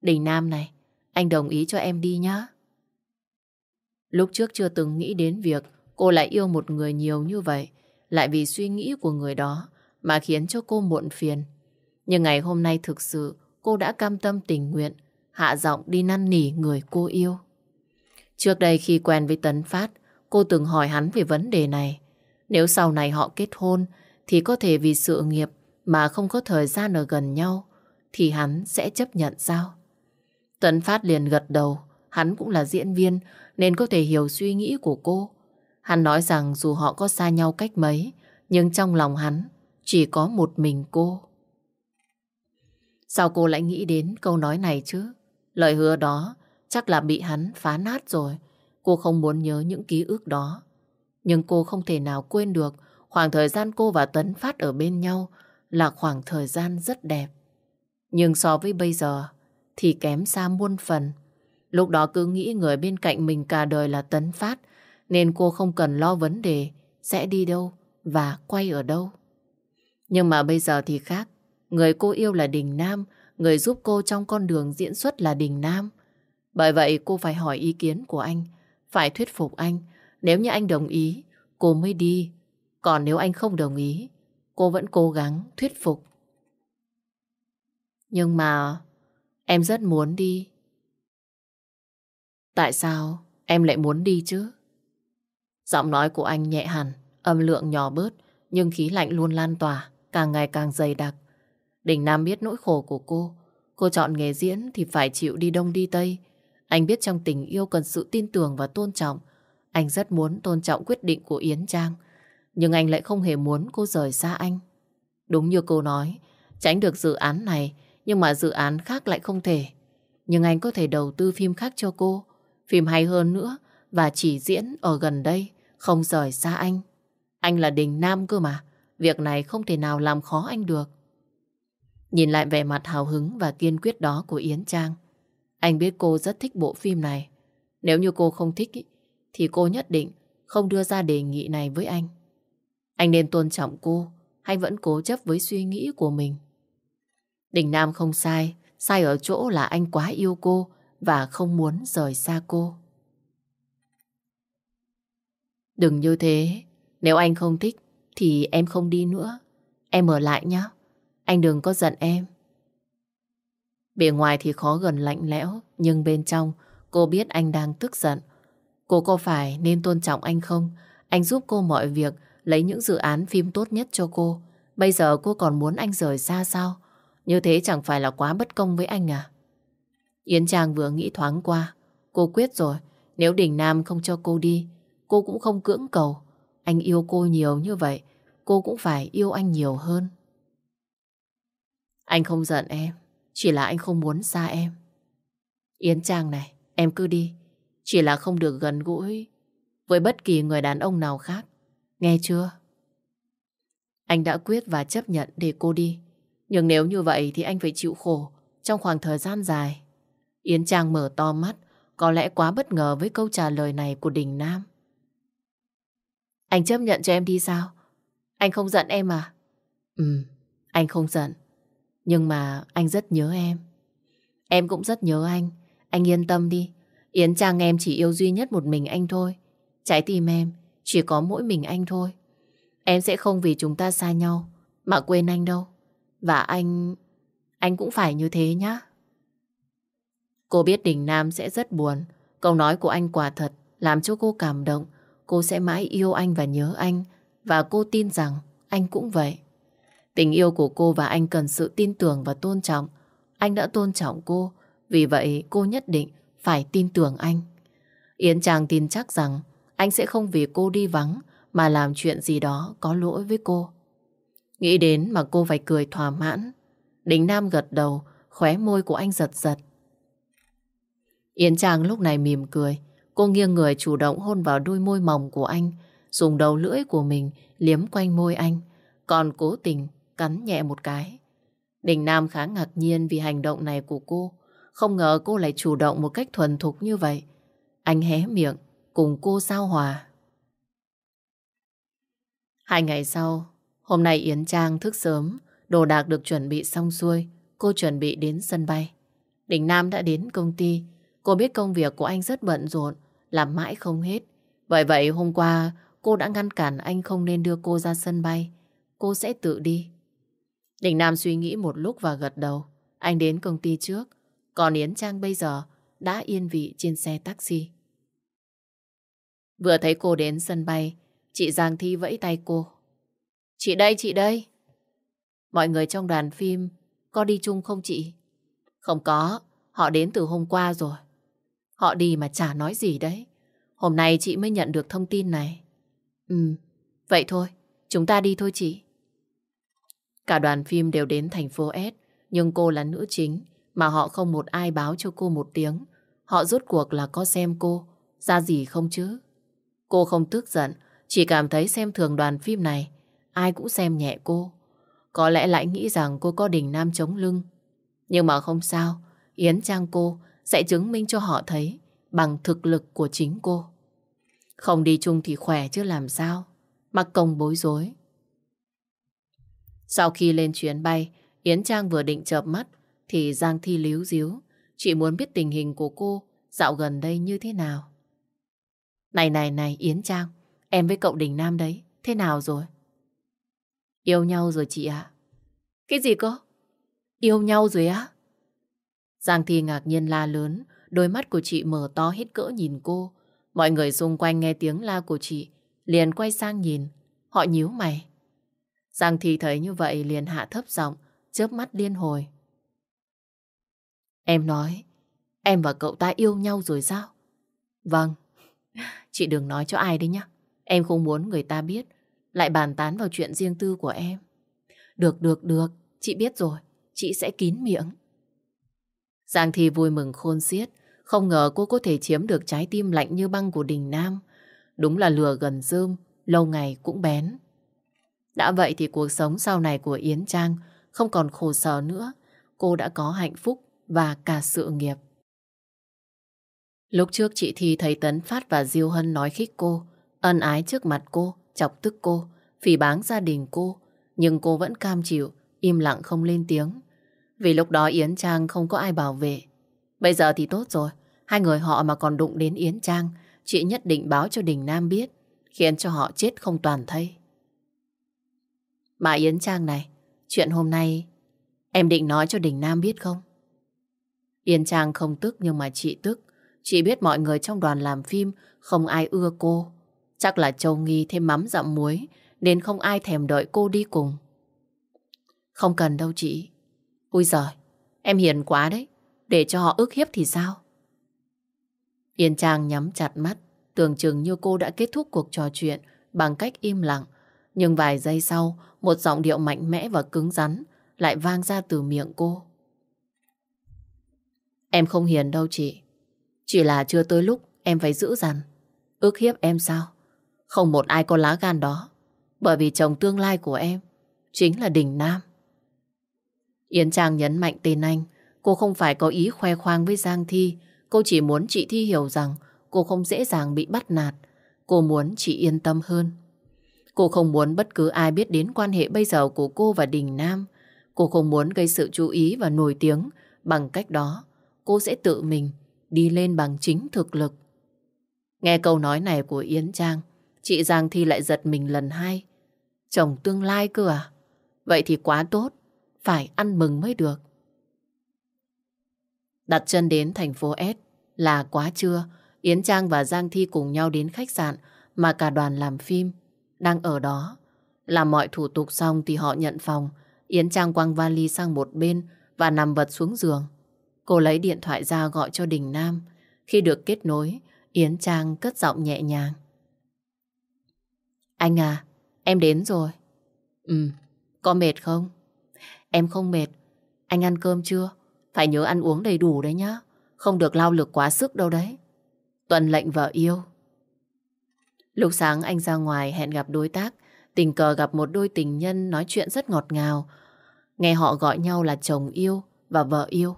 Đình Nam này, anh đồng ý cho em đi nhá. Lúc trước chưa từng nghĩ đến việc cô lại yêu một người nhiều như vậy, lại vì suy nghĩ của người đó mà khiến cho cô muộn phiền. Nhưng ngày hôm nay thực sự cô đã cam tâm tình nguyện, hạ giọng đi năn nỉ người cô yêu. Trước đây khi quen với Tấn Phát, cô từng hỏi hắn về vấn đề này. Nếu sau này họ kết hôn, thì có thể vì sự nghiệp mà không có thời gian ở gần nhau, thì hắn sẽ chấp nhận sao? Tấn Phát liền gật đầu, hắn cũng là diễn viên nên có thể hiểu suy nghĩ của cô. Hắn nói rằng dù họ có xa nhau cách mấy, nhưng trong lòng hắn chỉ có một mình cô. Sao cô lại nghĩ đến câu nói này chứ? Lời hứa đó chắc là bị hắn phá nát rồi. Cô không muốn nhớ những ký ức đó. Nhưng cô không thể nào quên được khoảng thời gian cô và Tấn Phát ở bên nhau là khoảng thời gian rất đẹp. Nhưng so với bây giờ thì kém xa muôn phần. Lúc đó cứ nghĩ người bên cạnh mình cả đời là Tấn Phát nên cô không cần lo vấn đề sẽ đi đâu và quay ở đâu. Nhưng mà bây giờ thì khác. Người cô yêu là Đình Nam, người giúp cô trong con đường diễn xuất là Đình Nam. Bởi vậy cô phải hỏi ý kiến của anh, phải thuyết phục anh. Nếu như anh đồng ý, cô mới đi. Còn nếu anh không đồng ý, cô vẫn cố gắng thuyết phục. Nhưng mà em rất muốn đi. Tại sao em lại muốn đi chứ? Giọng nói của anh nhẹ hẳn, âm lượng nhỏ bớt, nhưng khí lạnh luôn lan tỏa, càng ngày càng dày đặc. Đình Nam biết nỗi khổ của cô. Cô chọn nghề diễn thì phải chịu đi đông đi tây. Anh biết trong tình yêu cần sự tin tưởng và tôn trọng. Anh rất muốn tôn trọng quyết định của Yến Trang. Nhưng anh lại không hề muốn cô rời xa anh. Đúng như cô nói, tránh được dự án này, nhưng mà dự án khác lại không thể. Nhưng anh có thể đầu tư phim khác cho cô. Phim hay hơn nữa và chỉ diễn ở gần đây, không rời xa anh. Anh là Đình Nam cơ mà. Việc này không thể nào làm khó anh được. Nhìn lại vẻ mặt hào hứng và kiên quyết đó của Yến Trang, anh biết cô rất thích bộ phim này. Nếu như cô không thích, thì cô nhất định không đưa ra đề nghị này với anh. Anh nên tôn trọng cô, hay vẫn cố chấp với suy nghĩ của mình. Đình Nam không sai, sai ở chỗ là anh quá yêu cô và không muốn rời xa cô. Đừng như thế, nếu anh không thích thì em không đi nữa. Em ở lại nhé. Anh đừng có giận em. Bề ngoài thì khó gần lạnh lẽo, nhưng bên trong cô biết anh đang tức giận. Cô có phải nên tôn trọng anh không? Anh giúp cô mọi việc, lấy những dự án phim tốt nhất cho cô. Bây giờ cô còn muốn anh rời xa sao? Như thế chẳng phải là quá bất công với anh à? Yến Trang vừa nghĩ thoáng qua. Cô quyết rồi, nếu Đình Nam không cho cô đi, cô cũng không cưỡng cầu. Anh yêu cô nhiều như vậy, cô cũng phải yêu anh nhiều hơn. Anh không giận em, chỉ là anh không muốn xa em. Yến Trang này, em cứ đi. Chỉ là không được gần gũi với bất kỳ người đàn ông nào khác. Nghe chưa? Anh đã quyết và chấp nhận để cô đi. Nhưng nếu như vậy thì anh phải chịu khổ trong khoảng thời gian dài. Yến Trang mở to mắt, có lẽ quá bất ngờ với câu trả lời này của Đình Nam. Anh chấp nhận cho em đi sao? Anh không giận em à? Ừ, anh không giận. Nhưng mà anh rất nhớ em. Em cũng rất nhớ anh. Anh yên tâm đi. Yến Trang em chỉ yêu duy nhất một mình anh thôi. Trái tim em chỉ có mỗi mình anh thôi. Em sẽ không vì chúng ta xa nhau mà quên anh đâu. Và anh... anh cũng phải như thế nhá. Cô biết Đình Nam sẽ rất buồn. Câu nói của anh quả thật làm cho cô cảm động. Cô sẽ mãi yêu anh và nhớ anh. Và cô tin rằng anh cũng vậy. Tình yêu của cô và anh cần sự tin tưởng và tôn trọng. Anh đã tôn trọng cô. Vì vậy, cô nhất định phải tin tưởng anh. Yến Trang tin chắc rằng anh sẽ không vì cô đi vắng mà làm chuyện gì đó có lỗi với cô. Nghĩ đến mà cô phải cười thỏa mãn. Đình Nam gật đầu, khóe môi của anh giật giật. Yến Trang lúc này mỉm cười. Cô nghiêng người chủ động hôn vào đôi môi mỏng của anh, dùng đầu lưỡi của mình liếm quanh môi anh, còn cố tình cắn nhẹ một cái. Đình Nam khá ngạc nhiên vì hành động này của cô. Không ngờ cô lại chủ động một cách thuần thục như vậy. Anh hé miệng, cùng cô giao hòa. Hai ngày sau, hôm nay Yến Trang thức sớm, đồ đạc được chuẩn bị xong xuôi, cô chuẩn bị đến sân bay. Đình Nam đã đến công ty, cô biết công việc của anh rất bận rộn, làm mãi không hết. Vậy vậy hôm qua cô đã ngăn cản anh không nên đưa cô ra sân bay, cô sẽ tự đi. Đình Nam suy nghĩ một lúc và gật đầu. Anh đến công ty trước, còn Yến Trang bây giờ đã yên vị trên xe taxi. Vừa thấy cô đến sân bay, chị Giang Thi vẫy tay cô. Chị đây, chị đây. Mọi người trong đoàn phim có đi chung không chị? Không có, họ đến từ hôm qua rồi. Họ đi mà chả nói gì đấy. Hôm nay chị mới nhận được thông tin này. Ừ, vậy thôi, chúng ta đi thôi chị. Cả đoàn phim đều đến thành phố S, nhưng cô là nữ chính, mà họ không một ai báo cho cô một tiếng. Họ rốt cuộc là có xem cô, ra gì không chứ? Cô không tức giận, chỉ cảm thấy xem thường đoàn phim này, ai cũng xem nhẹ cô. Có lẽ lại nghĩ rằng cô có đình nam chống lưng. Nhưng mà không sao, Yến Trang cô sẽ chứng minh cho họ thấy bằng thực lực của chính cô. Không đi chung thì khỏe chứ làm sao, mặc công bối rối. Sau khi lên chuyến bay, Yến Trang vừa định chợp mắt thì Giang Thi líu díu. Chị muốn biết tình hình của cô dạo gần đây như thế nào. Này này này Yến Trang, em với cậu Đình Nam đấy, thế nào rồi? Yêu nhau rồi chị ạ. Cái gì cơ? Yêu nhau rồi á? Giang Thi ngạc nhiên la lớn, đôi mắt của chị mở to hết cỡ nhìn cô. Mọi người xung quanh nghe tiếng la của chị, liền quay sang nhìn, họ nhíu mày. Giang Thi thấy như vậy liền hạ thấp giọng, chớp mắt liên hồi. Em nói, em và cậu ta yêu nhau rồi sao? Vâng, chị đừng nói cho ai đấy nhá. Em không muốn người ta biết, lại bàn tán vào chuyện riêng tư của em. Được, được, được, chị biết rồi, chị sẽ kín miệng. Giang Thi vui mừng khôn xiết, không ngờ cô có thể chiếm được trái tim lạnh như băng của Đình Nam. Đúng là lừa gần rơm, lâu ngày cũng bén. Đã vậy thì cuộc sống sau này của Yến Trang không còn khổ sở nữa. Cô đã có hạnh phúc và cả sự nghiệp. Lúc trước chị Thi thấy Tấn Phát và Diêu Hân nói khích cô, ân ái trước mặt cô, chọc tức cô, phỉ báng gia đình cô. Nhưng cô vẫn cam chịu, im lặng không lên tiếng. Vì lúc đó Yến Trang không có ai bảo vệ. Bây giờ thì tốt rồi, hai người họ mà còn đụng đến Yến Trang, chị nhất định báo cho Đình Nam biết, khiến cho họ chết không toàn thây. Mà Yến Trang này, chuyện hôm nay em định nói cho Đình Nam biết không? Yến Trang không tức nhưng mà chị tức. Chị biết mọi người trong đoàn làm phim không ai ưa cô. Chắc là Châu Nghi thêm mắm dặm muối nên không ai thèm đợi cô đi cùng. Không cần đâu chị. Ui giời, em hiền quá đấy. Để cho họ ức hiếp thì sao? Yên Trang nhắm chặt mắt, tưởng chừng như cô đã kết thúc cuộc trò chuyện bằng cách im lặng. Nhưng vài giây sau, một giọng điệu mạnh mẽ và cứng rắn lại vang ra từ miệng cô. Em không hiền đâu chị. Chỉ là chưa tới lúc em phải giữ dằn. Ước hiếp em sao? Không một ai có lá gan đó. Bởi vì chồng tương lai của em chính là Đình Nam. Yến Trang nhấn mạnh tên anh. Cô không phải có ý khoe khoang với Giang Thi. Cô chỉ muốn chị Thi hiểu rằng cô không dễ dàng bị bắt nạt. Cô muốn chị yên tâm hơn. Cô không muốn bất cứ ai biết đến quan hệ bây giờ của cô và Đình Nam. Cô không muốn gây sự chú ý và nổi tiếng. Bằng cách đó, cô sẽ tự mình đi lên bằng chính thực lực. Nghe câu nói này của Yến Trang, chị Giang Thi lại giật mình lần hai. Chồng tương lai cơ à? Vậy thì quá tốt, phải ăn mừng mới được. Đặt chân đến thành phố S là quá trưa, Yến Trang và Giang Thi cùng nhau đến khách sạn mà cả đoàn làm phim đang ở đó. Làm mọi thủ tục xong thì họ nhận phòng. Yến Trang quăng vali sang một bên và nằm vật xuống giường. Cô lấy điện thoại ra gọi cho Đình Nam. Khi được kết nối, Yến Trang cất giọng nhẹ nhàng. Anh à, em đến rồi. Ừ, có mệt không? Em không mệt. Anh ăn cơm chưa? Phải nhớ ăn uống đầy đủ đấy nhá. Không được lao lực quá sức đâu đấy. Tuần lệnh vợ yêu. Lúc sáng anh ra ngoài hẹn gặp đối tác, tình cờ gặp một đôi tình nhân nói chuyện rất ngọt ngào. Nghe họ gọi nhau là chồng yêu và vợ yêu.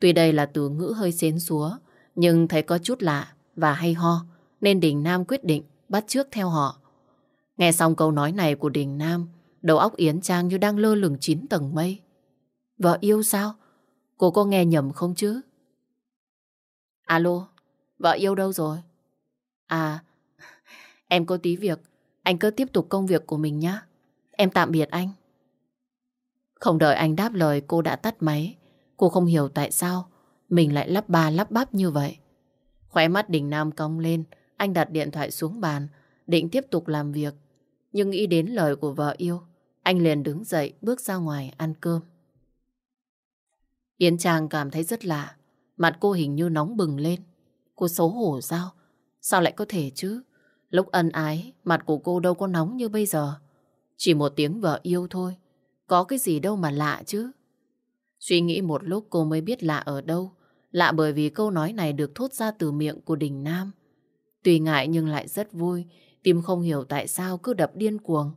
Tuy đây là từ ngữ hơi xến xúa, nhưng thấy có chút lạ và hay ho, nên Đình Nam quyết định bắt trước theo họ. Nghe xong câu nói này của Đình Nam, đầu óc Yến Trang như đang lơ lửng chín tầng mây. Vợ yêu sao? Cô có nghe nhầm không chứ? Alo, vợ yêu đâu rồi? À, em có tí việc, anh cứ tiếp tục công việc của mình nhé. Em tạm biệt anh. Không đợi anh đáp lời cô đã tắt máy. Cô không hiểu tại sao mình lại lắp ba lắp bắp như vậy. Khóe mắt Đình Nam cong lên, anh đặt điện thoại xuống bàn, định tiếp tục làm việc. Nhưng nghĩ đến lời của vợ yêu, anh liền đứng dậy bước ra ngoài ăn cơm. Yến Trang cảm thấy rất lạ, mặt cô hình như nóng bừng lên. Cô xấu hổ sao? Sao lại có thể chứ? Lúc ân ái, mặt của cô đâu có nóng như bây giờ. Chỉ một tiếng vợ yêu thôi, có cái gì đâu mà lạ chứ. Suy nghĩ một lúc cô mới biết lạ ở đâu. Lạ bởi vì câu nói này được thốt ra từ miệng của Đình Nam. tùy ngại nhưng lại rất vui, tim không hiểu tại sao cứ đập điên cuồng.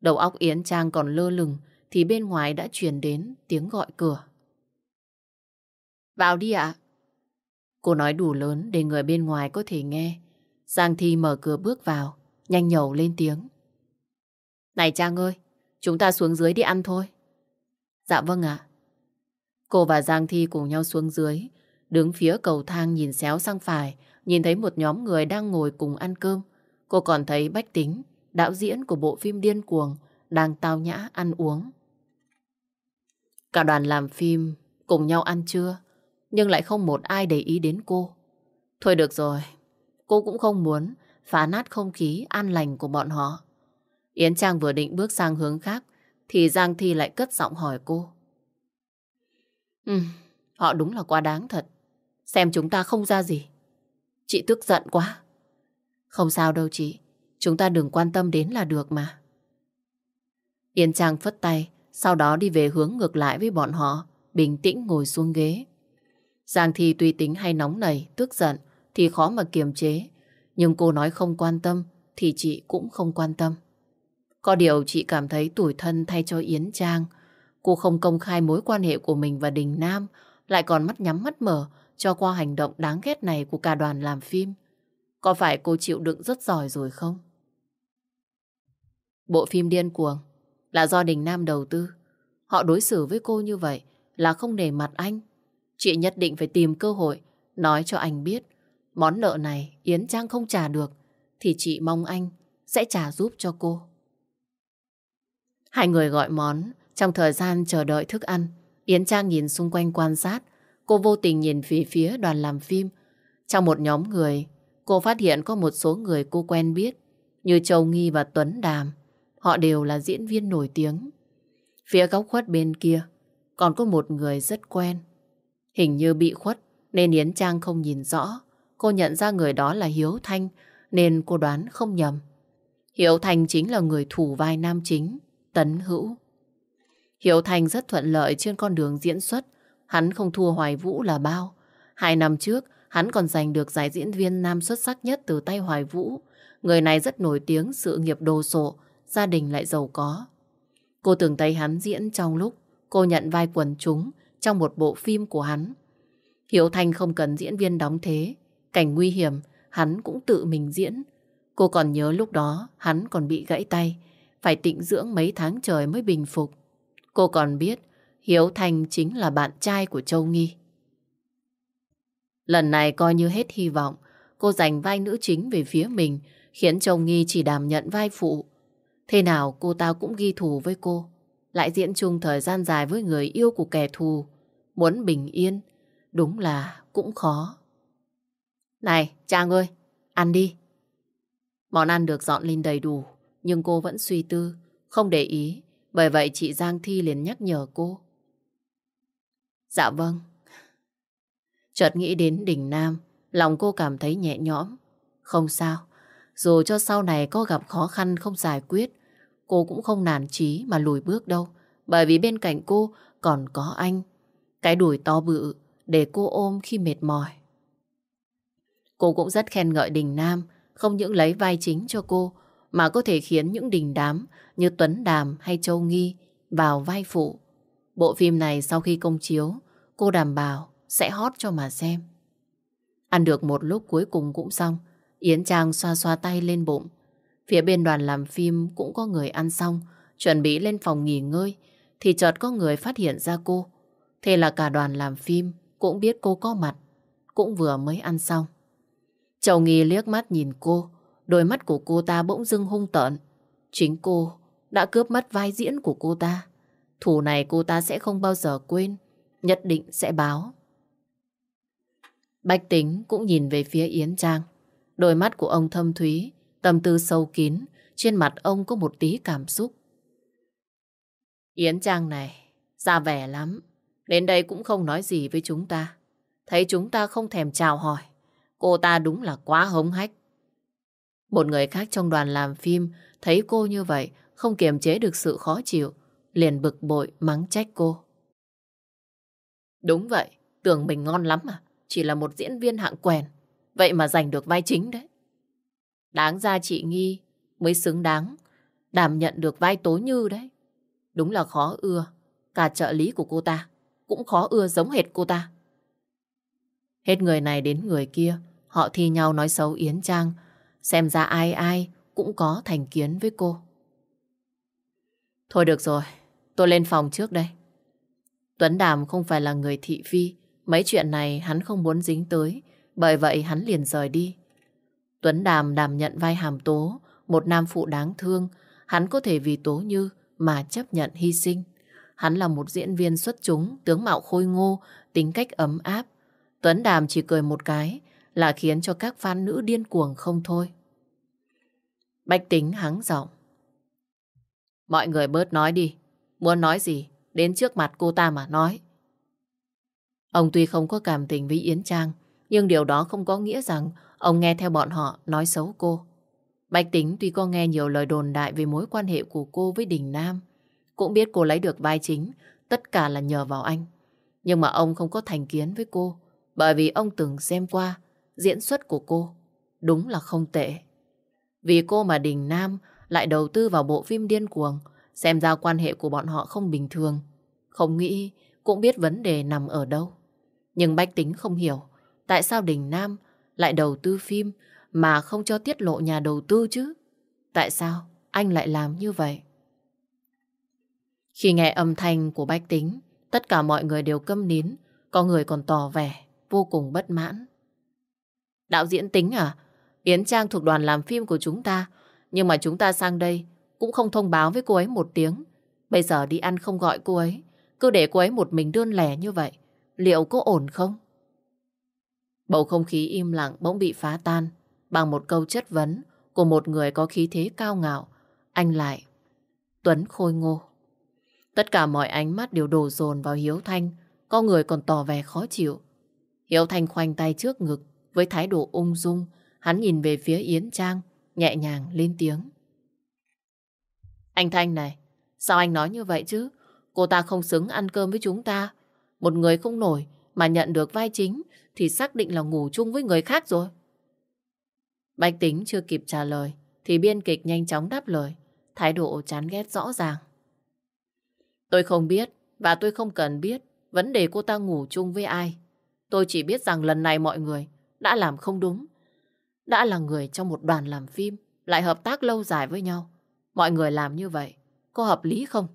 Đầu óc Yến Trang còn lơ lửng thì bên ngoài đã truyền đến tiếng gọi cửa. Vào đi ạ. Cô nói đủ lớn để người bên ngoài có thể nghe. Giang Thi mở cửa bước vào, nhanh nhẩu lên tiếng. Này Trang ơi, chúng ta xuống dưới đi ăn thôi. Dạ vâng ạ. Cô và Giang Thi cùng nhau xuống dưới, đứng phía cầu thang nhìn xéo sang phải, nhìn thấy một nhóm người đang ngồi cùng ăn cơm. Cô còn thấy Bách Tính, đạo diễn của bộ phim Điên Cuồng, đang tao nhã ăn uống. Cả đoàn làm phim cùng nhau ăn trưa, nhưng lại không một ai để ý đến cô. Thôi được rồi, cô cũng không muốn phá nát không khí an lành của bọn họ. Yến Trang vừa định bước sang hướng khác, thì Giang Thi lại cất giọng hỏi cô. Ừ, họ đúng là quá đáng thật. Xem chúng ta không ra gì. Chị tức giận quá. Không sao đâu chị, chúng ta đừng quan tâm đến là được mà. Yến Trang phất tay, sau đó đi về hướng ngược lại với bọn họ, bình tĩnh ngồi xuống ghế. Giang Thi tuy tính hay nóng nảy, tức giận thì khó mà kiềm chế. Nhưng cô nói không quan tâm thì chị cũng không quan tâm. Có điều chị cảm thấy tủi thân thay cho Yến Trang. Cô không công khai mối quan hệ của mình và Đình Nam, lại còn mắt nhắm mắt mở cho qua hành động đáng ghét này của cả đoàn làm phim. Có phải cô chịu đựng rất giỏi rồi không? Bộ phim điên cuồng là do Đình Nam đầu tư. Họ đối xử với cô như vậy là không nể mặt anh. Chị nhất định phải tìm cơ hội nói cho anh biết món nợ này Yến Trang không trả được thì chị mong anh sẽ trả giúp cho cô. Hai người gọi món trong thời gian chờ đợi thức ăn. Yến Trang nhìn xung quanh quan sát cô vô tình nhìn về phía đoàn làm phim. Trong một nhóm người cô phát hiện có một số người cô quen biết như Châu Nghi và Tuấn Đàm. Họ đều là diễn viên nổi tiếng. Phía góc khuất bên kia còn có một người rất quen. Hình như bị khuất nên Yến Trang không nhìn rõ. Cô nhận ra người đó là Hiếu Thanh nên cô đoán không nhầm. Hiếu Thanh chính là người thủ vai nam chính, Tấn Hữu. Hiếu Thanh rất thuận lợi trên con đường diễn xuất. Hắn không thua Hoài Vũ là bao. Hai năm trước, hắn còn giành được giải diễn viên nam xuất sắc nhất từ tay Hoài Vũ. Người này rất nổi tiếng, sự nghiệp đồ sộ, gia đình lại giàu có. Cô từng thấy hắn diễn trong lúc cô nhận vai quần chúng trong một bộ phim của hắn. Hiếu Thanh không cần diễn viên đóng thế. Cảnh nguy hiểm, hắn cũng tự mình diễn. Cô còn nhớ lúc đó hắn còn bị gãy tay, phải tịnh dưỡng mấy tháng trời mới bình phục. Cô còn biết Hiếu Thanh chính là bạn trai của Châu Nghi. Lần này coi như hết hy vọng, cô giành vai nữ chính về phía mình, khiến chồng Nghi chỉ đảm nhận vai phụ. Thế nào cô ta cũng ghi thù với cô, lại diễn chung thời gian dài với người yêu của kẻ thù. Muốn bình yên, đúng là cũng khó. Này, Trang ơi, ăn đi. Món ăn được dọn lên đầy đủ, nhưng cô vẫn suy tư, không để ý. Bởi vậy chị Giang Thi liền nhắc nhở cô. Dạ vâng. Chợt nghĩ đến đỉnh Nam, lòng cô cảm thấy nhẹ nhõm. Không sao, dù cho sau này có gặp khó khăn không giải quyết, cô cũng không nản chí mà lùi bước đâu. Bởi vì bên cạnh cô còn có anh. Cái đùi to bự để cô ôm khi mệt mỏi. Cô cũng rất khen ngợi Đình Nam, không những lấy vai chính cho cô, mà có thể khiến những đình đám như Tuấn Đàm hay Châu Nghi vào vai phụ. Bộ phim này sau khi công chiếu, cô đảm bảo sẽ hot cho mà xem. Ăn được một lúc cuối cùng cũng xong, Yến Trang xoa xoa tay lên bụng. Phía bên đoàn làm phim cũng có người ăn xong, chuẩn bị lên phòng nghỉ ngơi, thì chợt có người phát hiện ra cô. Thế là cả đoàn làm phim cũng biết cô có mặt, cũng vừa mới ăn xong. Châu Nghi liếc mắt nhìn cô, đôi mắt của cô ta bỗng dưng hung tợn. Chính cô đã cướp mất vai diễn của cô ta. Thủ này cô ta sẽ không bao giờ quên, nhất định sẽ báo. Bách tính cũng nhìn về phía Yến Trang. Đôi mắt của ông thâm thúy, tâm tư sâu kín, trên mặt ông có một tí cảm xúc. Yến Trang này, ra vẻ lắm. Đến đây cũng không nói gì với chúng ta. Thấy chúng ta không thèm chào hỏi. Cô ta đúng là quá hống hách. Một người khác trong đoàn làm phim thấy cô như vậy, không kiềm chế được sự khó chịu, liền bực bội mắng trách cô. Đúng vậy, tưởng mình ngon lắm à, chỉ là một diễn viên hạng quèn, vậy mà giành được vai chính đấy. Đáng ra chị Nghi mới xứng đáng đảm nhận được vai tố như đấy. Đúng là khó ưa, cả trợ lý của cô ta cũng khó ưa giống hệt cô ta. Hết người này đến người kia, họ thi nhau nói xấu Yến Trang, xem ra ai ai cũng có thành kiến với cô. Thôi được rồi, tôi lên phòng trước đây. Tuấn Đàm không phải là người thị phi, mấy chuyện này hắn không muốn dính tới, bởi vậy hắn liền rời đi. Tuấn Đàm đảm nhận vai hàm tố, một nam phụ đáng thương, hắn có thể vì tố như mà chấp nhận hy sinh. Hắn là một diễn viên xuất chúng, tướng mạo khôi ngô, tính cách ấm áp. Tuấn Đàm chỉ cười một cái là khiến cho các fan nữ điên cuồng không thôi. Bách tính hắng giọng. Mọi người bớt nói đi. Muốn nói gì, đến trước mặt cô ta mà nói. Ông tuy không có cảm tình với Yến Trang, nhưng điều đó không có nghĩa rằng ông nghe theo bọn họ nói xấu cô. Bạch Tính tuy có nghe nhiều lời đồn đại về mối quan hệ của cô với Đình Nam, cũng biết cô lấy được vai chính, tất cả là nhờ vào anh. Nhưng mà ông không có thành kiến với cô, bởi vì ông từng xem qua diễn xuất của cô. Đúng là không tệ. Vì cô mà Đình Nam lại đầu tư vào bộ phim điên cuồng, xem ra quan hệ của bọn họ không bình thường. Không nghĩ cũng biết vấn đề nằm ở đâu. Nhưng Bách Tính không hiểu tại sao Đình Nam lại đầu tư phim mà không cho tiết lộ nhà đầu tư chứ. Tại sao anh lại làm như vậy? Khi nghe âm thanh của Bách Tính, tất cả mọi người đều câm nín, có người còn tỏ vẻ vô cùng bất mãn. Đạo diễn Tính à? Yến Trang thuộc đoàn làm phim của chúng ta, nhưng mà chúng ta sang đây cũng không thông báo với cô ấy một tiếng. Bây giờ đi ăn không gọi cô ấy, cứ để cô ấy một mình đơn lẻ như vậy, liệu có ổn không? Bầu không khí im lặng bỗng bị phá tan bằng một câu chất vấn của một người có khí thế cao ngạo. Anh lại, Tuấn Khôi Ngô. Tất cả mọi ánh mắt đều đổ dồn vào Hiếu Thanh, có người còn tỏ vẻ khó chịu. Hiếu Thanh khoanh tay trước ngực, với thái độ ung dung, hắn nhìn về phía Yến Trang, nhẹ nhàng lên tiếng. Anh Thanh này, sao anh nói như vậy chứ? Cô ta không xứng ăn cơm với chúng ta. Một người không nổi mà nhận được vai chính thì xác định là ngủ chung với người khác rồi. Bạch Tính chưa kịp trả lời thì biên kịch nhanh chóng đáp lời, thái độ chán ghét rõ ràng. Tôi không biết và tôi không cần biết vấn đề cô ta ngủ chung với ai. Tôi chỉ biết rằng lần này mọi người đã làm không đúng. Đã là người trong một đoàn làm phim lại hợp tác lâu dài với nhau. Mọi người làm như vậy có hợp lý không?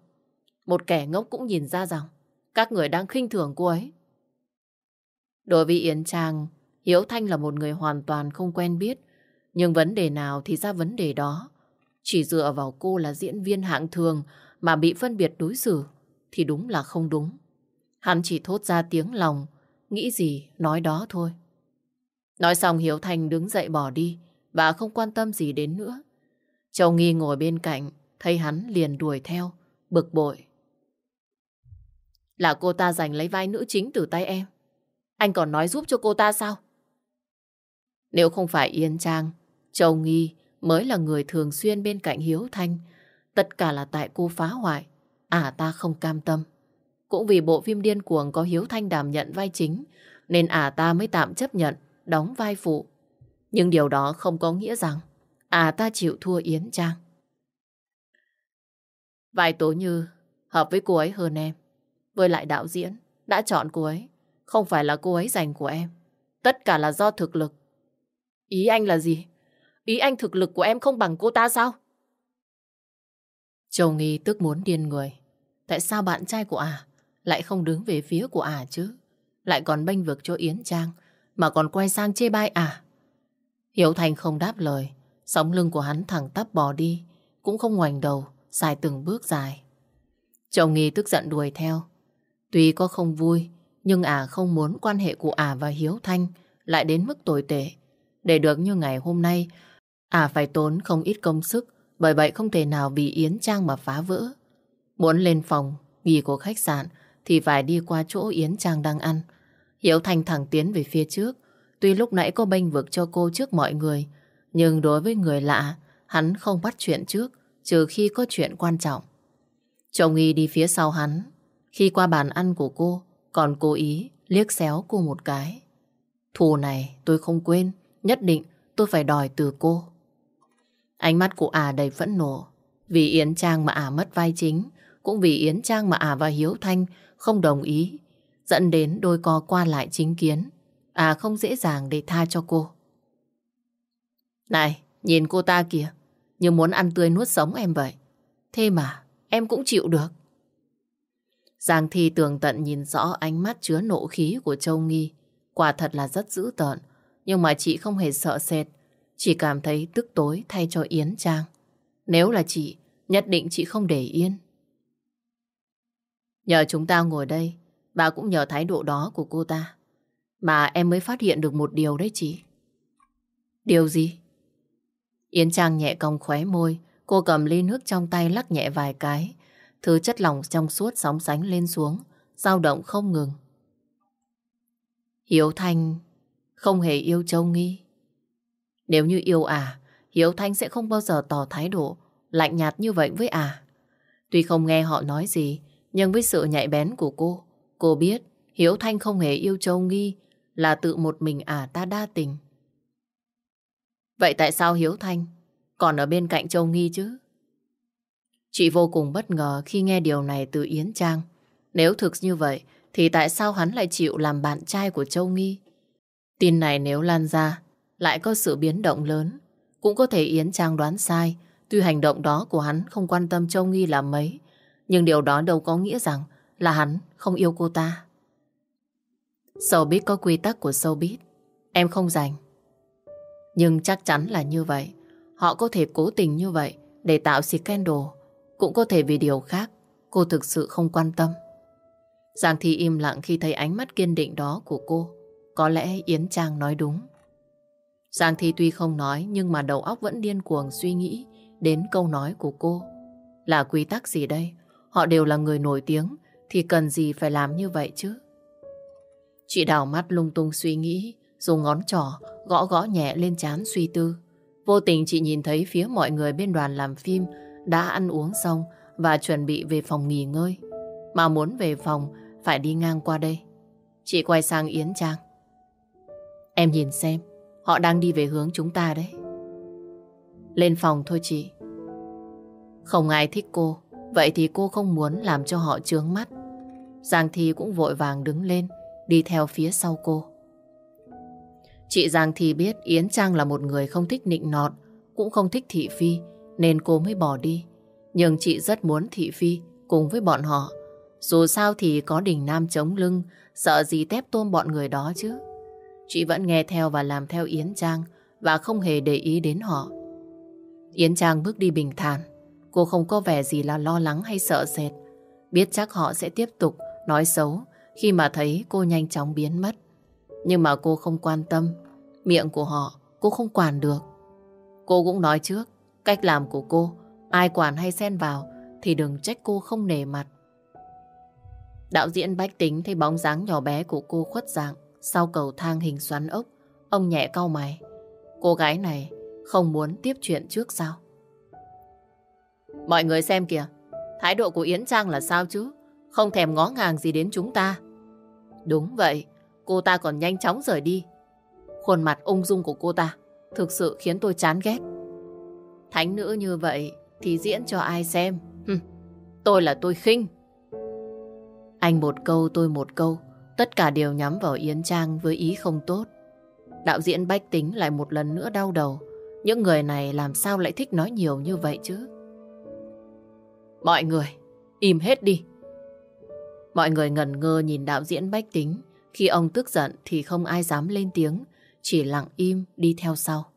Một kẻ ngốc cũng nhìn ra rằng các người đang khinh thường cô ấy. Đối với Yến Trang, Hiếu Thanh là một người hoàn toàn không quen biết. Nhưng vấn đề nào thì ra vấn đề đó. Chỉ dựa vào cô là diễn viên hạng thường mà bị phân biệt đối xử thì đúng là không đúng. Hắn chỉ thốt ra tiếng lòng, nghĩ gì nói đó thôi. Nói xong Hiếu Thanh đứng dậy bỏ đi và không quan tâm gì đến nữa. Châu Nghi ngồi bên cạnh, thấy hắn liền đuổi theo, bực bội. Là cô ta giành lấy vai nữ chính từ tay em. Anh còn nói giúp cho cô ta sao? Nếu không phải Yên Trang, Châu Nghi mới là người thường xuyên bên cạnh Hiếu Thanh. Tất cả là tại cô phá hoại. À ta không cam tâm. Cũng vì bộ phim điên cuồng có Hiếu Thanh đảm nhận vai chính, nên à ta mới tạm chấp nhận đóng vai phụ. Nhưng điều đó không có nghĩa rằng à ta chịu thua Yến Trang. Vài Tố Như hợp với cô ấy hơn em. Với lại đạo diễn đã chọn cô ấy. Không phải là cô ấy dành của em. Tất cả là do thực lực. Ý anh là gì? Ý anh thực lực của em không bằng cô ta sao? Châu Nghi tức muốn điên người. Tại sao bạn trai của à lại không đứng về phía của à chứ? Lại còn bênh vực cho Yến Trang mà còn quay sang chê bai à? Hiếu Thành không đáp lời. Sóng lưng của hắn thẳng tắp bò đi. Cũng không ngoảnh đầu, xài từng bước dài. châu Nghi tức giận đuổi theo. Tuy có không vui, nhưng à không muốn quan hệ của à và Hiếu Thanh lại đến mức tồi tệ. Để được như ngày hôm nay, à phải tốn không ít công sức, bởi vậy không thể nào vì Yến Trang mà phá vỡ. Muốn lên phòng, nghỉ của khách sạn, thì phải đi qua chỗ Yến Trang đang ăn. Hiếu Thanh thẳng tiến về phía trước, tuy lúc nãy có bênh vực cho cô trước mọi người, nhưng đối với người lạ, hắn không bắt chuyện trước, trừ khi có chuyện quan trọng. Chồng y đi phía sau hắn, khi qua bàn ăn của cô, còn cố ý liếc xéo cô một cái. Thù này tôi không quên, nhất định tôi phải đòi từ cô. Ánh mắt của ả đầy phẫn nộ, vì Yến Trang mà ả mất vai chính, cũng vì Yến Trang mà ả và Hiếu Thanh không đồng ý, dẫn đến đôi co qua lại chính kiến. À không dễ dàng để tha cho cô. Này, nhìn cô ta kìa, như muốn ăn tươi nuốt sống em vậy. Thế mà, em cũng chịu được. Giang Thi tường tận nhìn rõ ánh mắt chứa nộ khí của Châu Nghi. Quả thật là rất dữ tợn, nhưng mà chị không hề sợ sệt. Chỉ cảm thấy tức tối thay cho Yến Trang. Nếu là chị, nhất định chị không để yên. Nhờ chúng ta ngồi đây, bà cũng nhờ thái độ đó của cô ta. Mà em mới phát hiện được một điều đấy chị. Điều gì? Yến Trang nhẹ cong khóe môi, cô cầm ly nước trong tay lắc nhẹ vài cái. Thứ chất lỏng trong suốt sóng sánh lên xuống, dao động không ngừng. Hiếu Thanh không hề yêu Châu Nghi. Nếu như yêu à, Hiếu Thanh sẽ không bao giờ tỏ thái độ lạnh nhạt như vậy với à. Tuy không nghe họ nói gì, nhưng với sự nhạy bén của cô, cô biết Hiếu Thanh không hề yêu Châu Nghi là tự một mình à ta đa tình. Vậy tại sao Hiếu Thanh còn ở bên cạnh Châu Nghi chứ? Chị vô cùng bất ngờ khi nghe điều này từ Yến Trang. Nếu thực như vậy, thì tại sao hắn lại chịu làm bạn trai của Châu Nghi? Tin này nếu lan ra, lại có sự biến động lớn. Cũng có thể Yến Trang đoán sai, tuy hành động đó của hắn không quan tâm Châu Nghi là mấy, nhưng điều đó đâu có nghĩa rằng là hắn không yêu cô ta. Showbiz có quy tắc của showbiz, em không giành Nhưng chắc chắn là như vậy. Họ có thể cố tình như vậy để tạo scandal, cũng có thể vì điều khác, cô thực sự không quan tâm. Giang Thi im lặng khi thấy ánh mắt kiên định đó của cô. Có lẽ Yến Trang nói đúng. Giang Thi tuy không nói, nhưng mà đầu óc vẫn điên cuồng suy nghĩ đến câu nói của cô. Là quy tắc gì đây? Họ đều là người nổi tiếng, thì cần gì phải làm như vậy chứ? Chị đảo mắt lung tung suy nghĩ, dùng ngón trỏ, gõ gõ nhẹ lên chán suy tư. Vô tình chị nhìn thấy phía mọi người bên đoàn làm phim đã ăn uống xong và chuẩn bị về phòng nghỉ ngơi. Mà muốn về phòng phải đi ngang qua đây. Chị quay sang Yến Trang. Em nhìn xem, họ đang đi về hướng chúng ta đấy. Lên phòng thôi chị. Không ai thích cô, vậy thì cô không muốn làm cho họ trướng mắt. Giang Thi cũng vội vàng đứng lên, đi theo phía sau cô. Chị Giang Thi biết Yến Trang là một người không thích nịnh nọt, cũng không thích thị phi, nên cô mới bỏ đi. Nhưng chị rất muốn thị phi cùng với bọn họ. Dù sao thì có đình nam chống lưng, sợ gì tép tôm bọn người đó chứ. Chị vẫn nghe theo và làm theo Yến Trang và không hề để ý đến họ. Yến Trang bước đi bình thản. Cô không có vẻ gì là lo lắng hay sợ sệt. Biết chắc họ sẽ tiếp tục nói xấu khi mà thấy cô nhanh chóng biến mất. Nhưng mà cô không quan tâm. Miệng của họ cô không quản được. Cô cũng nói trước, cách làm của cô, ai quản hay xen vào thì đừng trách cô không nề mặt. Đạo diễn Bách Tính thấy bóng dáng nhỏ bé của cô khuất dạng sau cầu thang hình xoắn ốc. Ông nhẹ cau mày. Cô gái này không muốn tiếp chuyện trước sao? Mọi người xem kìa, thái độ của Yến Trang là sao chứ? Không thèm ngó ngàng gì đến chúng ta. Đúng vậy, cô ta còn nhanh chóng rời đi. Khuôn mặt ung dung của cô ta thực sự khiến tôi chán ghét. Thánh nữ như vậy thì diễn cho ai xem? Hừ, tôi là tôi khinh. Anh một câu tôi một câu, tất cả đều nhắm vào Yến Trang với ý không tốt. Đạo diễn Bách Tính lại một lần nữa đau đầu. Những người này làm sao lại thích nói nhiều như vậy chứ? Mọi người, im hết đi. Mọi người ngẩn ngơ nhìn đạo diễn Bách Tính. Khi ông tức giận thì không ai dám lên tiếng, chỉ lặng im đi theo sau.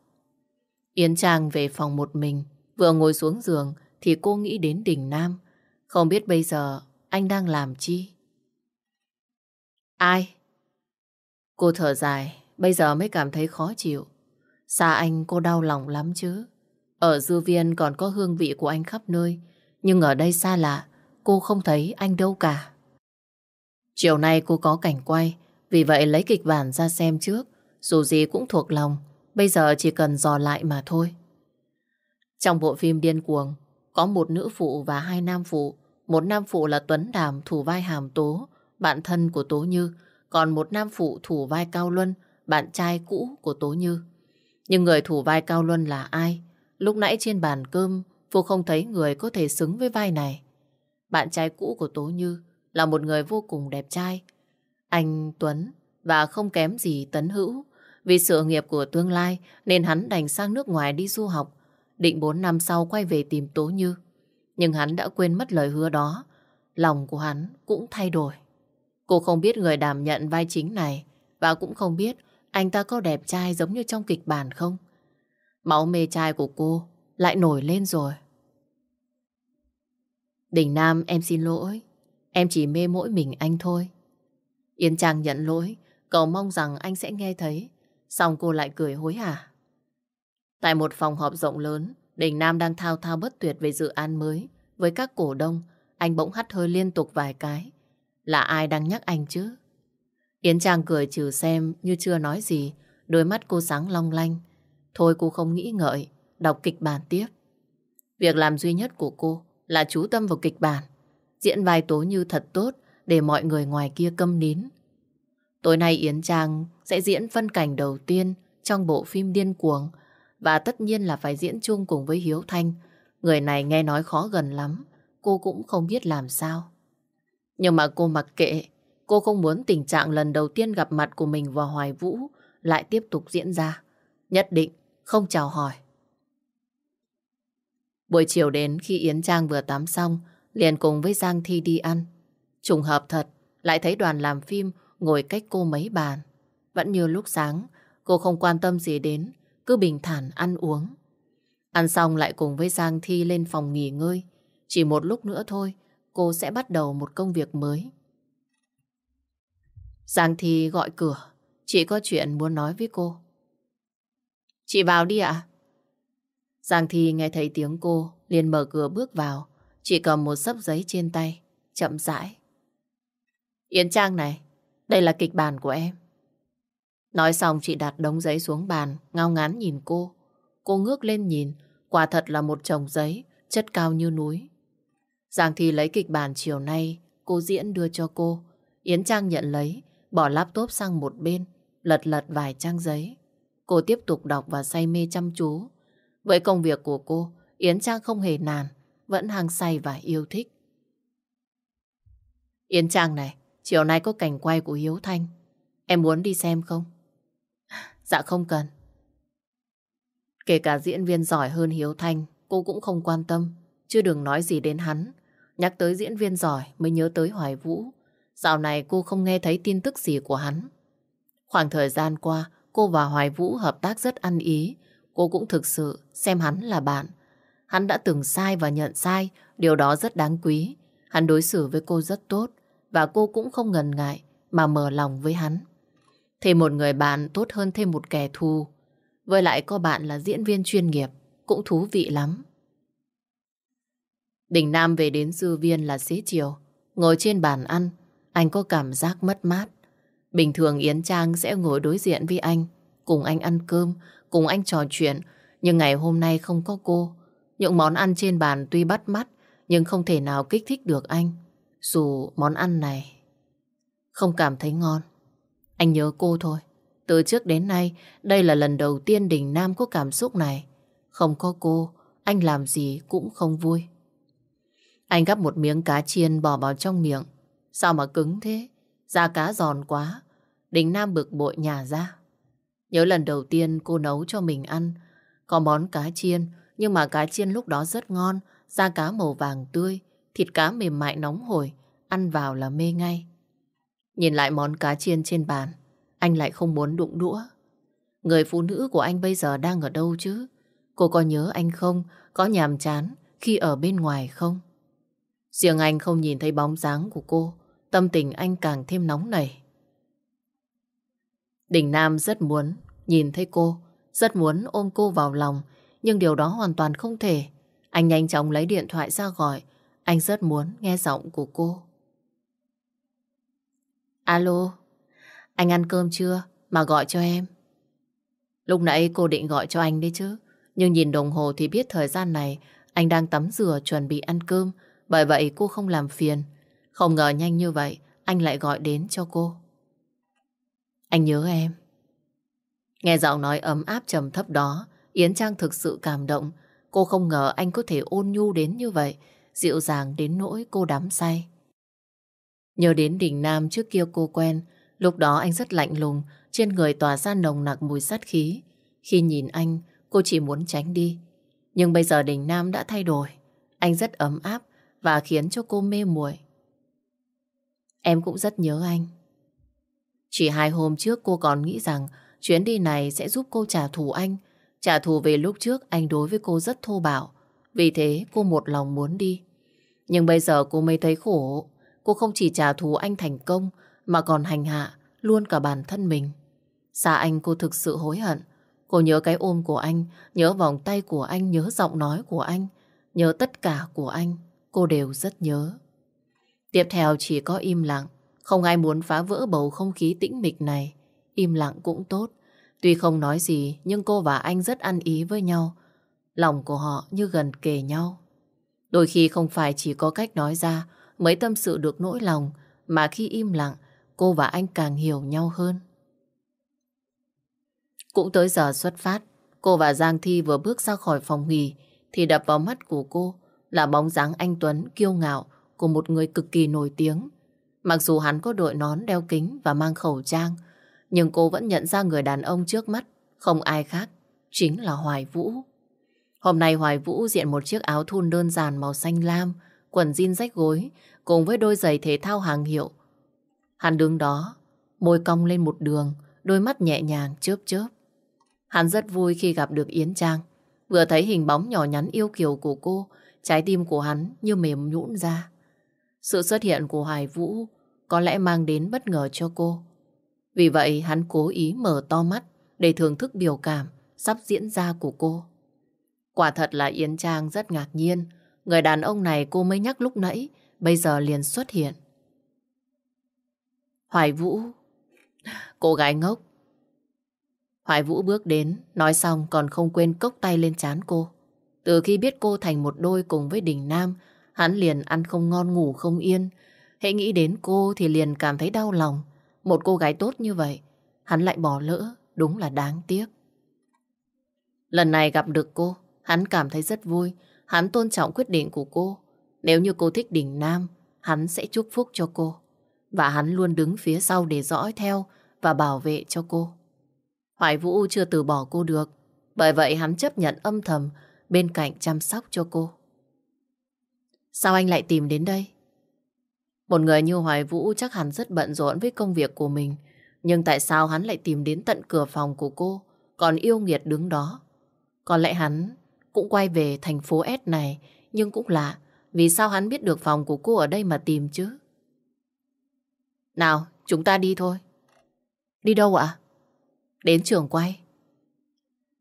Yến Trang về phòng một mình, vừa ngồi xuống giường thì cô nghĩ đến Đình Nam. Không biết bây giờ anh đang làm chi? Ai? Cô thở dài, bây giờ mới cảm thấy khó chịu. Xa anh cô đau lòng lắm chứ. Ở dư viên còn có hương vị của anh khắp nơi, nhưng ở đây xa lạ, cô không thấy anh đâu cả. Chiều nay cô có cảnh quay, vì vậy lấy kịch bản ra xem trước, dù gì cũng thuộc lòng, bây giờ chỉ cần dò lại mà thôi. Trong bộ phim Điên Cuồng, có một nữ phụ và hai nam phụ. Một nam phụ là Tuấn Đàm thủ vai Hàm Tố, bạn thân của Tố Như, còn một nam phụ thủ vai Cao Luân, bạn trai cũ của Tố Như. Nhưng người thủ vai Cao Luân là ai? Lúc nãy trên bàn cơm, Phú không thấy người có thể xứng với vai này. Bạn trai cũ của Tố Như là một người vô cùng đẹp trai. Anh Tuấn và không kém gì Tấn Hữu. Vì sự nghiệp của tương lai nên hắn đành sang nước ngoài đi du học. Định 4 năm sau quay về tìm Tố Như. Nhưng hắn đã quên mất lời hứa đó. Lòng của hắn cũng thay đổi. Cô không biết người đảm nhận vai chính này và cũng không biết anh ta có đẹp trai giống như trong kịch bản không. Máu mê trai của cô lại nổi lên rồi. Đình Nam em xin lỗi. Em chỉ mê mỗi mình anh thôi. Yến Trang nhận lỗi, cầu mong rằng anh sẽ nghe thấy. Xong cô lại cười hối hả. Tại một phòng họp rộng lớn, Đình Nam đang thao thao bất tuyệt về dự án mới. Với các cổ đông, anh bỗng hắt hơi liên tục vài cái. Là ai đang nhắc anh chứ? Yến Trang cười trừ xem như chưa nói gì, đôi mắt cô sáng long lanh. Thôi cô không nghĩ ngợi, đọc kịch bản tiếp. Việc làm duy nhất của cô là chú tâm vào kịch bản. Diễn vai tố như thật tốt để mọi người ngoài kia câm nín. Tối nay Yến Trang sẽ diễn phân cảnh đầu tiên trong bộ phim Điên Cuồng và tất nhiên là phải diễn chung cùng với Hiếu Thanh. Người này nghe nói khó gần lắm, cô cũng không biết làm sao. Nhưng mà cô mặc kệ, cô không muốn tình trạng lần đầu tiên gặp mặt của mình và Hoài Vũ lại tiếp tục diễn ra. Nhất định không chào hỏi. Buổi chiều đến khi Yến Trang vừa tắm xong, liền cùng với Giang Thi đi ăn. Trùng hợp thật, lại thấy đoàn làm phim ngồi cách cô mấy bàn. Vẫn như lúc sáng, cô không quan tâm gì đến, cứ bình thản ăn uống. Ăn xong lại cùng với Giang Thi lên phòng nghỉ ngơi. Chỉ một lúc nữa thôi, cô sẽ bắt đầu một công việc mới. Giang Thi gọi cửa, chị có chuyện muốn nói với cô. Chị vào đi ạ. Giang Thi nghe thấy tiếng cô, liền mở cửa bước vào. Chị cầm một sấp giấy trên tay, chậm rãi. Yến Trang này, đây là kịch bản của em. Nói xong chị đặt đống giấy xuống bàn, ngao ngán nhìn cô. Cô ngước lên nhìn, quả thật là một chồng giấy, chất cao như núi. Giang Thi lấy kịch bản chiều nay, cô diễn đưa cho cô. Yến Trang nhận lấy, bỏ laptop sang một bên, lật lật vài trang giấy. Cô tiếp tục đọc và say mê chăm chú. Với công việc của cô, Yến Trang không hề nản, vẫn hăng say và yêu thích. Yến Trang này, chiều nay có cảnh quay của Hiếu Thanh. Em muốn đi xem không? Dạ không cần. Kể cả diễn viên giỏi hơn Hiếu Thanh, cô cũng không quan tâm, chứ đừng nói gì đến hắn. Nhắc tới diễn viên giỏi mới nhớ tới Hoài Vũ. Dạo này cô không nghe thấy tin tức gì của hắn. Khoảng thời gian qua, cô và Hoài Vũ hợp tác rất ăn ý. Cô cũng thực sự xem hắn là bạn. Hắn đã từng sai và nhận sai, điều đó rất đáng quý. Hắn đối xử với cô rất tốt và cô cũng không ngần ngại mà mở lòng với hắn. Thêm một người bạn tốt hơn thêm một kẻ thù. Với lại có bạn là diễn viên chuyên nghiệp, cũng thú vị lắm. Đình Nam về đến dư viên là xế chiều. Ngồi trên bàn ăn, anh có cảm giác mất mát. Bình thường Yến Trang sẽ ngồi đối diện với anh, cùng anh ăn cơm, cùng anh trò chuyện. Nhưng ngày hôm nay không có cô. Những món ăn trên bàn tuy bắt mắt, nhưng không thể nào kích thích được anh. Dù món ăn này không cảm thấy ngon. Anh nhớ cô thôi. Từ trước đến nay, đây là lần đầu tiên Đình Nam có cảm xúc này. Không có cô, anh làm gì cũng không vui. Anh gắp một miếng cá chiên bỏ vào trong miệng. Sao mà cứng thế? Da cá giòn quá. Đình Nam bực bội nhả ra. Nhớ lần đầu tiên cô nấu cho mình ăn. Có món cá chiên, nhưng mà cá chiên lúc đó rất ngon. Da cá màu vàng tươi, thịt cá mềm mại nóng hổi. Ăn vào là mê ngay. Nhìn lại món cá chiên trên bàn, anh lại không muốn đụng đũa. Người phụ nữ của anh bây giờ đang ở đâu chứ? Cô có nhớ anh không? Có nhàm chán khi ở bên ngoài không? Riêng anh không nhìn thấy bóng dáng của cô, tâm tình anh càng thêm nóng nảy. Đình Nam rất muốn nhìn thấy cô, rất muốn ôm cô vào lòng, nhưng điều đó hoàn toàn không thể. Anh nhanh chóng lấy điện thoại ra gọi, anh rất muốn nghe giọng của cô. Alo, anh ăn cơm chưa mà gọi cho em? Lúc nãy cô định gọi cho anh đấy chứ, nhưng nhìn đồng hồ thì biết thời gian này anh đang tắm rửa chuẩn bị ăn cơm, bởi vậy cô không làm phiền. Không ngờ nhanh như vậy, anh lại gọi đến cho cô. Anh nhớ em. Nghe giọng nói ấm áp trầm thấp đó, Yến Trang thực sự cảm động. Cô không ngờ anh có thể ôn nhu đến như vậy, dịu dàng đến nỗi cô đắm say. Nhớ đến đỉnh Nam trước kia cô quen, lúc đó anh rất lạnh lùng, trên người tỏa ra nồng nặc mùi sát khí. Khi nhìn anh, cô chỉ muốn tránh đi. Nhưng bây giờ đỉnh Nam đã thay đổi. Anh rất ấm áp và khiến cho cô mê muội. Em cũng rất nhớ anh. Chỉ hai hôm trước cô còn nghĩ rằng chuyến đi này sẽ giúp cô trả thù anh. Trả thù về lúc trước anh đối với cô rất thô bạo. Vì thế cô một lòng muốn đi. Nhưng bây giờ cô mới thấy khổ. Cô không chỉ trả thù anh thành công mà còn hành hạ luôn cả bản thân mình. Xa anh cô thực sự hối hận. Cô nhớ cái ôm của anh, nhớ vòng tay của anh, nhớ giọng nói của anh, nhớ tất cả của anh. Cô đều rất nhớ. Tiếp theo chỉ có im lặng. Không ai muốn phá vỡ bầu không khí tĩnh mịch này. Im lặng cũng tốt. Tuy không nói gì, nhưng cô và anh rất ăn ý với nhau. Lòng của họ như gần kề nhau. Đôi khi không phải chỉ có cách nói ra mới tâm sự được nỗi lòng, mà khi im lặng, cô và anh càng hiểu nhau hơn. Cũng tới giờ xuất phát, cô và Giang Thi vừa bước ra khỏi phòng nghỉ, thì đập vào mắt của cô là bóng dáng anh Tuấn kiêu ngạo của một người cực kỳ nổi tiếng. Mặc dù hắn có đội nón đeo kính và mang khẩu trang, nhưng cô vẫn nhận ra người đàn ông trước mắt, không ai khác, chính là Hoài Vũ. Hôm nay Hoài Vũ diện một chiếc áo thun đơn giản màu xanh lam, quần jean rách gối, cùng với đôi giày thể thao hàng hiệu. Hắn đứng đó, môi cong lên một đường, đôi mắt nhẹ nhàng chớp chớp. Hắn rất vui khi gặp được Yến Trang. Vừa thấy hình bóng nhỏ nhắn yêu kiều của cô, trái tim của hắn như mềm nhũn ra. Sự xuất hiện của Hoài Vũ có lẽ mang đến bất ngờ cho cô. Vì vậy hắn cố ý mở to mắt để thưởng thức biểu cảm sắp diễn ra của cô. Quả thật là Yến Trang rất ngạc nhiên Người đàn ông này cô mới nhắc lúc nãy, bây giờ liền xuất hiện. Hoài Vũ, cô gái ngốc. Hoài Vũ bước đến, nói xong còn không quên cốc tay lên chán cô. Từ khi biết cô thành một đôi cùng với Đình Nam, hắn liền ăn không ngon ngủ không yên. Hãy nghĩ đến cô thì liền cảm thấy đau lòng. Một cô gái tốt như vậy, hắn lại bỏ lỡ, đúng là đáng tiếc. Lần này gặp được cô, hắn cảm thấy rất vui, Hắn tôn trọng quyết định của cô. Nếu như cô thích Đình Nam, hắn sẽ chúc phúc cho cô. Và hắn luôn đứng phía sau để dõi theo và bảo vệ cho cô. Hoài Vũ chưa từ bỏ cô được. Bởi vậy hắn chấp nhận âm thầm bên cạnh chăm sóc cho cô. Sao anh lại tìm đến đây? Một người như Hoài Vũ chắc hẳn rất bận rộn với công việc của mình. Nhưng tại sao hắn lại tìm đến tận cửa phòng của cô, còn yêu nghiệt đứng đó? Có lẽ hắn cũng quay về thành phố S này, nhưng cũng lạ, vì sao hắn biết được phòng của cô ở đây mà tìm chứ? Nào, chúng ta đi thôi. Đi đâu ạ? Đến trường quay.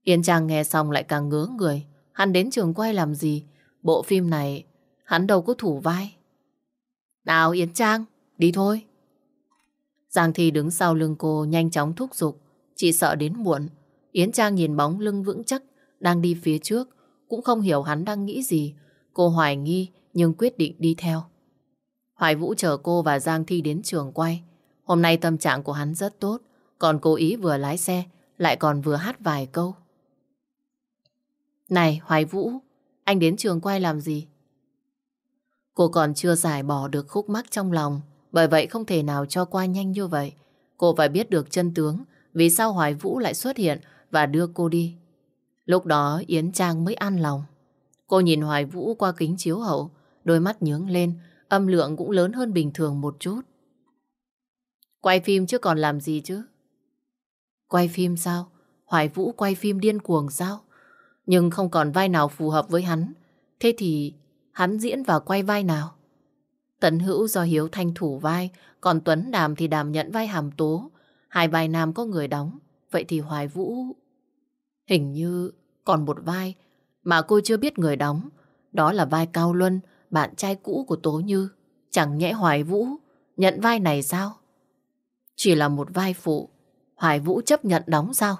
Yên Trang nghe xong lại càng ngớ người. Hắn đến trường quay làm gì? Bộ phim này, hắn đâu có thủ vai. Nào Yến Trang, đi thôi. Giang Thi đứng sau lưng cô nhanh chóng thúc giục. Chị sợ đến muộn. Yến Trang nhìn bóng lưng vững chắc đang đi phía trước. Cũng không hiểu hắn đang nghĩ gì. Cô hoài nghi nhưng quyết định đi theo. Hoài Vũ chờ cô và Giang Thi đến trường quay. Hôm nay tâm trạng của hắn rất tốt. Còn cố ý vừa lái xe lại còn vừa hát vài câu. Này Hoài Vũ, anh đến trường quay làm gì? Cô còn chưa giải bỏ được khúc mắc trong lòng, bởi vậy không thể nào cho qua nhanh như vậy. Cô phải biết được chân tướng, vì sao Hoài Vũ lại xuất hiện và đưa cô đi. Lúc đó Yến Trang mới an lòng. Cô nhìn Hoài Vũ qua kính chiếu hậu, đôi mắt nhướng lên, âm lượng cũng lớn hơn bình thường một chút. Quay phim chứ còn làm gì chứ? Quay phim sao? Hoài Vũ quay phim điên cuồng sao? Nhưng không còn vai nào phù hợp với hắn. Thế thì hắn diễn và quay vai nào? Tấn Hữu do Hiếu Thanh thủ vai, còn Tuấn Đàm thì đảm nhận vai hàm tố. Hai vai nam có người đóng. Vậy thì Hoài Vũ... Hình như còn một vai mà cô chưa biết người đóng. Đó là vai Cao Luân, bạn trai cũ của Tố Như. Chẳng nhẽ Hoài Vũ nhận vai này sao? Chỉ là một vai phụ, Hoài Vũ chấp nhận đóng sao?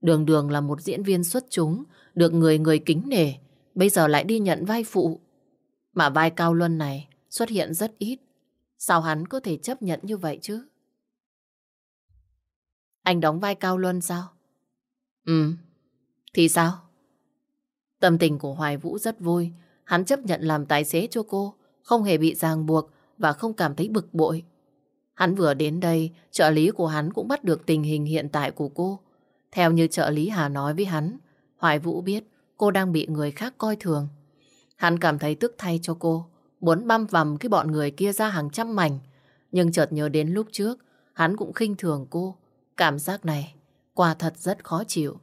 Đường đường là một diễn viên xuất chúng, được người người kính nể, bây giờ lại đi nhận vai phụ. Mà vai Cao Luân này xuất hiện rất ít, sao hắn có thể chấp nhận như vậy chứ? Anh đóng vai Cao Luân sao? Ừ, thì sao? Tâm tình của Hoài Vũ rất vui, hắn chấp nhận làm tài xế cho cô, không hề bị ràng buộc và không cảm thấy bực bội. Hắn vừa đến đây, trợ lý của hắn cũng bắt được tình hình hiện tại của cô. Theo như trợ lý Hà nói với hắn, Hoài Vũ biết cô đang bị người khác coi thường. Hắn cảm thấy tức thay cho cô, muốn băm vằm cái bọn người kia ra hàng trăm mảnh. Nhưng chợt nhớ đến lúc trước, hắn cũng khinh thường cô. Cảm giác này, quả thật rất khó chịu.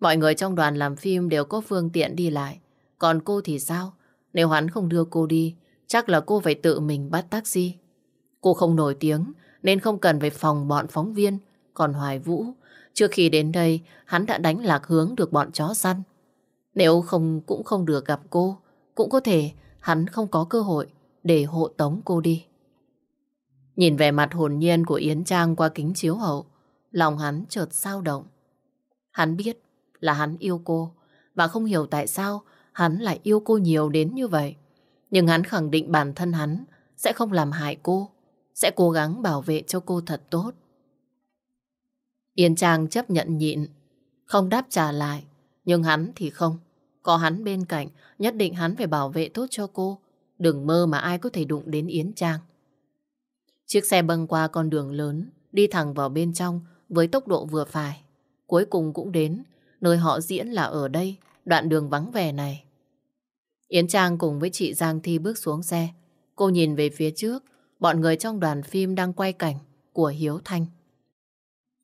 Mọi người trong đoàn làm phim đều có phương tiện đi lại. Còn cô thì sao? Nếu hắn không đưa cô đi, chắc là cô phải tự mình bắt taxi. Cô không nổi tiếng nên không cần phải phòng bọn phóng viên. Còn Hoài Vũ, trước khi đến đây hắn đã đánh lạc hướng được bọn chó săn. Nếu không cũng không được gặp cô, cũng có thể hắn không có cơ hội để hộ tống cô đi. Nhìn vẻ mặt hồn nhiên của Yến Trang qua kính chiếu hậu, lòng hắn chợt sao động. Hắn biết là hắn yêu cô, và không hiểu tại sao hắn lại yêu cô nhiều đến như vậy. Nhưng hắn khẳng định bản thân hắn sẽ không làm hại cô sẽ cố gắng bảo vệ cho cô thật tốt. Yên Trang chấp nhận nhịn, không đáp trả lại, nhưng hắn thì không. Có hắn bên cạnh, nhất định hắn phải bảo vệ tốt cho cô. Đừng mơ mà ai có thể đụng đến Yến Trang. Chiếc xe băng qua con đường lớn, đi thẳng vào bên trong với tốc độ vừa phải. Cuối cùng cũng đến, nơi họ diễn là ở đây, đoạn đường vắng vẻ này. Yến Trang cùng với chị Giang Thi bước xuống xe. Cô nhìn về phía trước, bọn người trong đoàn phim đang quay cảnh của Hiếu Thanh.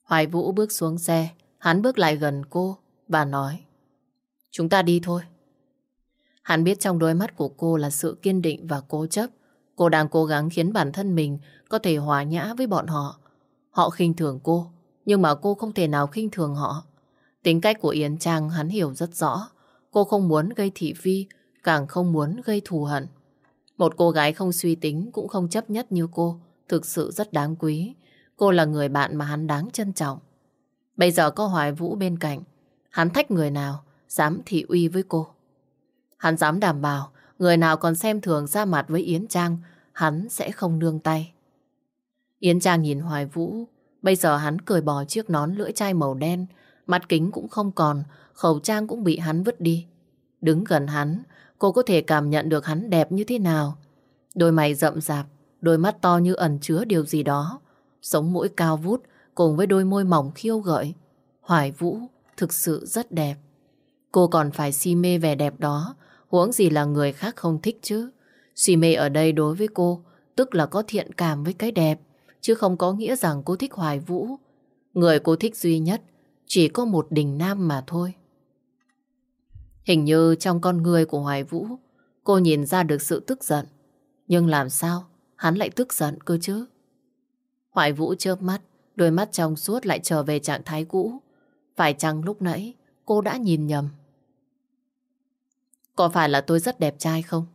Hoài Vũ bước xuống xe, hắn bước lại gần cô và nói Chúng ta đi thôi. Hắn biết trong đôi mắt của cô là sự kiên định và cố chấp. Cô đang cố gắng khiến bản thân mình có thể hòa nhã với bọn họ. Họ khinh thường cô, nhưng mà cô không thể nào khinh thường họ. Tính cách của Yến Trang hắn hiểu rất rõ. Cô không muốn gây thị phi, càng không muốn gây thù hận. Một cô gái không suy tính cũng không chấp nhất như cô, thực sự rất đáng quý. Cô là người bạn mà hắn đáng trân trọng. Bây giờ có Hoài Vũ bên cạnh, hắn thách người nào dám thị uy với cô. Hắn dám đảm bảo người nào còn xem thường ra mặt với Yến Trang, hắn sẽ không nương tay. Yến Trang nhìn Hoài Vũ, bây giờ hắn cười bỏ chiếc nón lưỡi chai màu đen, mặt kính cũng không còn, khẩu trang cũng bị hắn vứt đi. Đứng gần hắn, cô có thể cảm nhận được hắn đẹp như thế nào. Đôi mày rậm rạp, đôi mắt to như ẩn chứa điều gì đó. Sống mũi cao vút cùng với đôi môi mỏng khiêu gợi. Hoài Vũ thực sự rất đẹp. Cô còn phải si mê vẻ đẹp đó, Huống gì là người khác không thích chứ. Si mê ở đây đối với cô, tức là có thiện cảm với cái đẹp, chứ không có nghĩa rằng cô thích Hoài Vũ. Người cô thích duy nhất chỉ có một đình nam mà thôi. Hình như trong con người của Hoài Vũ, cô nhìn ra được sự tức giận. Nhưng làm sao hắn lại tức giận cơ chứ? Hoài Vũ chớp mắt, đôi mắt trong suốt lại trở về trạng thái cũ. Phải chăng lúc nãy cô đã nhìn nhầm? Có phải là tôi rất đẹp trai không?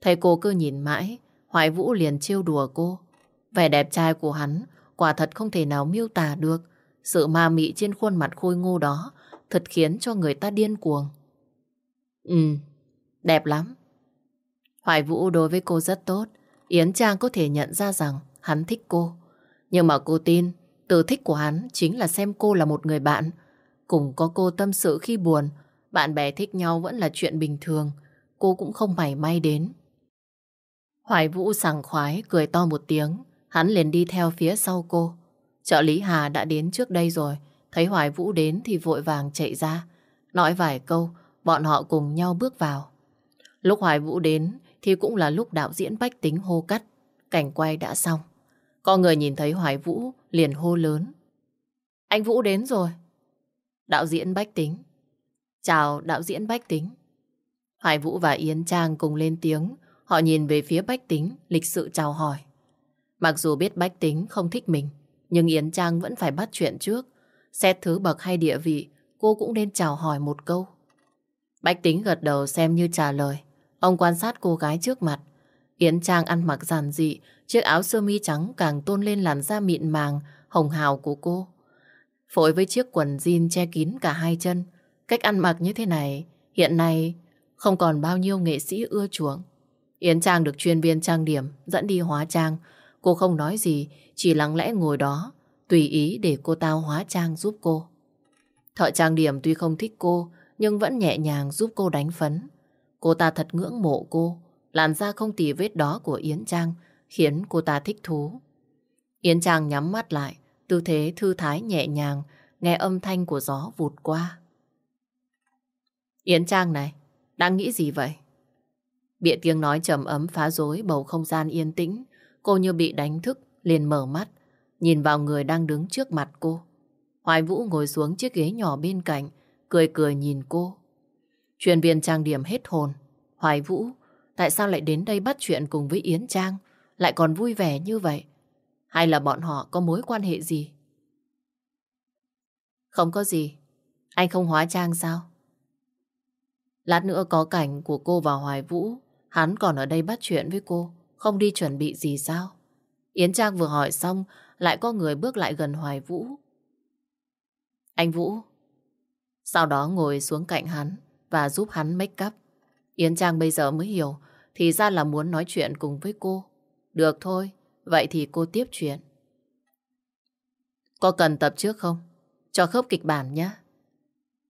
Thấy cô cứ nhìn mãi, Hoài Vũ liền trêu đùa cô. Vẻ đẹp trai của hắn quả thật không thể nào miêu tả được. Sự ma mị trên khuôn mặt khôi ngô đó thật khiến cho người ta điên cuồng. Ừ, đẹp lắm. Hoài Vũ đối với cô rất tốt. Yến Trang có thể nhận ra rằng hắn thích cô. Nhưng mà cô tin từ thích của hắn chính là xem cô là một người bạn. Cùng có cô tâm sự khi buồn, bạn bè thích nhau vẫn là chuyện bình thường. Cô cũng không mảy may đến. Hoài Vũ sảng khoái, cười to một tiếng. Hắn liền đi theo phía sau cô. Trợ lý Hà đã đến trước đây rồi. Thấy Hoài Vũ đến thì vội vàng chạy ra. Nói vài câu, bọn họ cùng nhau bước vào. Lúc Hoài Vũ đến thì cũng là lúc đạo diễn Bách Tính hô cắt. Cảnh quay đã xong. Có người nhìn thấy Hoài Vũ liền hô lớn. Anh Vũ đến rồi. Đạo diễn Bách Tính. Chào đạo diễn Bách Tính. Hoài Vũ và Yến Trang cùng lên tiếng. Họ nhìn về phía Bách Tính, lịch sự chào hỏi. Mặc dù biết Bách Tính không thích mình, nhưng Yến Trang vẫn phải bắt chuyện trước. Xét thứ bậc hay địa vị, cô cũng nên chào hỏi một câu. Bách Tính gật đầu xem như trả lời. Ông quan sát cô gái trước mặt. Yến Trang ăn mặc giản dị, chiếc áo sơ mi trắng càng tôn lên làn da mịn màng, hồng hào của cô. Phối với chiếc quần jean che kín cả hai chân. Cách ăn mặc như thế này, hiện nay không còn bao nhiêu nghệ sĩ ưa chuộng. Yến Trang được chuyên viên trang điểm, dẫn đi hóa trang. Cô không nói gì, chỉ lặng lẽ ngồi đó, tùy ý để cô tao hóa trang giúp cô. Thợ trang điểm tuy không thích cô, nhưng vẫn nhẹ nhàng giúp cô đánh phấn. Cô ta thật ngưỡng mộ cô, làn da không tì vết đó của Yến Trang khiến cô ta thích thú. Yến Trang nhắm mắt lại, tư thế thư thái nhẹ nhàng, nghe âm thanh của gió vụt qua. Yến Trang này, đang nghĩ gì vậy? Bịa tiếng nói trầm ấm phá rối bầu không gian yên tĩnh. Cô như bị đánh thức, liền mở mắt, nhìn vào người đang đứng trước mặt cô. Hoài Vũ ngồi xuống chiếc ghế nhỏ bên cạnh, cười cười nhìn cô. Chuyên viên trang điểm hết hồn. Hoài Vũ, tại sao lại đến đây bắt chuyện cùng với Yến Trang, lại còn vui vẻ như vậy? Hay là bọn họ có mối quan hệ gì? Không có gì. Anh không hóa trang sao? Lát nữa có cảnh của cô và Hoài Vũ Hắn còn ở đây bắt chuyện với cô, không đi chuẩn bị gì sao? Yến Trang vừa hỏi xong, lại có người bước lại gần Hoài Vũ. Anh Vũ. Sau đó ngồi xuống cạnh hắn và giúp hắn make up. Yến Trang bây giờ mới hiểu, thì ra là muốn nói chuyện cùng với cô. Được thôi, vậy thì cô tiếp chuyện. Có cần tập trước không? Cho khớp kịch bản nhé.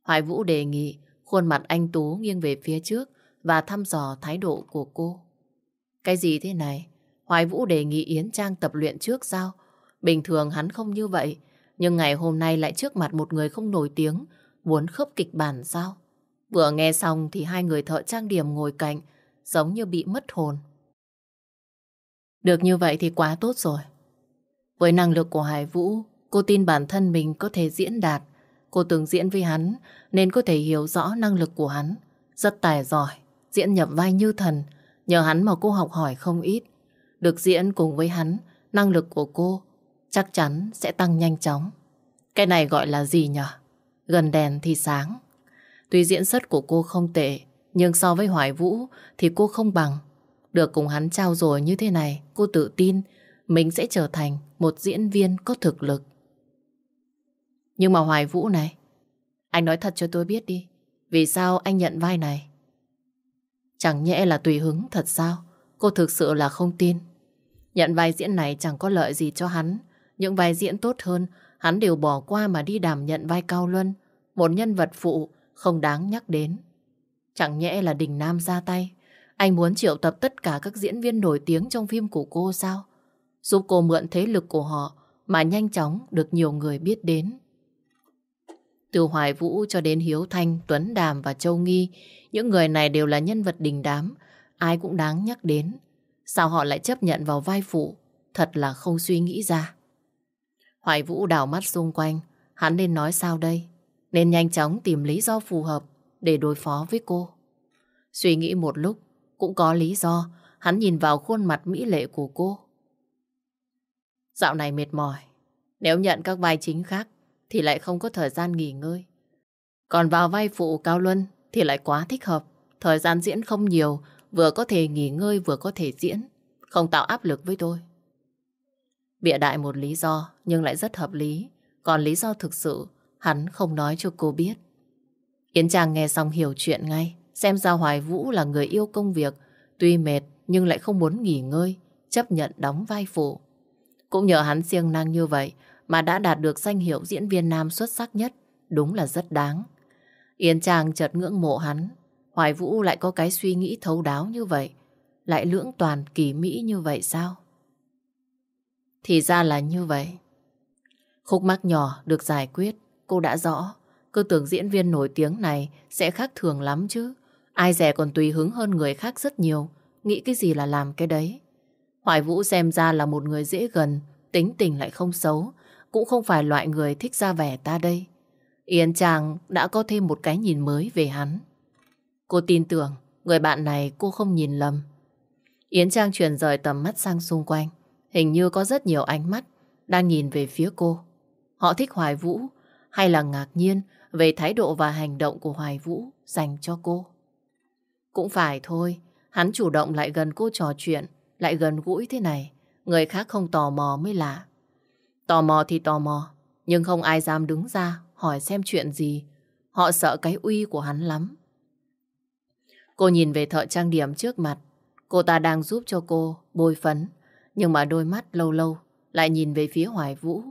Hoài Vũ đề nghị, khuôn mặt anh Tú nghiêng về phía trước, và thăm dò thái độ của cô. Cái gì thế này? Hoài Vũ đề nghị Yến Trang tập luyện trước sao? Bình thường hắn không như vậy, nhưng ngày hôm nay lại trước mặt một người không nổi tiếng, muốn khớp kịch bản sao? Vừa nghe xong thì hai người thợ trang điểm ngồi cạnh, giống như bị mất hồn. Được như vậy thì quá tốt rồi. Với năng lực của Hải Vũ, cô tin bản thân mình có thể diễn đạt. Cô từng diễn với hắn, nên có thể hiểu rõ năng lực của hắn. Rất tài giỏi diễn nhập vai như thần. Nhờ hắn mà cô học hỏi không ít. Được diễn cùng với hắn, năng lực của cô chắc chắn sẽ tăng nhanh chóng. Cái này gọi là gì nhở Gần đèn thì sáng. Tuy diễn xuất của cô không tệ, nhưng so với Hoài Vũ thì cô không bằng. Được cùng hắn trao dồi như thế này, cô tự tin mình sẽ trở thành một diễn viên có thực lực. Nhưng mà Hoài Vũ này, anh nói thật cho tôi biết đi, vì sao anh nhận vai này? Chẳng nhẽ là tùy hứng thật sao? Cô thực sự là không tin. Nhận vai diễn này chẳng có lợi gì cho hắn. Những vai diễn tốt hơn, hắn đều bỏ qua mà đi đảm nhận vai Cao Luân. Một nhân vật phụ không đáng nhắc đến. Chẳng nhẽ là Đình Nam ra tay. Anh muốn triệu tập tất cả các diễn viên nổi tiếng trong phim của cô sao? Giúp cô mượn thế lực của họ mà nhanh chóng được nhiều người biết đến. Từ Hoài Vũ cho đến Hiếu Thanh, Tuấn Đàm và Châu Nghi, những người này đều là nhân vật đình đám, ai cũng đáng nhắc đến. Sao họ lại chấp nhận vào vai phụ, thật là không suy nghĩ ra. Hoài Vũ đảo mắt xung quanh, hắn nên nói sao đây? Nên nhanh chóng tìm lý do phù hợp để đối phó với cô. Suy nghĩ một lúc, cũng có lý do, hắn nhìn vào khuôn mặt mỹ lệ của cô. Dạo này mệt mỏi, nếu nhận các vai chính khác thì lại không có thời gian nghỉ ngơi. Còn vào vai phụ Cao Luân thì lại quá thích hợp. Thời gian diễn không nhiều, vừa có thể nghỉ ngơi vừa có thể diễn. Không tạo áp lực với tôi. Bịa đại một lý do nhưng lại rất hợp lý. Còn lý do thực sự hắn không nói cho cô biết. Yến Trang nghe xong hiểu chuyện ngay. Xem ra Hoài Vũ là người yêu công việc. Tuy mệt nhưng lại không muốn nghỉ ngơi. Chấp nhận đóng vai phụ. Cũng nhờ hắn siêng năng như vậy mà đã đạt được danh hiệu diễn viên nam xuất sắc nhất. Đúng là rất đáng. Yến Trang chợt ngưỡng mộ hắn. Hoài Vũ lại có cái suy nghĩ thấu đáo như vậy. Lại lưỡng toàn kỳ mỹ như vậy sao? Thì ra là như vậy. Khúc mắc nhỏ được giải quyết, cô đã rõ. Cứ tưởng diễn viên nổi tiếng này sẽ khác thường lắm chứ. Ai rẻ còn tùy hứng hơn người khác rất nhiều. Nghĩ cái gì là làm cái đấy. Hoài Vũ xem ra là một người dễ gần, tính tình lại không xấu, cũng không phải loại người thích ra vẻ ta đây. Yến Trang đã có thêm một cái nhìn mới về hắn. Cô tin tưởng người bạn này cô không nhìn lầm. Yến Trang chuyển rời tầm mắt sang xung quanh. Hình như có rất nhiều ánh mắt đang nhìn về phía cô. Họ thích Hoài Vũ hay là ngạc nhiên về thái độ và hành động của Hoài Vũ dành cho cô. Cũng phải thôi, hắn chủ động lại gần cô trò chuyện, lại gần gũi thế này. Người khác không tò mò mới lạ. Tò mò thì tò mò, nhưng không ai dám đứng ra hỏi xem chuyện gì. Họ sợ cái uy của hắn lắm. Cô nhìn về thợ trang điểm trước mặt. Cô ta đang giúp cho cô bôi phấn. Nhưng mà đôi mắt lâu lâu lại nhìn về phía Hoài Vũ.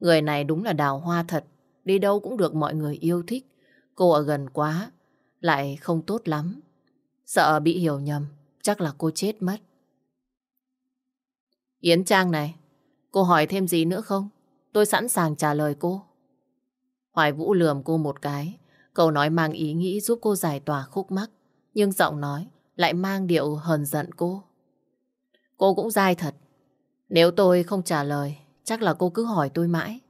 Người này đúng là đào hoa thật. Đi đâu cũng được mọi người yêu thích. Cô ở gần quá, lại không tốt lắm. Sợ bị hiểu nhầm, chắc là cô chết mất. Yến Trang này, cô hỏi thêm gì nữa không? Tôi sẵn sàng trả lời cô. Hoài Vũ lườm cô một cái. Câu nói mang ý nghĩ giúp cô giải tỏa khúc mắc. Nhưng giọng nói lại mang điệu hờn giận cô. Cô cũng dai thật. Nếu tôi không trả lời, chắc là cô cứ hỏi tôi mãi.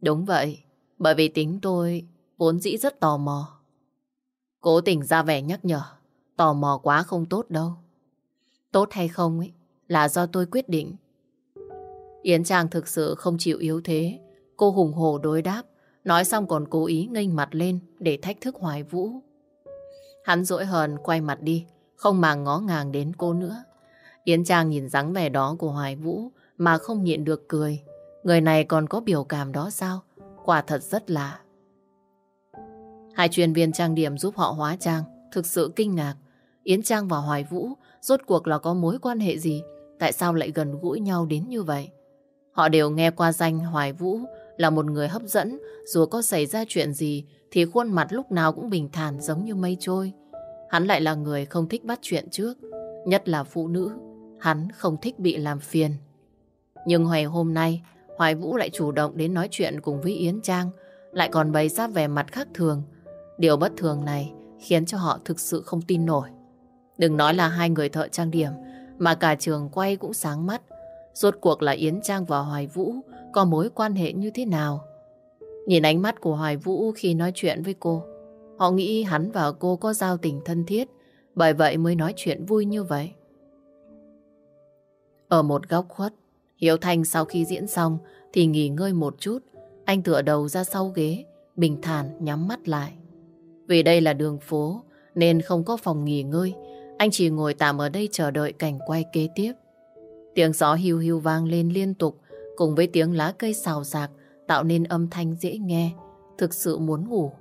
Đúng vậy, bởi vì tính tôi vốn dĩ rất tò mò. Cố tình ra vẻ nhắc nhở, tò mò quá không tốt đâu. Tốt hay không ấy, là do tôi quyết định. Yến Trang thực sự không chịu yếu thế. Cô hùng hổ đối đáp, nói xong còn cố ý nghênh mặt lên để thách thức Hoài Vũ. Hắn dỗi hờn quay mặt đi, không màng ngó ngàng đến cô nữa. Yến Trang nhìn dáng vẻ đó của Hoài Vũ mà không nhịn được cười. Người này còn có biểu cảm đó sao? Quả thật rất lạ. Hai chuyên viên trang điểm giúp họ hóa trang, thực sự kinh ngạc. Yến Trang và Hoài Vũ rốt cuộc là có mối quan hệ gì? Tại sao lại gần gũi nhau đến như vậy? Họ đều nghe qua danh Hoài Vũ là một người hấp dẫn, dù có xảy ra chuyện gì thì khuôn mặt lúc nào cũng bình thản giống như mây trôi. Hắn lại là người không thích bắt chuyện trước, nhất là phụ nữ. Hắn không thích bị làm phiền. Nhưng ngày hôm nay, Hoài Vũ lại chủ động đến nói chuyện cùng với Yến Trang, lại còn bày ra vẻ mặt khác thường. Điều bất thường này khiến cho họ thực sự không tin nổi. Đừng nói là hai người thợ trang điểm, mà cả trường quay cũng sáng mắt. Rốt cuộc là Yến Trang và Hoài Vũ có mối quan hệ như thế nào? Nhìn ánh mắt của Hoài Vũ khi nói chuyện với cô, họ nghĩ hắn và cô có giao tình thân thiết, bởi vậy mới nói chuyện vui như vậy. Ở một góc khuất, Hiếu Thanh sau khi diễn xong thì nghỉ ngơi một chút. Anh tựa đầu ra sau ghế, bình thản nhắm mắt lại. Vì đây là đường phố nên không có phòng nghỉ ngơi. Anh chỉ ngồi tạm ở đây chờ đợi cảnh quay kế tiếp. Tiếng gió hiu hiu vang lên liên tục cùng với tiếng lá cây xào xạc tạo nên âm thanh dễ nghe. Thực sự muốn ngủ.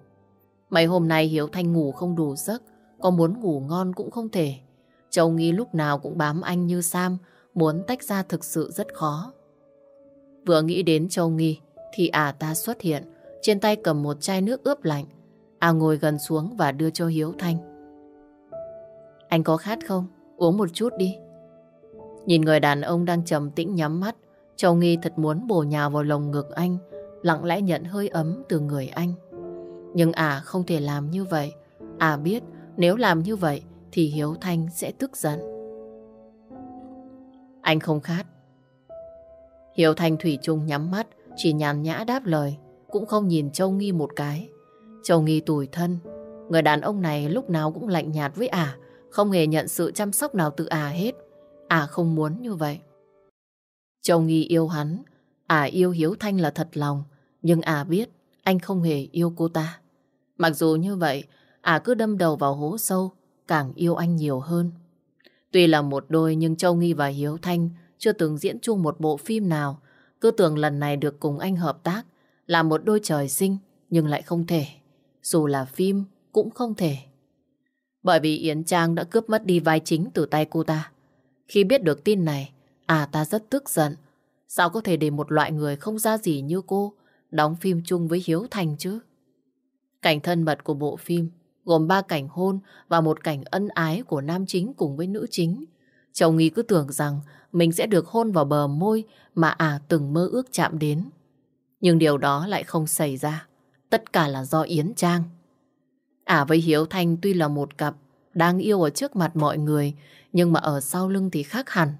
Mấy hôm nay Hiếu Thanh ngủ không đủ giấc, có muốn ngủ ngon cũng không thể. Châu Nghi lúc nào cũng bám anh như Sam, muốn tách ra thực sự rất khó. Vừa nghĩ đến Châu Nghi thì à ta xuất hiện, trên tay cầm một chai nước ướp lạnh. À ngồi gần xuống và đưa cho Hiếu Thanh. Anh có khát không? Uống một chút đi. Nhìn người đàn ông đang trầm tĩnh nhắm mắt, Châu Nghi thật muốn bổ nhào vào lồng ngực anh, lặng lẽ nhận hơi ấm từ người anh. Nhưng à không thể làm như vậy. À biết nếu làm như vậy thì Hiếu Thanh sẽ tức giận. Anh không khát. Hiếu Thanh Thủy chung nhắm mắt, chỉ nhàn nhã đáp lời, cũng không nhìn Châu Nghi một cái. Châu Nghi tủi thân, người đàn ông này lúc nào cũng lạnh nhạt với ả, à, không hề nhận sự chăm sóc nào từ ả à hết. À không muốn như vậy. Châu Nghi yêu hắn, à yêu Hiếu Thanh là thật lòng, nhưng à biết anh không hề yêu cô ta. Mặc dù như vậy, à cứ đâm đầu vào hố sâu, càng yêu anh nhiều hơn. Tuy là một đôi nhưng Châu Nghi và Hiếu Thanh chưa từng diễn chung một bộ phim nào. Cứ tưởng lần này được cùng anh hợp tác là một đôi trời sinh nhưng lại không thể. Dù là phim cũng không thể. Bởi vì Yến Trang đã cướp mất đi vai chính từ tay cô ta. Khi biết được tin này, à ta rất tức giận. Sao có thể để một loại người không ra gì như cô đóng phim chung với Hiếu Thành chứ? Cảnh thân mật của bộ phim gồm ba cảnh hôn và một cảnh ân ái của nam chính cùng với nữ chính. Chồng nghi cứ tưởng rằng mình sẽ được hôn vào bờ môi mà à từng mơ ước chạm đến. Nhưng điều đó lại không xảy ra. Tất cả là do Yến Trang. À với Hiếu Thanh tuy là một cặp đang yêu ở trước mặt mọi người, nhưng mà ở sau lưng thì khác hẳn.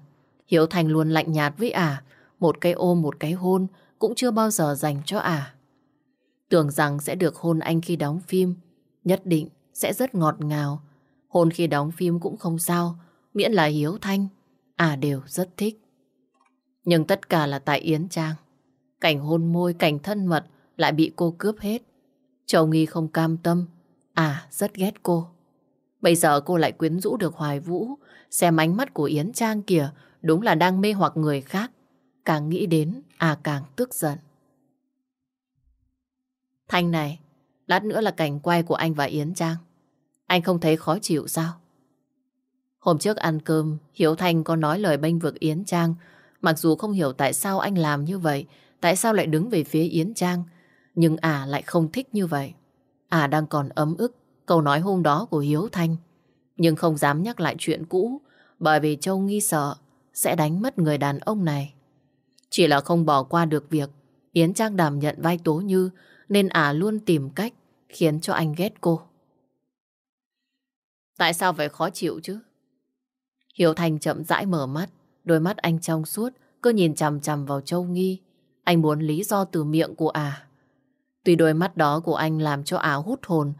Hiếu Thanh luôn lạnh nhạt với Ả, một cái ôm một cái hôn cũng chưa bao giờ dành cho Ả. Tưởng rằng sẽ được hôn anh khi đóng phim, nhất định sẽ rất ngọt ngào. Hôn khi đóng phim cũng không sao, miễn là Hiếu Thanh, Ả đều rất thích. Nhưng tất cả là tại Yến Trang. Cảnh hôn môi, cảnh thân mật lại bị cô cướp hết. Châu Nghi không cam tâm, À, rất ghét cô. Bây giờ cô lại quyến rũ được Hoài Vũ. Xem ánh mắt của Yến Trang kìa, đúng là đang mê hoặc người khác. Càng nghĩ đến, à càng tức giận. Thanh này, lát nữa là cảnh quay của anh và Yến Trang. Anh không thấy khó chịu sao? Hôm trước ăn cơm, Hiếu Thanh có nói lời bênh vực Yến Trang. Mặc dù không hiểu tại sao anh làm như vậy, tại sao lại đứng về phía Yến Trang, nhưng à lại không thích như vậy. À đang còn ấm ức câu nói hôm đó của Hiếu Thanh. Nhưng không dám nhắc lại chuyện cũ bởi vì Châu nghi sợ sẽ đánh mất người đàn ông này. Chỉ là không bỏ qua được việc Yến Trang đảm nhận vai Tố Như nên à luôn tìm cách khiến cho anh ghét cô. Tại sao phải khó chịu chứ? Hiếu Thanh chậm rãi mở mắt, đôi mắt anh trong suốt, cứ nhìn chằm chằm vào Châu Nghi. Anh muốn lý do từ miệng của à. Tuy đôi mắt đó của anh làm cho À hút hồn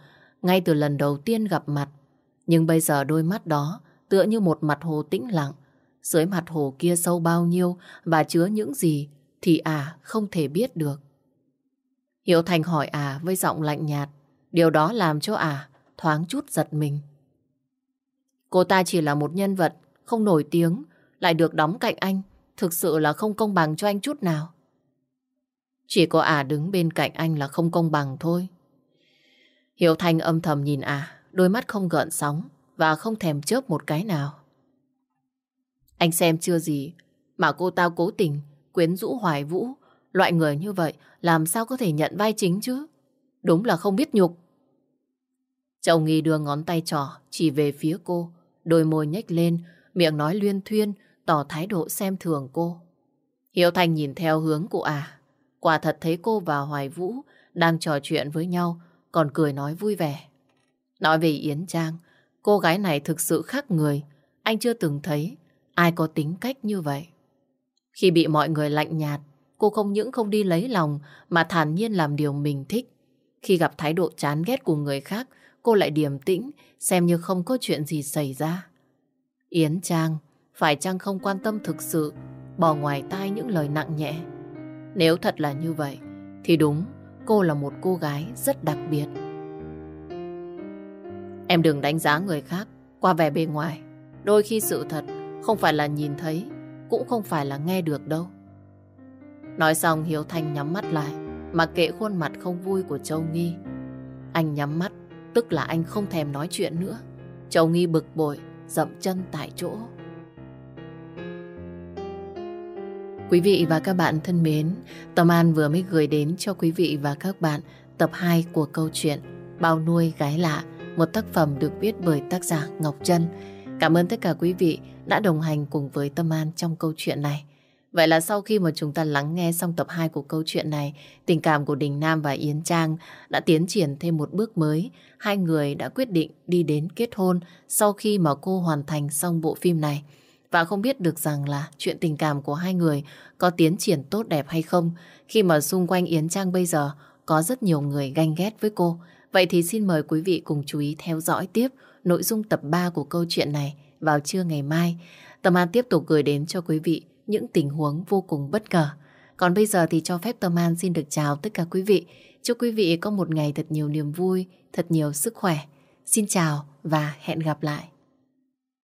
ngay từ lần đầu tiên gặp mặt, nhưng bây giờ đôi mắt đó tựa như một mặt hồ tĩnh lặng. Dưới mặt hồ kia sâu bao nhiêu và chứa những gì thì à không thể biết được. Hiệu Thành hỏi à với giọng lạnh nhạt, điều đó làm cho à thoáng chút giật mình. Cô ta chỉ là một nhân vật không nổi tiếng, lại được đóng cạnh anh, thực sự là không công bằng cho anh chút nào. Chỉ có à đứng bên cạnh anh là không công bằng thôi. Hiếu Thanh âm thầm nhìn à, đôi mắt không gợn sóng và không thèm chớp một cái nào. Anh xem chưa gì mà cô ta cố tình quyến rũ hoài vũ. Loại người như vậy làm sao có thể nhận vai chính chứ? Đúng là không biết nhục. Chồng nghi đưa ngón tay trỏ chỉ về phía cô, đôi môi nhếch lên, miệng nói luyên thuyên, tỏ thái độ xem thường cô. Hiếu Thanh nhìn theo hướng của à, Quả thật thấy cô và Hoài Vũ đang trò chuyện với nhau, còn cười nói vui vẻ. Nói về Yến Trang, cô gái này thực sự khác người. Anh chưa từng thấy ai có tính cách như vậy. Khi bị mọi người lạnh nhạt, cô không những không đi lấy lòng mà thản nhiên làm điều mình thích. Khi gặp thái độ chán ghét của người khác, cô lại điềm tĩnh, xem như không có chuyện gì xảy ra. Yến Trang, phải chăng không quan tâm thực sự, bỏ ngoài tai những lời nặng nhẹ. Nếu thật là như vậy, thì đúng, cô là một cô gái rất đặc biệt. Em đừng đánh giá người khác qua vẻ bề ngoài. Đôi khi sự thật không phải là nhìn thấy, cũng không phải là nghe được đâu. Nói xong Hiếu Thanh nhắm mắt lại, mà kệ khuôn mặt không vui của Châu Nghi. Anh nhắm mắt, tức là anh không thèm nói chuyện nữa. Châu Nghi bực bội, dậm chân tại chỗ. Quý vị và các bạn thân mến, Tâm An vừa mới gửi đến cho quý vị và các bạn tập 2 của câu chuyện Bao nuôi gái lạ, một tác phẩm được viết bởi tác giả Ngọc Trân. Cảm ơn tất cả quý vị đã đồng hành cùng với Tâm An trong câu chuyện này. Vậy là sau khi mà chúng ta lắng nghe xong tập 2 của câu chuyện này, tình cảm của Đình Nam và Yến Trang đã tiến triển thêm một bước mới. Hai người đã quyết định đi đến kết hôn sau khi mà cô hoàn thành xong bộ phim này. Và không biết được rằng là chuyện tình cảm của hai người có tiến triển tốt đẹp hay không khi mà xung quanh Yến Trang bây giờ có rất nhiều người ganh ghét với cô. Vậy thì xin mời quý vị cùng chú ý theo dõi tiếp nội dung tập 3 của câu chuyện này vào trưa ngày mai. Tâm An tiếp tục gửi đến cho quý vị những tình huống vô cùng bất ngờ. Còn bây giờ thì cho phép Tâm An xin được chào tất cả quý vị. Chúc quý vị có một ngày thật nhiều niềm vui, thật nhiều sức khỏe. Xin chào và hẹn gặp lại.